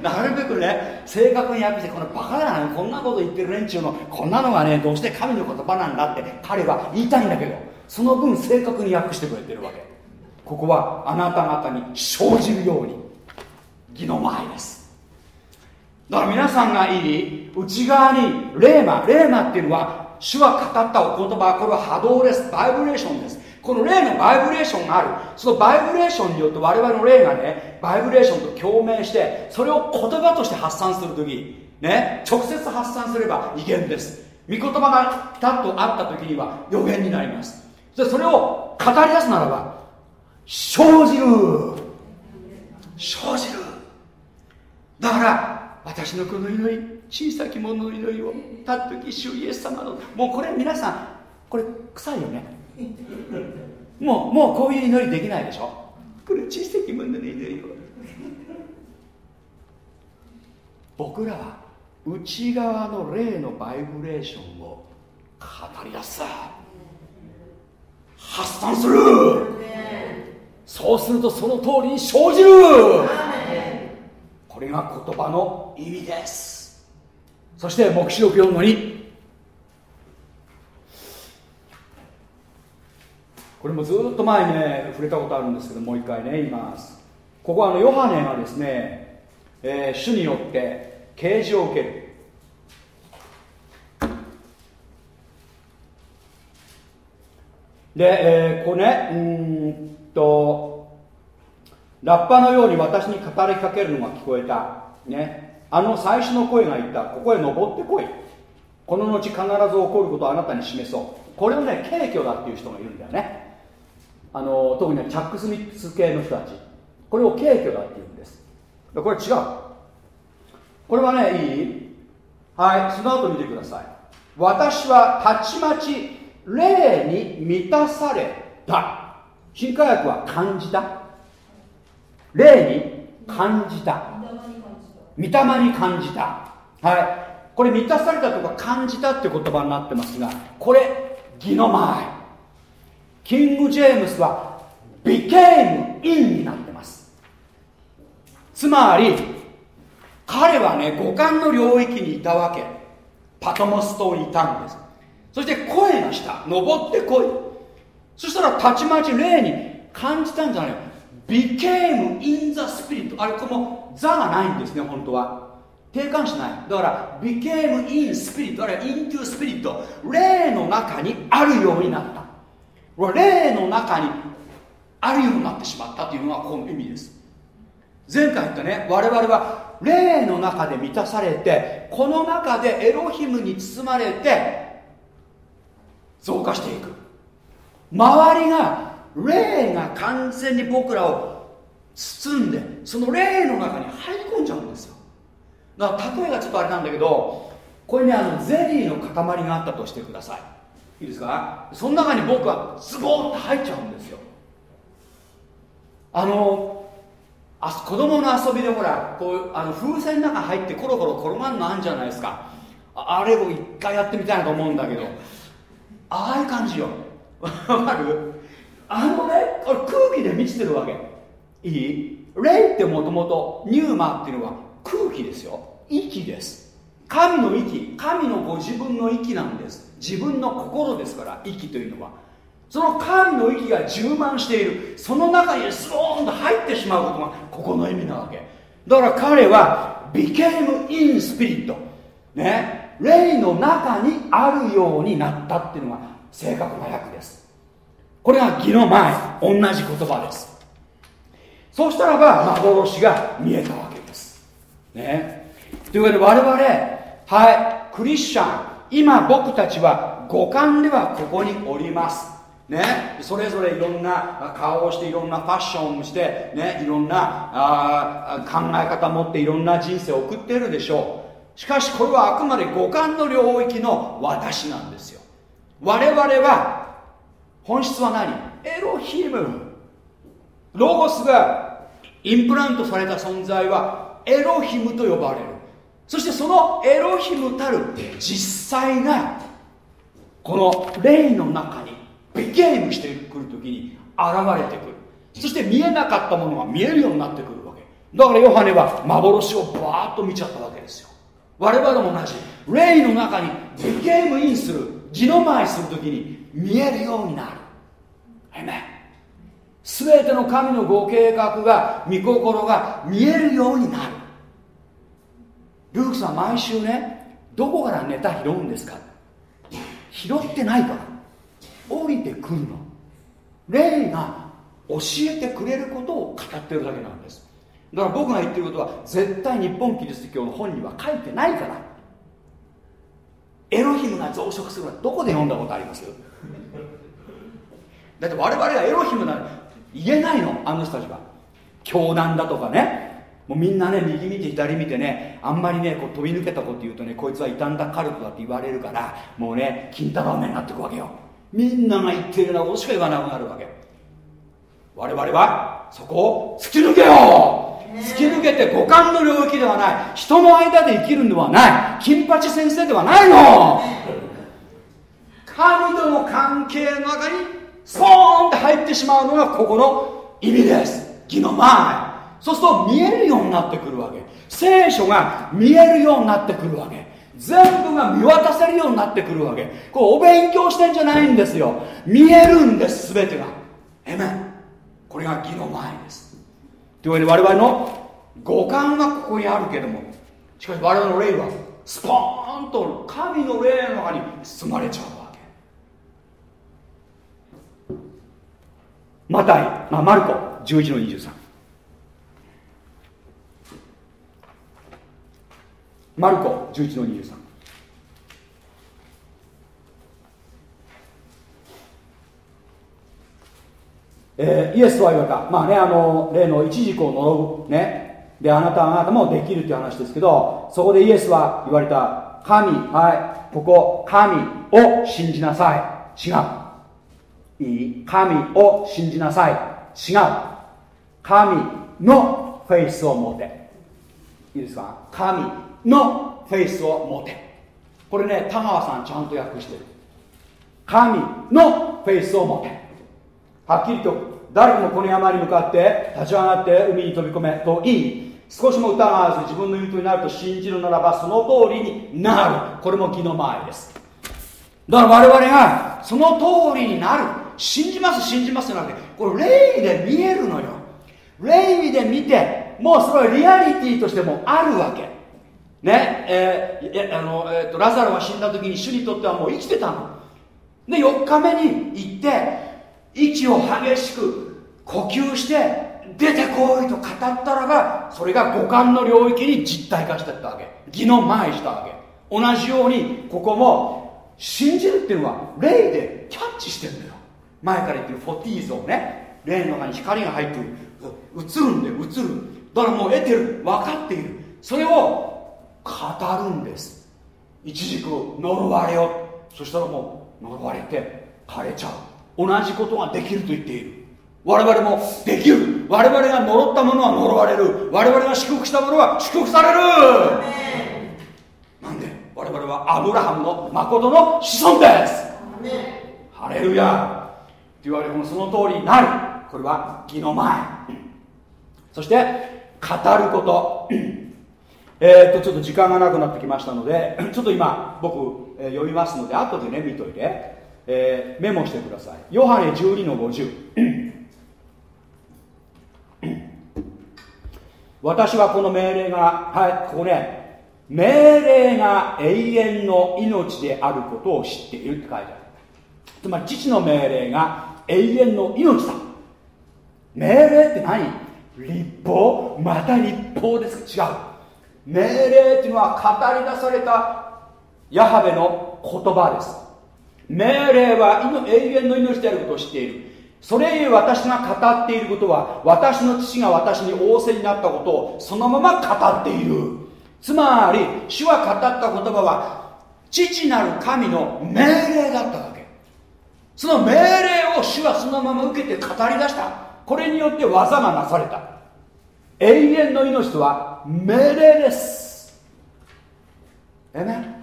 なるべくね正確に訳してこのバカだなこんなこと言ってる連中のこんなのがねどうして神の言葉なんだって彼は言いたいんだけど。その分正確に訳してくれてるわけ。ここはあなた方に生じるように。義の前です。だから皆さんがいい。内側にレーマレーマっていうのは主は語ったお言葉。これは波動ですバイブレーションです。この霊のバイブレーションがある。そのバイブレーションによって我々の霊がねバイブレーションと共鳴してそれを言葉として発散するときね直接発散すれば威厳です。御言葉がピタッとあった時には予言になります。でそれを語り出すならば生じる。生じる。だから私のこの祈り小さき者の祈りをたっとき主イエス様のもうこれ皆さんこれ臭いよね。もうもうこういう祈りできないでしょ。これ小さき者の祈りを僕らは内側の霊のバイブレーションを語り出す発散する。そうするとその通りに生じる。これが言葉の意味です。そして黙示録4の2これもずっと前にね触れたことあるんですけどもう一回ね言います。ここはあのヨハネがですね、えー、主によって啓示を受けるで、えー、ここねうんとラッパのように私に語りかけるのが聞こえた。ね。あの最初の声が言った。ここへ登ってこい。この後必ず起こることをあなたに示そう。これをね軽挙だっていう人がいるんだよね。あの特にねチャック・スミッツ系の人たち。これを軽挙だっていうんです。これ違う。これはねいい？はいその後見てください。私はたちまち霊に満たされた。新科学は感じた。霊に感じた。御霊に感じた。はい。これ満たされたとか感じたって言葉になってますがこれ義の前。キング・ジェームスは became in になってます。つまり彼はね五感の領域にいたわけ。パトモス島にいたんです。そして声がした。登ってこい。そしたらたちまち霊に感じたんじゃない。became in the spirit あれこの座がないんですね本当は。定冠しない。だから became in spirit あれ into spirit 霊の中にあるようになった。霊の中にあるようになってしまったというのがこの意味です。前回言ったね。我々は霊の中で満たされてこの中でエロヒムに包まれて増加していく。周りが霊が完全に僕らを包んでその霊の中に入り込んじゃうんですよ。だから例えがちょっとあれなんだけどこれねあのゼリーの塊があったとしてください。いいですか？その中に僕はズボーッと入っちゃうんですよ。あのあ子供の遊びでほらこうあの風船の中入ってコロコロ転がるのあるんじゃないですか。あれを一回やってみたいなと思うんだけど。ああいう感じよ。わかる？あのねこれ空気で満ちてるわけ。いい？霊ってもともとニューマっていうのは空気ですよ。息です。神の息。神のご自分の息なんです。自分の心ですから息というのは。その神の息が充満している。その中にスローンと入ってしまうことがここの意味なわけ。だから彼は became in spirit ね？霊の中にあるようになったっていうのが正確な訳です。これが義の前同じ言葉です。そうしたらば幻が見えたわけです。ね。というわけで我々はいクリスチャン今僕たちは五感ではここにおります。ね、それぞれいろんな顔をしていろんなファッションをして、ね、いろんなあ考え方を持っていろんな人生を送っているでしょう。しかしこれはあくまで五感の領域の私なんですよ。我々は本質は何？エロヒム。ロゴスがインプラントされた存在はエロヒムと呼ばれる。そしてそのエロヒムたる実際がこの霊の中にビゲームしてくるときに現れてくる。そして見えなかったものが見えるようになってくるわけ。だからヨハネは幻をバーッと見ちゃったわけですよ。我々も同じ。霊の中にゲームインする字の前するときに見えるようになる。えめ全ての神のご計画が御心が見えるようになる。ルークさん毎週ねどこからネタ拾うんですか？拾ってないから。降りてくるの。霊が教えてくれることを語ってるだけなんです。だから僕が言ってることは絶対日本キリスト教の本には書いてないから。エロヒムが増殖するのはどこで読んだことあります？だって我々がエロヒムな言えないのあの人たちは。教団だとかね。もうみんなね右見て左見てねあんまりねこう飛び抜けたこと言うとねこいつは傷んだカルトだって言われるからもうね金太郎目になってくわけよ。みんなが言ってるようなことしか言わなくなるわけ。我々はそこを突き抜けよう突き抜けて五感の領域ではない。人の間で生きるんではない。金八先生ではないの。神との関係の中にスポーンって入ってしまうのがここの意味です。義の前。そうすると見えるようになってくるわけ。聖書が見えるようになってくるわけ。全部が見渡せるようになってくるわけ。これお勉強してんじゃないんですよ。見えるんです全てが。えめこれが義の前です。というわけで我々の五感はここにあるけどもしかし我々の霊はスポーンと神の霊の中に包まれちゃうわけ。マタイあマルコ11の23マルコ11の23えー、イエスは言われた、まあね、あの例の一軸を呪う、ね、であなたあなたもできるという話ですけど、そこでイエスは言われた、神、はい、ここ、神を信じなさい。違う。いい神を信じなさい。違う。神のフェイスを持て。いいですか？神のフェイスを持てこれね田川さんちゃんと訳してる神のフェイスを持てはっきりと誰もこの山に向かって立ち上がって海に飛び込めといい少しも疑わず自分の言うとになると信じるならばその通りになる。これも義の前です。だから我々がその通りになる。信じます信じますなんて。これ霊で見えるのよ。霊で見てもうそれはリアリティとしてもあるわけ。ねえー、あのえーと、ラザロが死んだ時に主にとってはもう生きてたの。で4日目に行って息を激しく呼吸して出てこいと語ったらばそれが五感の領域に実体化していったわけ。義の前したわけ。同じようにここも信じるっていうのは霊でキャッチしてるんだよ。前から言ってるフォティーゾをね。霊の中に光が入ってる。映るんで映る。だからもう得てる。分かっている。それを語るんです。一軸呪われよそしたらもう呪われて枯れちゃう。同じことができると言っている。我々もできる。我々が呪ったものは呪われる。我々が祝福したものは祝福される。なんで？我々はアブラハムの誠の子孫です。ハレルヤ。と言われるその通りになる。これは義の前。そして語ること。えー、っとちょっと時間がなくなってきましたのでちょっと今僕、えー、読みますので後でね見といて、えー、メモしてください。ヨハネ12の50 私はこの命令がはいここね。命令が永遠の命であることを知っているって書いてある。つまり父の命令が永遠の命だ。命令って何？立法？また立法です。違う。命令っていうのは語り出されたヤハベの言葉です。命令は永遠の命であることを知っている。それゆえ私が語っていることは私の父が私に仰せになったことをそのまま語っている。つまり主は語った言葉は父なる神の命令だったわけ。その命令を主はそのまま受けて語り出した。これによって技がなされた。永遠の命とは命令です。えね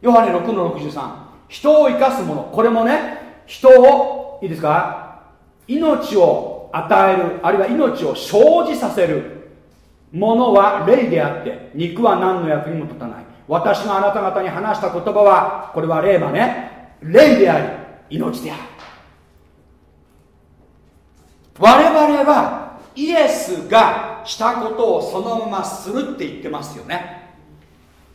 ヨハネ6の63人を生かすもの。これもね人をいいですか？命を与える。あるいは命を生じさせる。ものは霊であって肉は何の役にも立たない。私があなた方に話した言葉はこれは霊馬ね。霊であり命である。我々はイエスがしたことをそのままするって言ってますよね。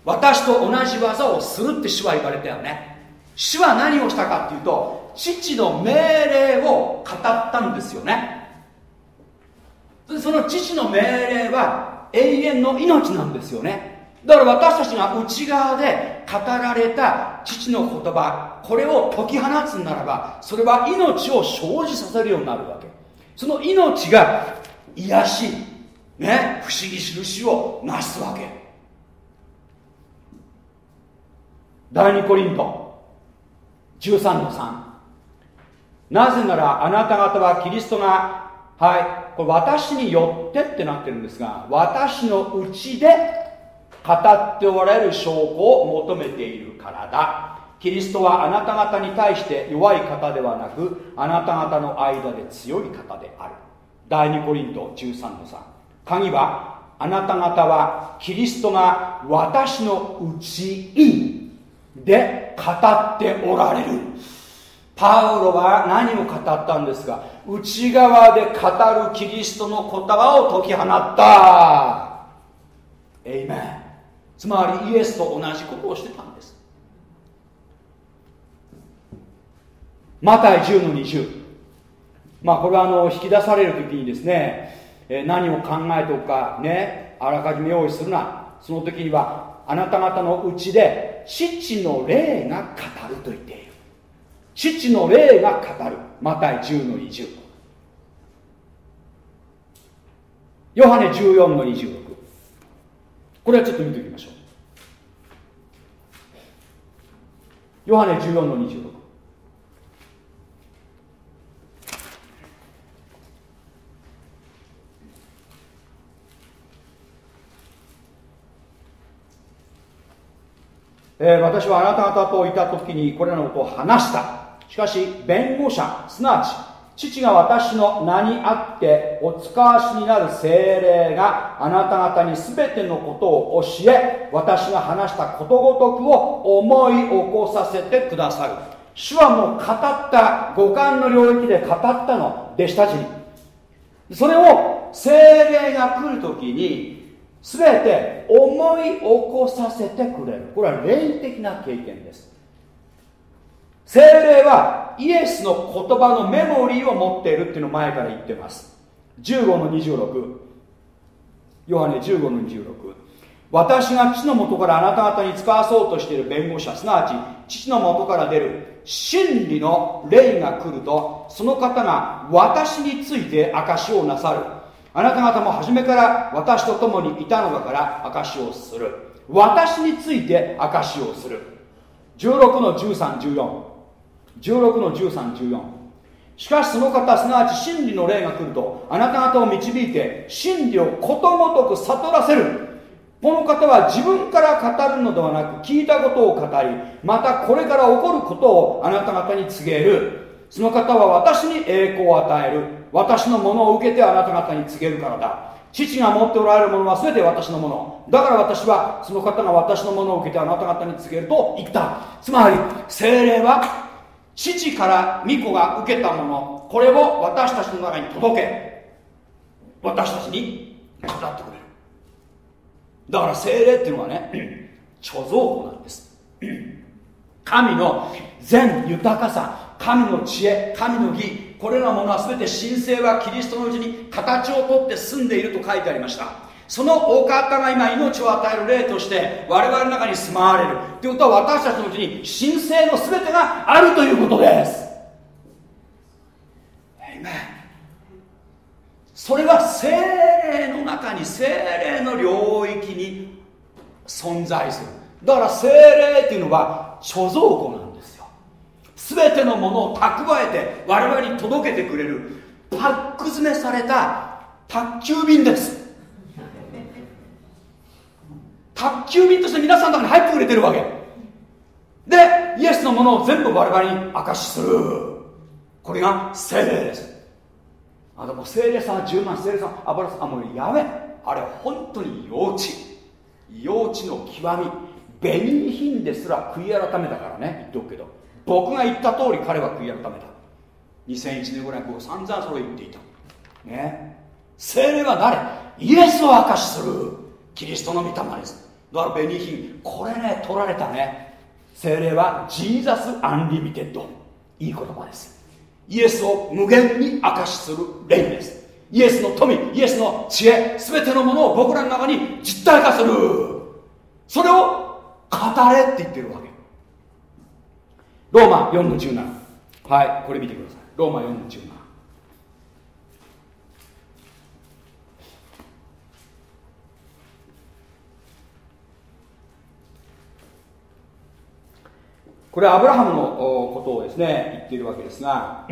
私と同じ技をするって主は言われたよね。主は何をしたかっていうと父の命令を語ったんですよね。その父の命令は永遠の命なんですよね。だから私たちが内側で語られた父の言葉これを解き放つならばそれは命を生じさせるようになるわけ。その命が癒しね不思議印をなすわけ。第二コリント。13の3なぜならあなた方はキリストがはいこれ私によってってなってるんですが私のうちで語っておられる証拠を求めているからだ。キリストはあなた方に対して弱い方ではなくあなた方の間で強い方である。第2コリント13の3鍵はあなた方はキリストが私のうちにで語っておられる。パウロは何を語ったんですか？内側で語るキリストの言葉を解き放った。エイメンつまりイエスと同じことをしてたんです。マタイ10の20まあこれはあの引き出される時にですね、え何を考えておくかねあらかじめ用意するな。その時にはあなた方のうちで父の霊が語ると言っている。父の霊が語る。マタイ10の20ヨハネ14の26これはちょっと見ておきましょう。ヨハネ14の26えー、私はあなた方といた時にこれらのことを話した。しかし弁護者すなわち父が私の名にあってお使わしになる精霊があなた方に全てのことを教え私が話したことごとくを思い起こさせてくださる。主はもう語った五感の領域で語ったの弟子たちに。それを精霊が来る時に全て思い起こさせてくれる。これは霊的な経験です。精霊はイエスの言葉のメモリーを持っているっていうのを前から言ってます。15の26ヨハネ15の26私が父の元からあなた方に使わそうとしている弁護者すなわち父の元から出る真理の霊が来るとその方が私について証しをなさる。あなた方も初めから私と共にいたのだから証しをする。私について証しをする。16の1314 16の1314しかしその方すなわち真理の霊が来るとあなた方を導いて真理をことごとく悟らせる。この方は自分から語るのではなく聞いたことを語りまたこれから起こることをあなた方に告げる。その方は私に栄光を与える。私のものを受けてあなた方に告げるからだ。父が持っておられるものは全て私のもの。だから私はその方が私のものを受けてあなた方に告げると言った。つまり精霊は父から御子が受けたもの。これを私たちの中に届け。私たちに語ってくれる。だから精霊っていうのはね 貯蔵庫なんです。神の全豊かさ。神の知恵神の義これらのものは全て神聖はキリストのうちに形をとって住んでいると書いてありました。そのお方が今命を与える霊として我々の中に住まわれる。ということは私たちのうちに神聖の全てがあるということです。それは精霊の中に精霊の領域に存在する。だから精霊っていうのは貯蔵庫なん全てのものを蓄えて我々に届けてくれるパック詰めされた宅急便です。宅急便として皆さんの中に入ってくれてるわけ。でイエスのものを全部我々に明かしする。これが聖霊です。あでも精霊さんは10万精霊さん油さんあもうやめ。あれ本当に幼稚。幼稚の極み。紅品ですら悔い改めたからね。言っておくけど。僕が言った通り彼は悔い改めた。2001年ぐらい僕散々それを言っていた。ね。聖霊は誰？イエスを証しする。キリストの御霊です。だから紅品これね取られたね。聖霊は Jesus Unlimited。いい言葉です。イエスを無限に証しする霊です。イエスの富イエスの知恵全てのものを僕らの中に実体化する。それを語れって言ってるわけ。ローマ4の17はいこれ見てください。ローマ4の17これはアブラハムのことをですね言っているわけですが、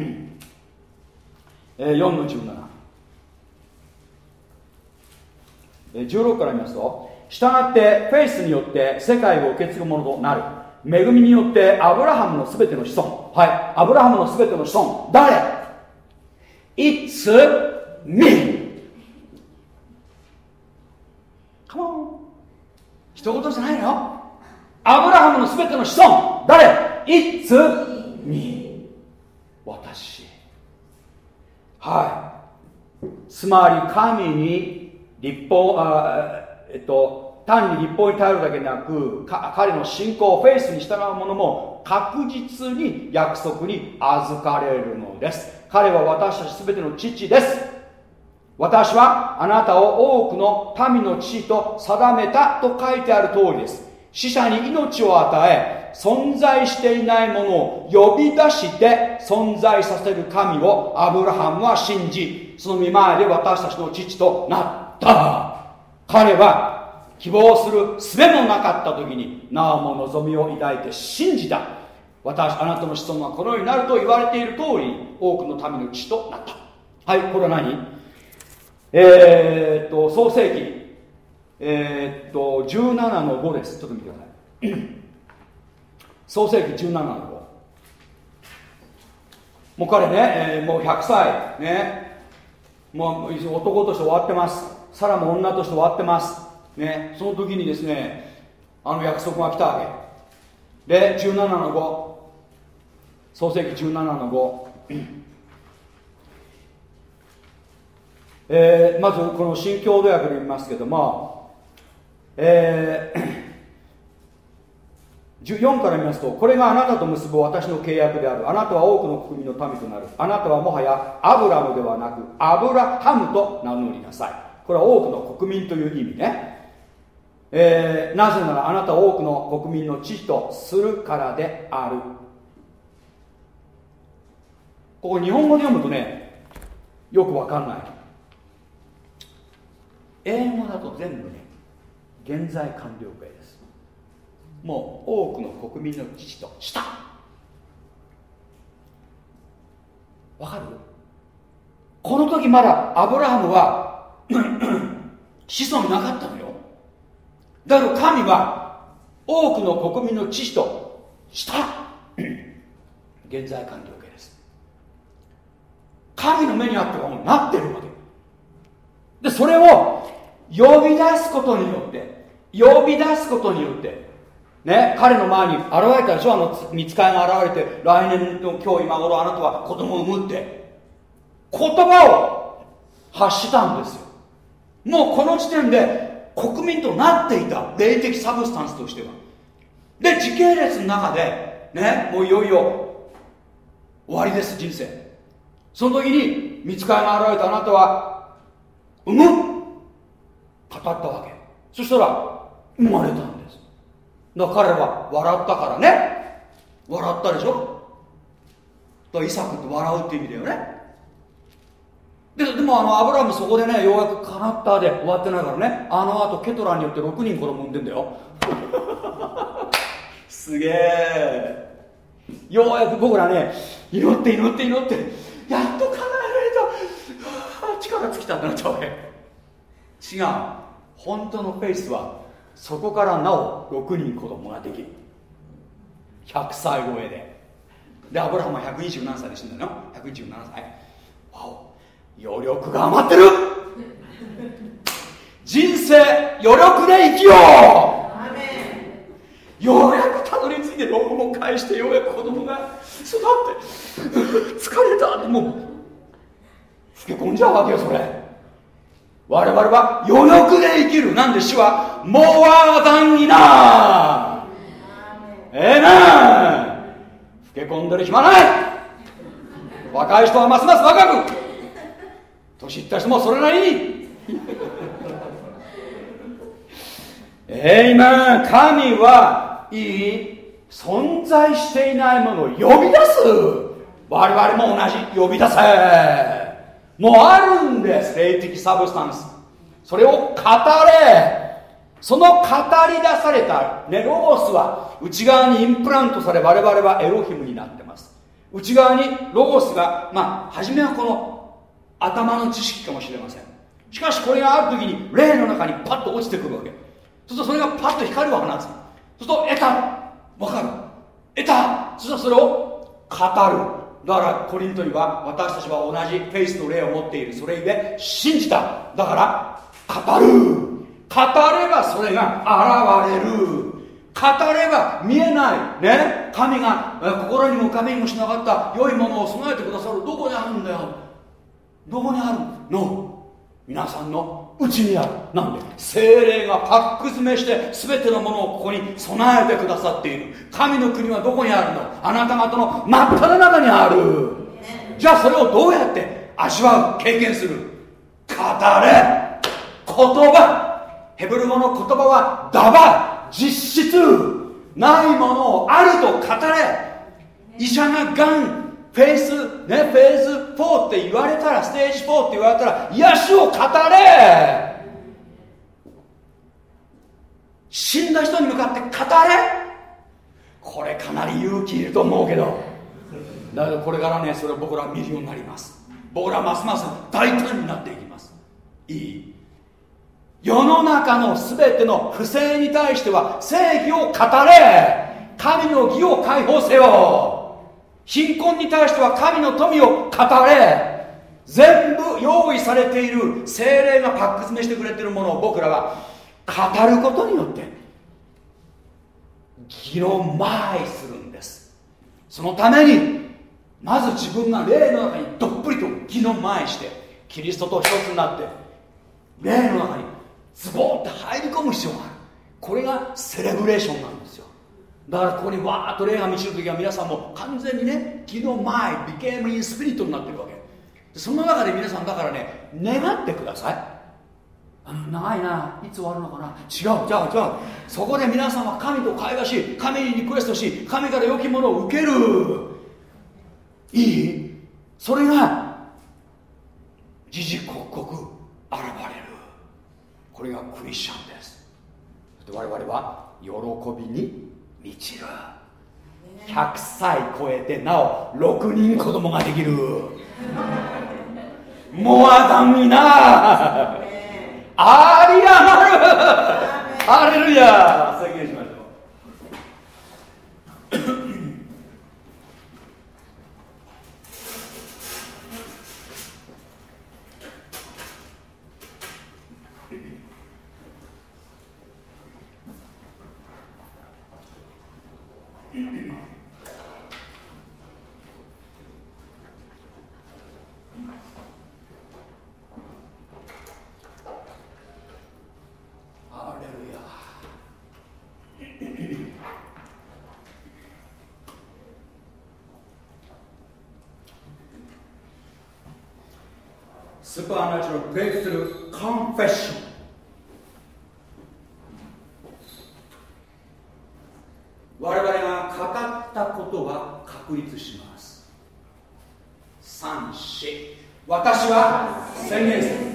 4の17、16から見ますと従ってフェイスによって世界を受け継ぐものとなる。恵みによってアブラハムのすべての子孫。はい。アブラハムのすべての子孫。誰 ?It's me. カモン一言じゃないのよ。アブラハムのすべての子孫。誰 ?It's me. 私。はい。つまり神に立法あえっと単に立法に頼るだけでなく彼の信仰フェイスに従う者も確実に約束に預かれるのです。彼は私たち全ての父です。私はあなたを多くの民の父と定めたと書いてある通りです。死者に命を与え存在していないものを呼び出して存在させる神をアブラハムは信じその見前で私たちの父となった。彼は希望する術もなかった時になおも望みを抱いて信じた。私あなたの子孫はこのようになると言われている通り多くの民の父となった。はいこれは何？えー、っと創世記。えー、っと17の5です。ちょっと見てください。創世記17の5もう彼ね、えー、もう100歳ね。もう男として終わってます。サラも女として終わってます。ねその時にですねあの約束が来たわけ。で17の5創世記17の5えー、まずこの新共同訳で見ますけども、えー、14から見ますとこれがあなたと結ぶ私の契約である。あなたは多くの国民の民となる。あなたはもはやアブラムではなくアブラハムと名乗りなさい。これは多くの国民という意味ね、えー、なぜならあなたは多くの国民の父とするからである。ここ日本語で読むとねよくわかんない。英語だと全部ね現在完了形です。もう多くの国民の父とした。わかる？この時まだアブラハムは子孫なかったのよ。だから神は多くの国民の父とした。現在完了形です。神の目にあってはもうなってるわけ。でそれを呼び出すことによって呼び出すことによってね彼の前に現れたでしょ？あの見つかいが現れて来年の今日今頃あなたは子供を産むって。言葉を発したんですよ。もうこの時点で国民となっていた。霊的サブスタンスとしては。で時系列の中でねもういよいよ終わりです人生。その時に見つかいが現れたあなたは産む。語ったわけ。そしたら生まれたんです。だから彼は笑ったからね。笑ったでしょ。だからイサクって笑うって意味だよね。ででもあのアブラハムそこでねようやくカナッターで終わってないからねあのあとケトラによって6人子供産んでんだよ。すげえ。ようやく僕らね祈って祈って祈ってやっと叶えられた。力尽きたってなっちゃうわけ違う。本当のフェイスはそこからなお6人子供ができる。100歳超えで。でアブラハムは120何歳で死んだの？127歳。わお余力が余ってる。人生余力で生きよう。ようやくたどり着いて老後も返してようやく子供が育って。疲れた。ってもう。老け込んじゃうわけよそれ。我々は余力で生きる。なんで死はモアダンイナええな。老け込んでる暇ない。若い人はますます若く年いった人もそれなりにえいま神はいい存在していないものを呼び出す。我々も同じ呼び出せ。もうあるんです。霊的サブスタンス。それを語れ。その語り出されたネロゴスは内側にインプラントされ我々はエロヒムになってます。内側にロゴスがまあ初めはこの頭の知識かもしれません。しかしこれがある時に霊の中にパッと落ちてくるわけ。そうするとそれがパッと光を放つそうすると得たわかる。得た。そしたらそれを語る。だからコリントには私たちは同じフェイスの霊を持っている。それゆえ信じた。だから語る。語ればそれが現れる。語れば見えない。ね。神が心にも神にもしなかった。良いものを備えてくださる。どこにあるんだよ。どこにあるの？皆さんのうちにある。なんで？精霊がパック詰めして全てのものをここに備えてくださっている。神の国はどこにあるの？あなた方の真っ只中にある。じゃあそれをどうやって味わう経験する？語れ。言葉。ヘブル語の言葉はダバ。実質。ないものをあると語れ。医者ががんフェーズ、ね、フェーズ4って言われたら、ステージ4って言われたら、癒しを語れ。死んだ人に向かって語れ。これかなり勇気いると思うけど、だけどこれからね、それを僕らは見るようになります。僕らはますます大胆になっていきます。いい。世の中の全ての不正に対しては正義を語れ。神の義を解放せよ。貧困に対しては神の富を語れ。全部用意されている精霊がパック詰めしてくれてるものを僕らは語ることによって議論前するんです。そのためにまず自分が霊の中にどっぷりと議論前してキリストと一つになって霊の中にズボンって入り込む必要がある。これがセレブレーションなんです。よだからここにわーっと霊が満ちる時は皆さんも完全にね昨日前ビケームインスピリットになってるわけ。その中で皆さんだからね願ってください。あの長いないつ終わるのかな。違うじゃあじゃあそこで皆さんは神と会話し神にリクエストし神から良きものを受ける。いい？それが時々刻々現れる。これがクリスチャンです。我々は喜びに満ちる100歳超えてなお6人子供ができる。モアダンにな。ありやがるハレルヤ宣言しましょうスーパフェイクスルコンフェッション我々が語ったことは確立します三四私は宣言する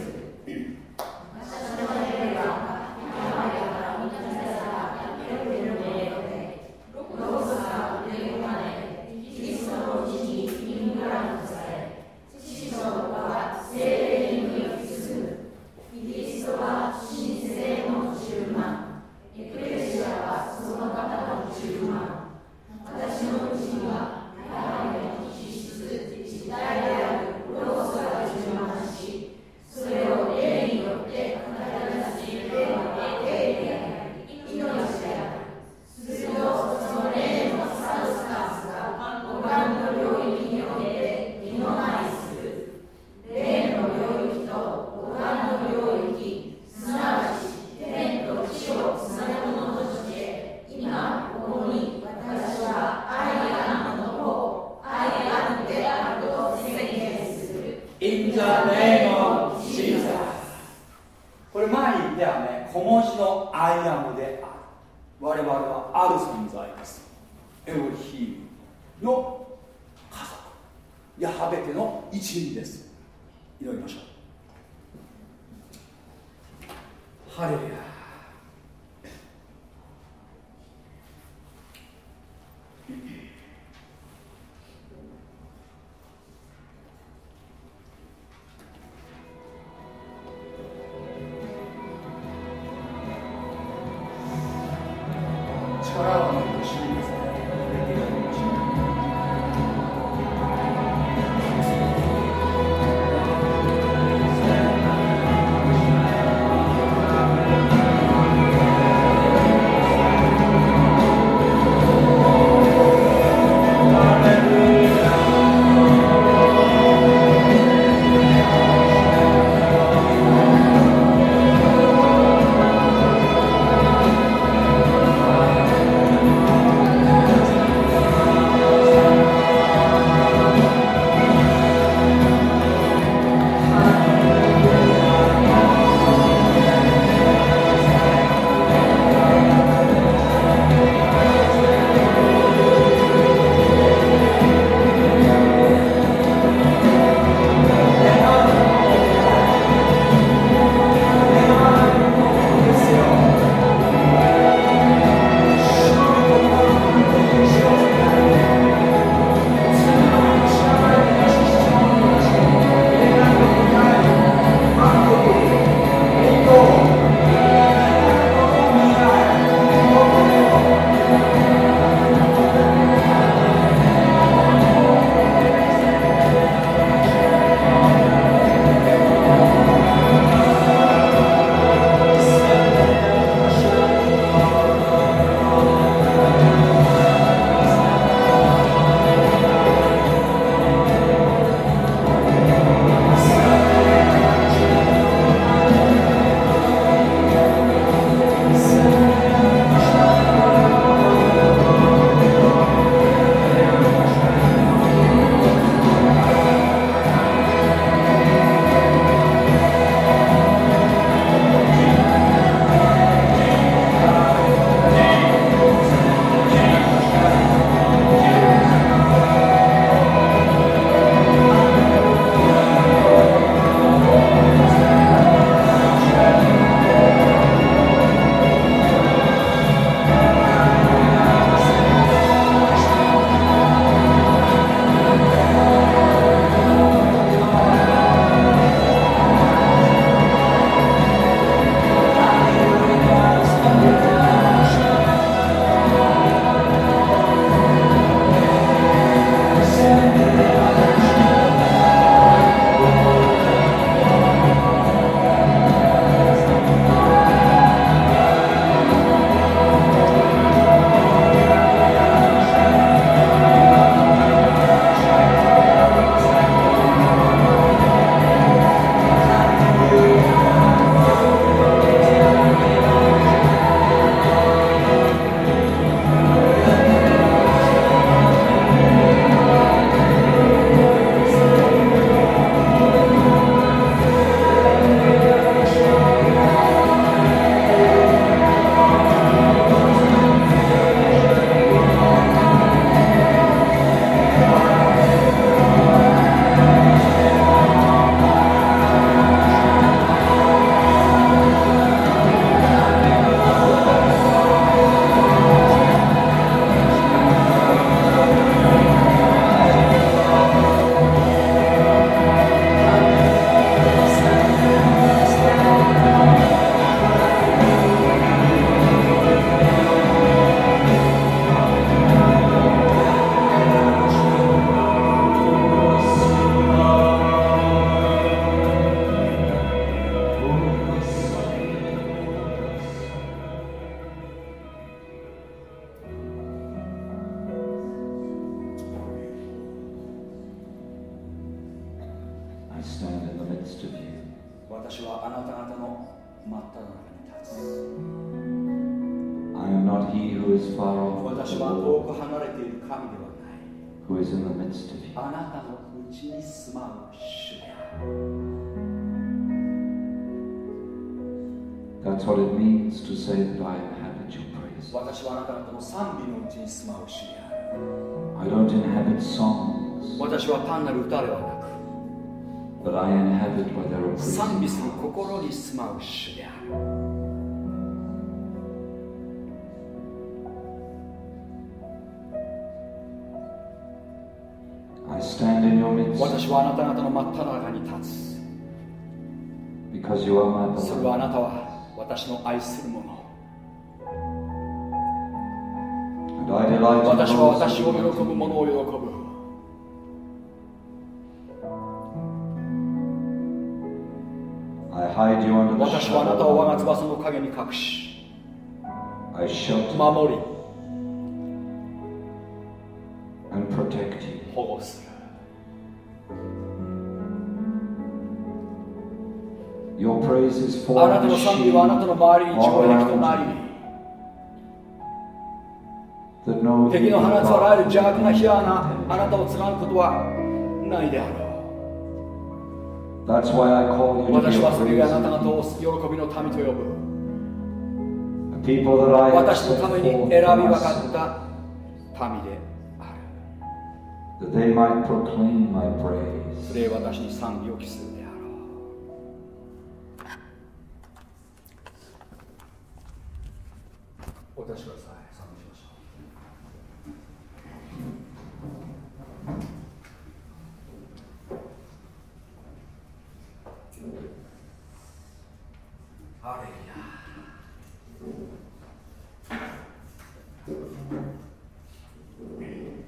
私はあなた方の真っ只中に立つ。Because you are my それはあなたは私の愛するもの。私は私を喜ぶものを喜ぶ。私はあなたを我が翼の影に隠し、守り。あなたの賛美はあなたの周りに聞こえてきとなり。敵の放つあらゆる邪悪な火穴あなたを貫くことはないであろう。私はそれがあなたが通す喜びの民と呼ぶ。私のために選び分かった民で That they might proclaim my praise. 私に賛美を期す。る。お出しください。賛美しましょう。ハレルヤ「「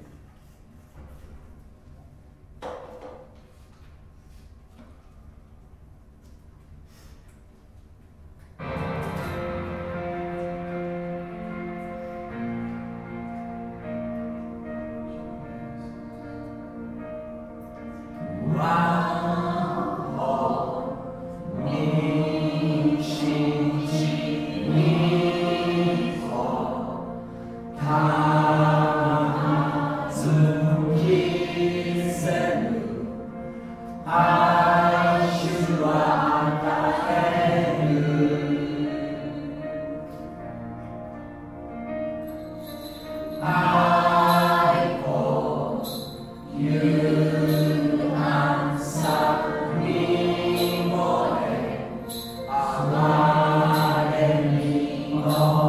아.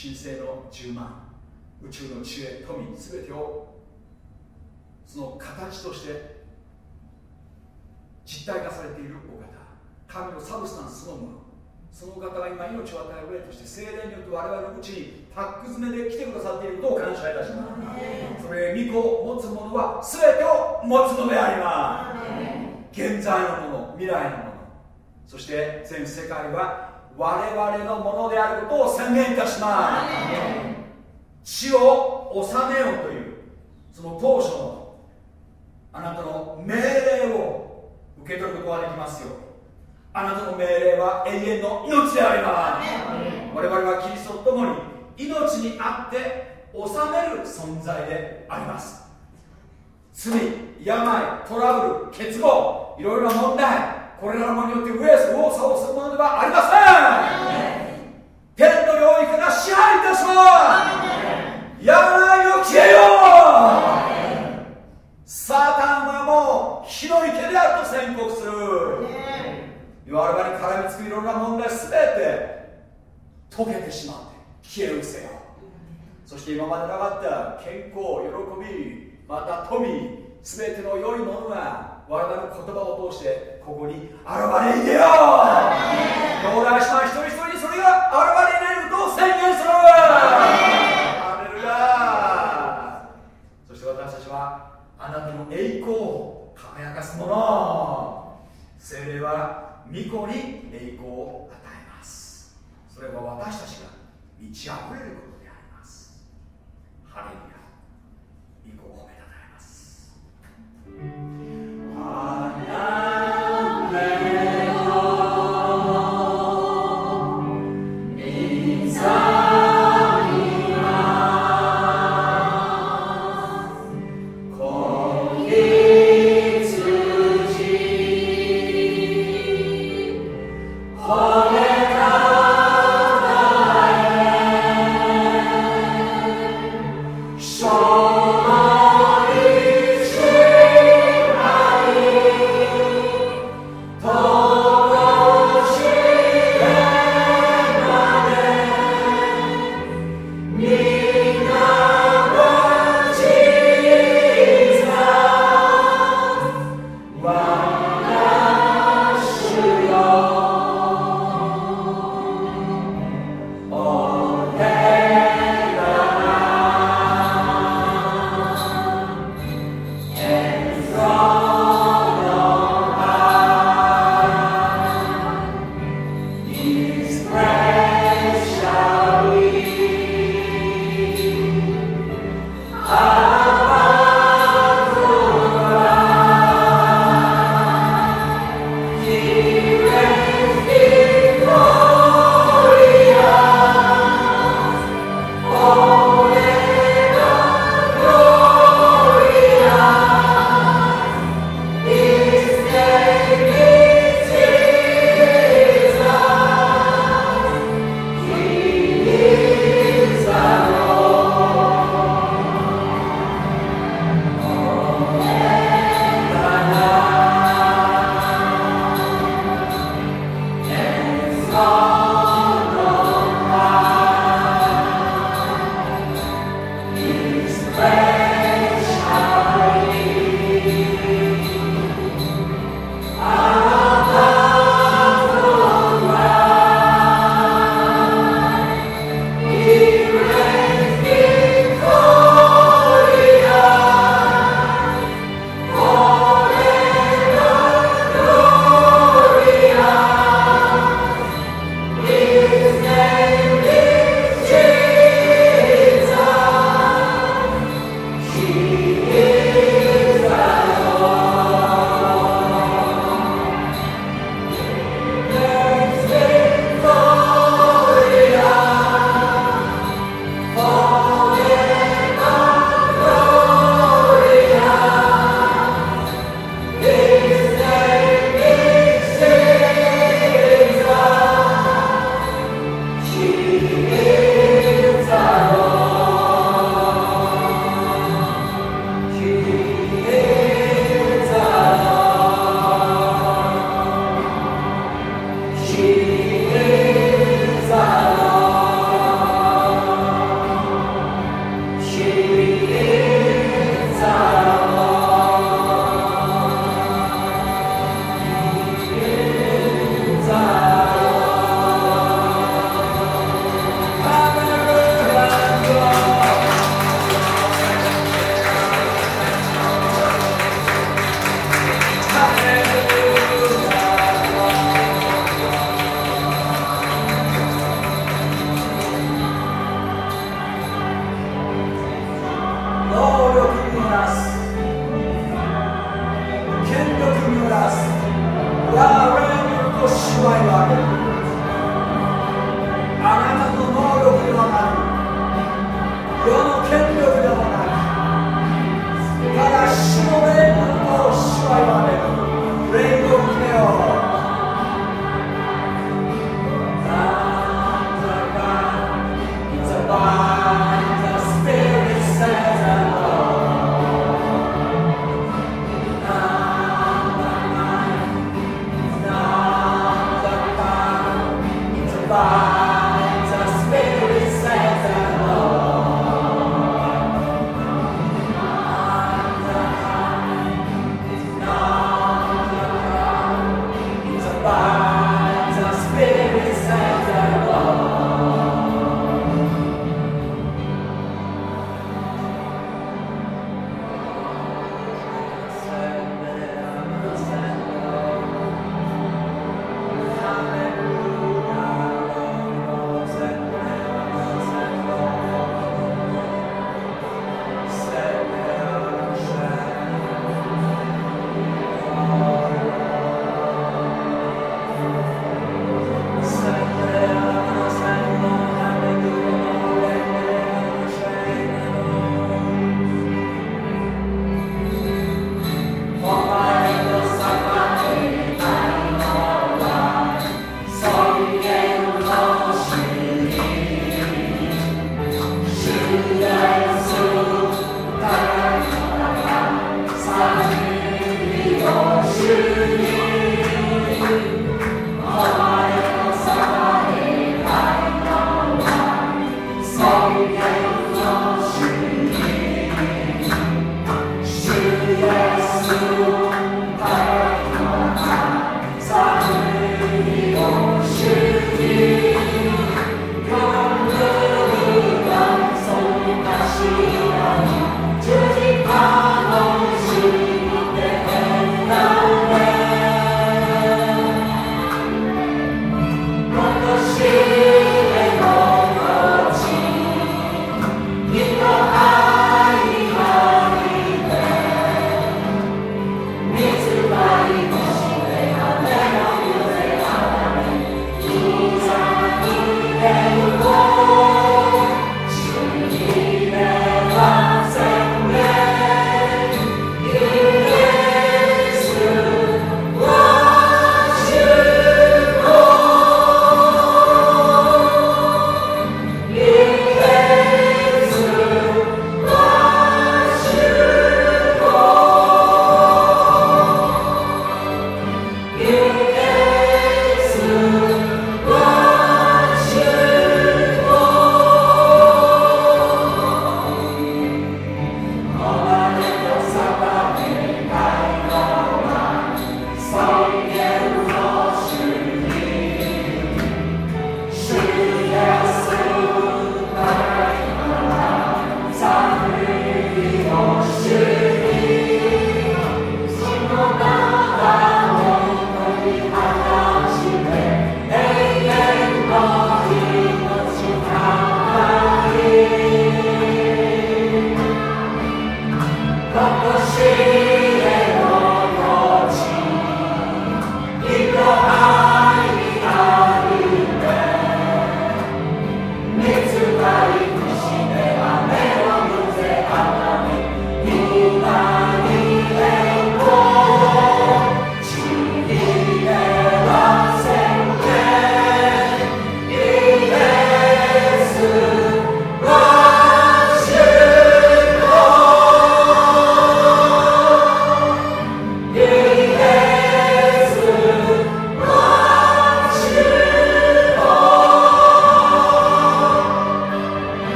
神聖の10万宇宙の知恵富全てをその形として実体化されているお方。神のサブスタンスそのもの。その方が今命を与える例として精霊によって我々のうちにタック詰めで来てくださっていることを感謝いたします。それ御子を持つ者は全てを持つのであります。現在のもの未来のもの。そして全世界は我々のものであることを宣言いたします。血を治めようというその当初のあなたの命令を受け取ることができますよ。あなたの命令は永遠の命であります。我々はキリストと共に命にあって治める存在であります。罪病トラブル欠乏いろいろな問題。これらのによって上へス往左するものではありません天の領域が支配いたします。いを消えようサタンはもう火の池である。と宣告する。我々に絡みつくいろんな問題すべて溶けてしまって消えるせよそして今までなかった健康喜びまた富すべての良いものが我々の言葉を通してここに現れいでよ兄弟した一人一人にそれが現れれると宣言する。アレルヤ。そして私たちはあなたの栄光を輝かすもの。精霊は御子に栄光を与えます。それは私たちが満ち溢れることであります。ハレルヤ。御子を褒めたたえます。Amém.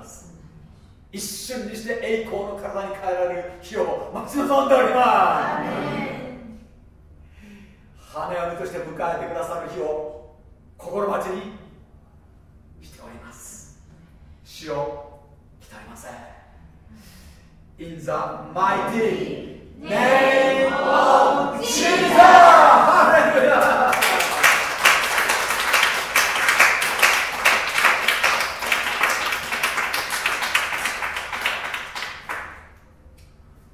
ます。一瞬にして栄光の体に変えられる日を待ち望んでおります。花嫁として迎えてくださる日を心待ちにしております。死を鍛えません。In the mighty name of Jesus!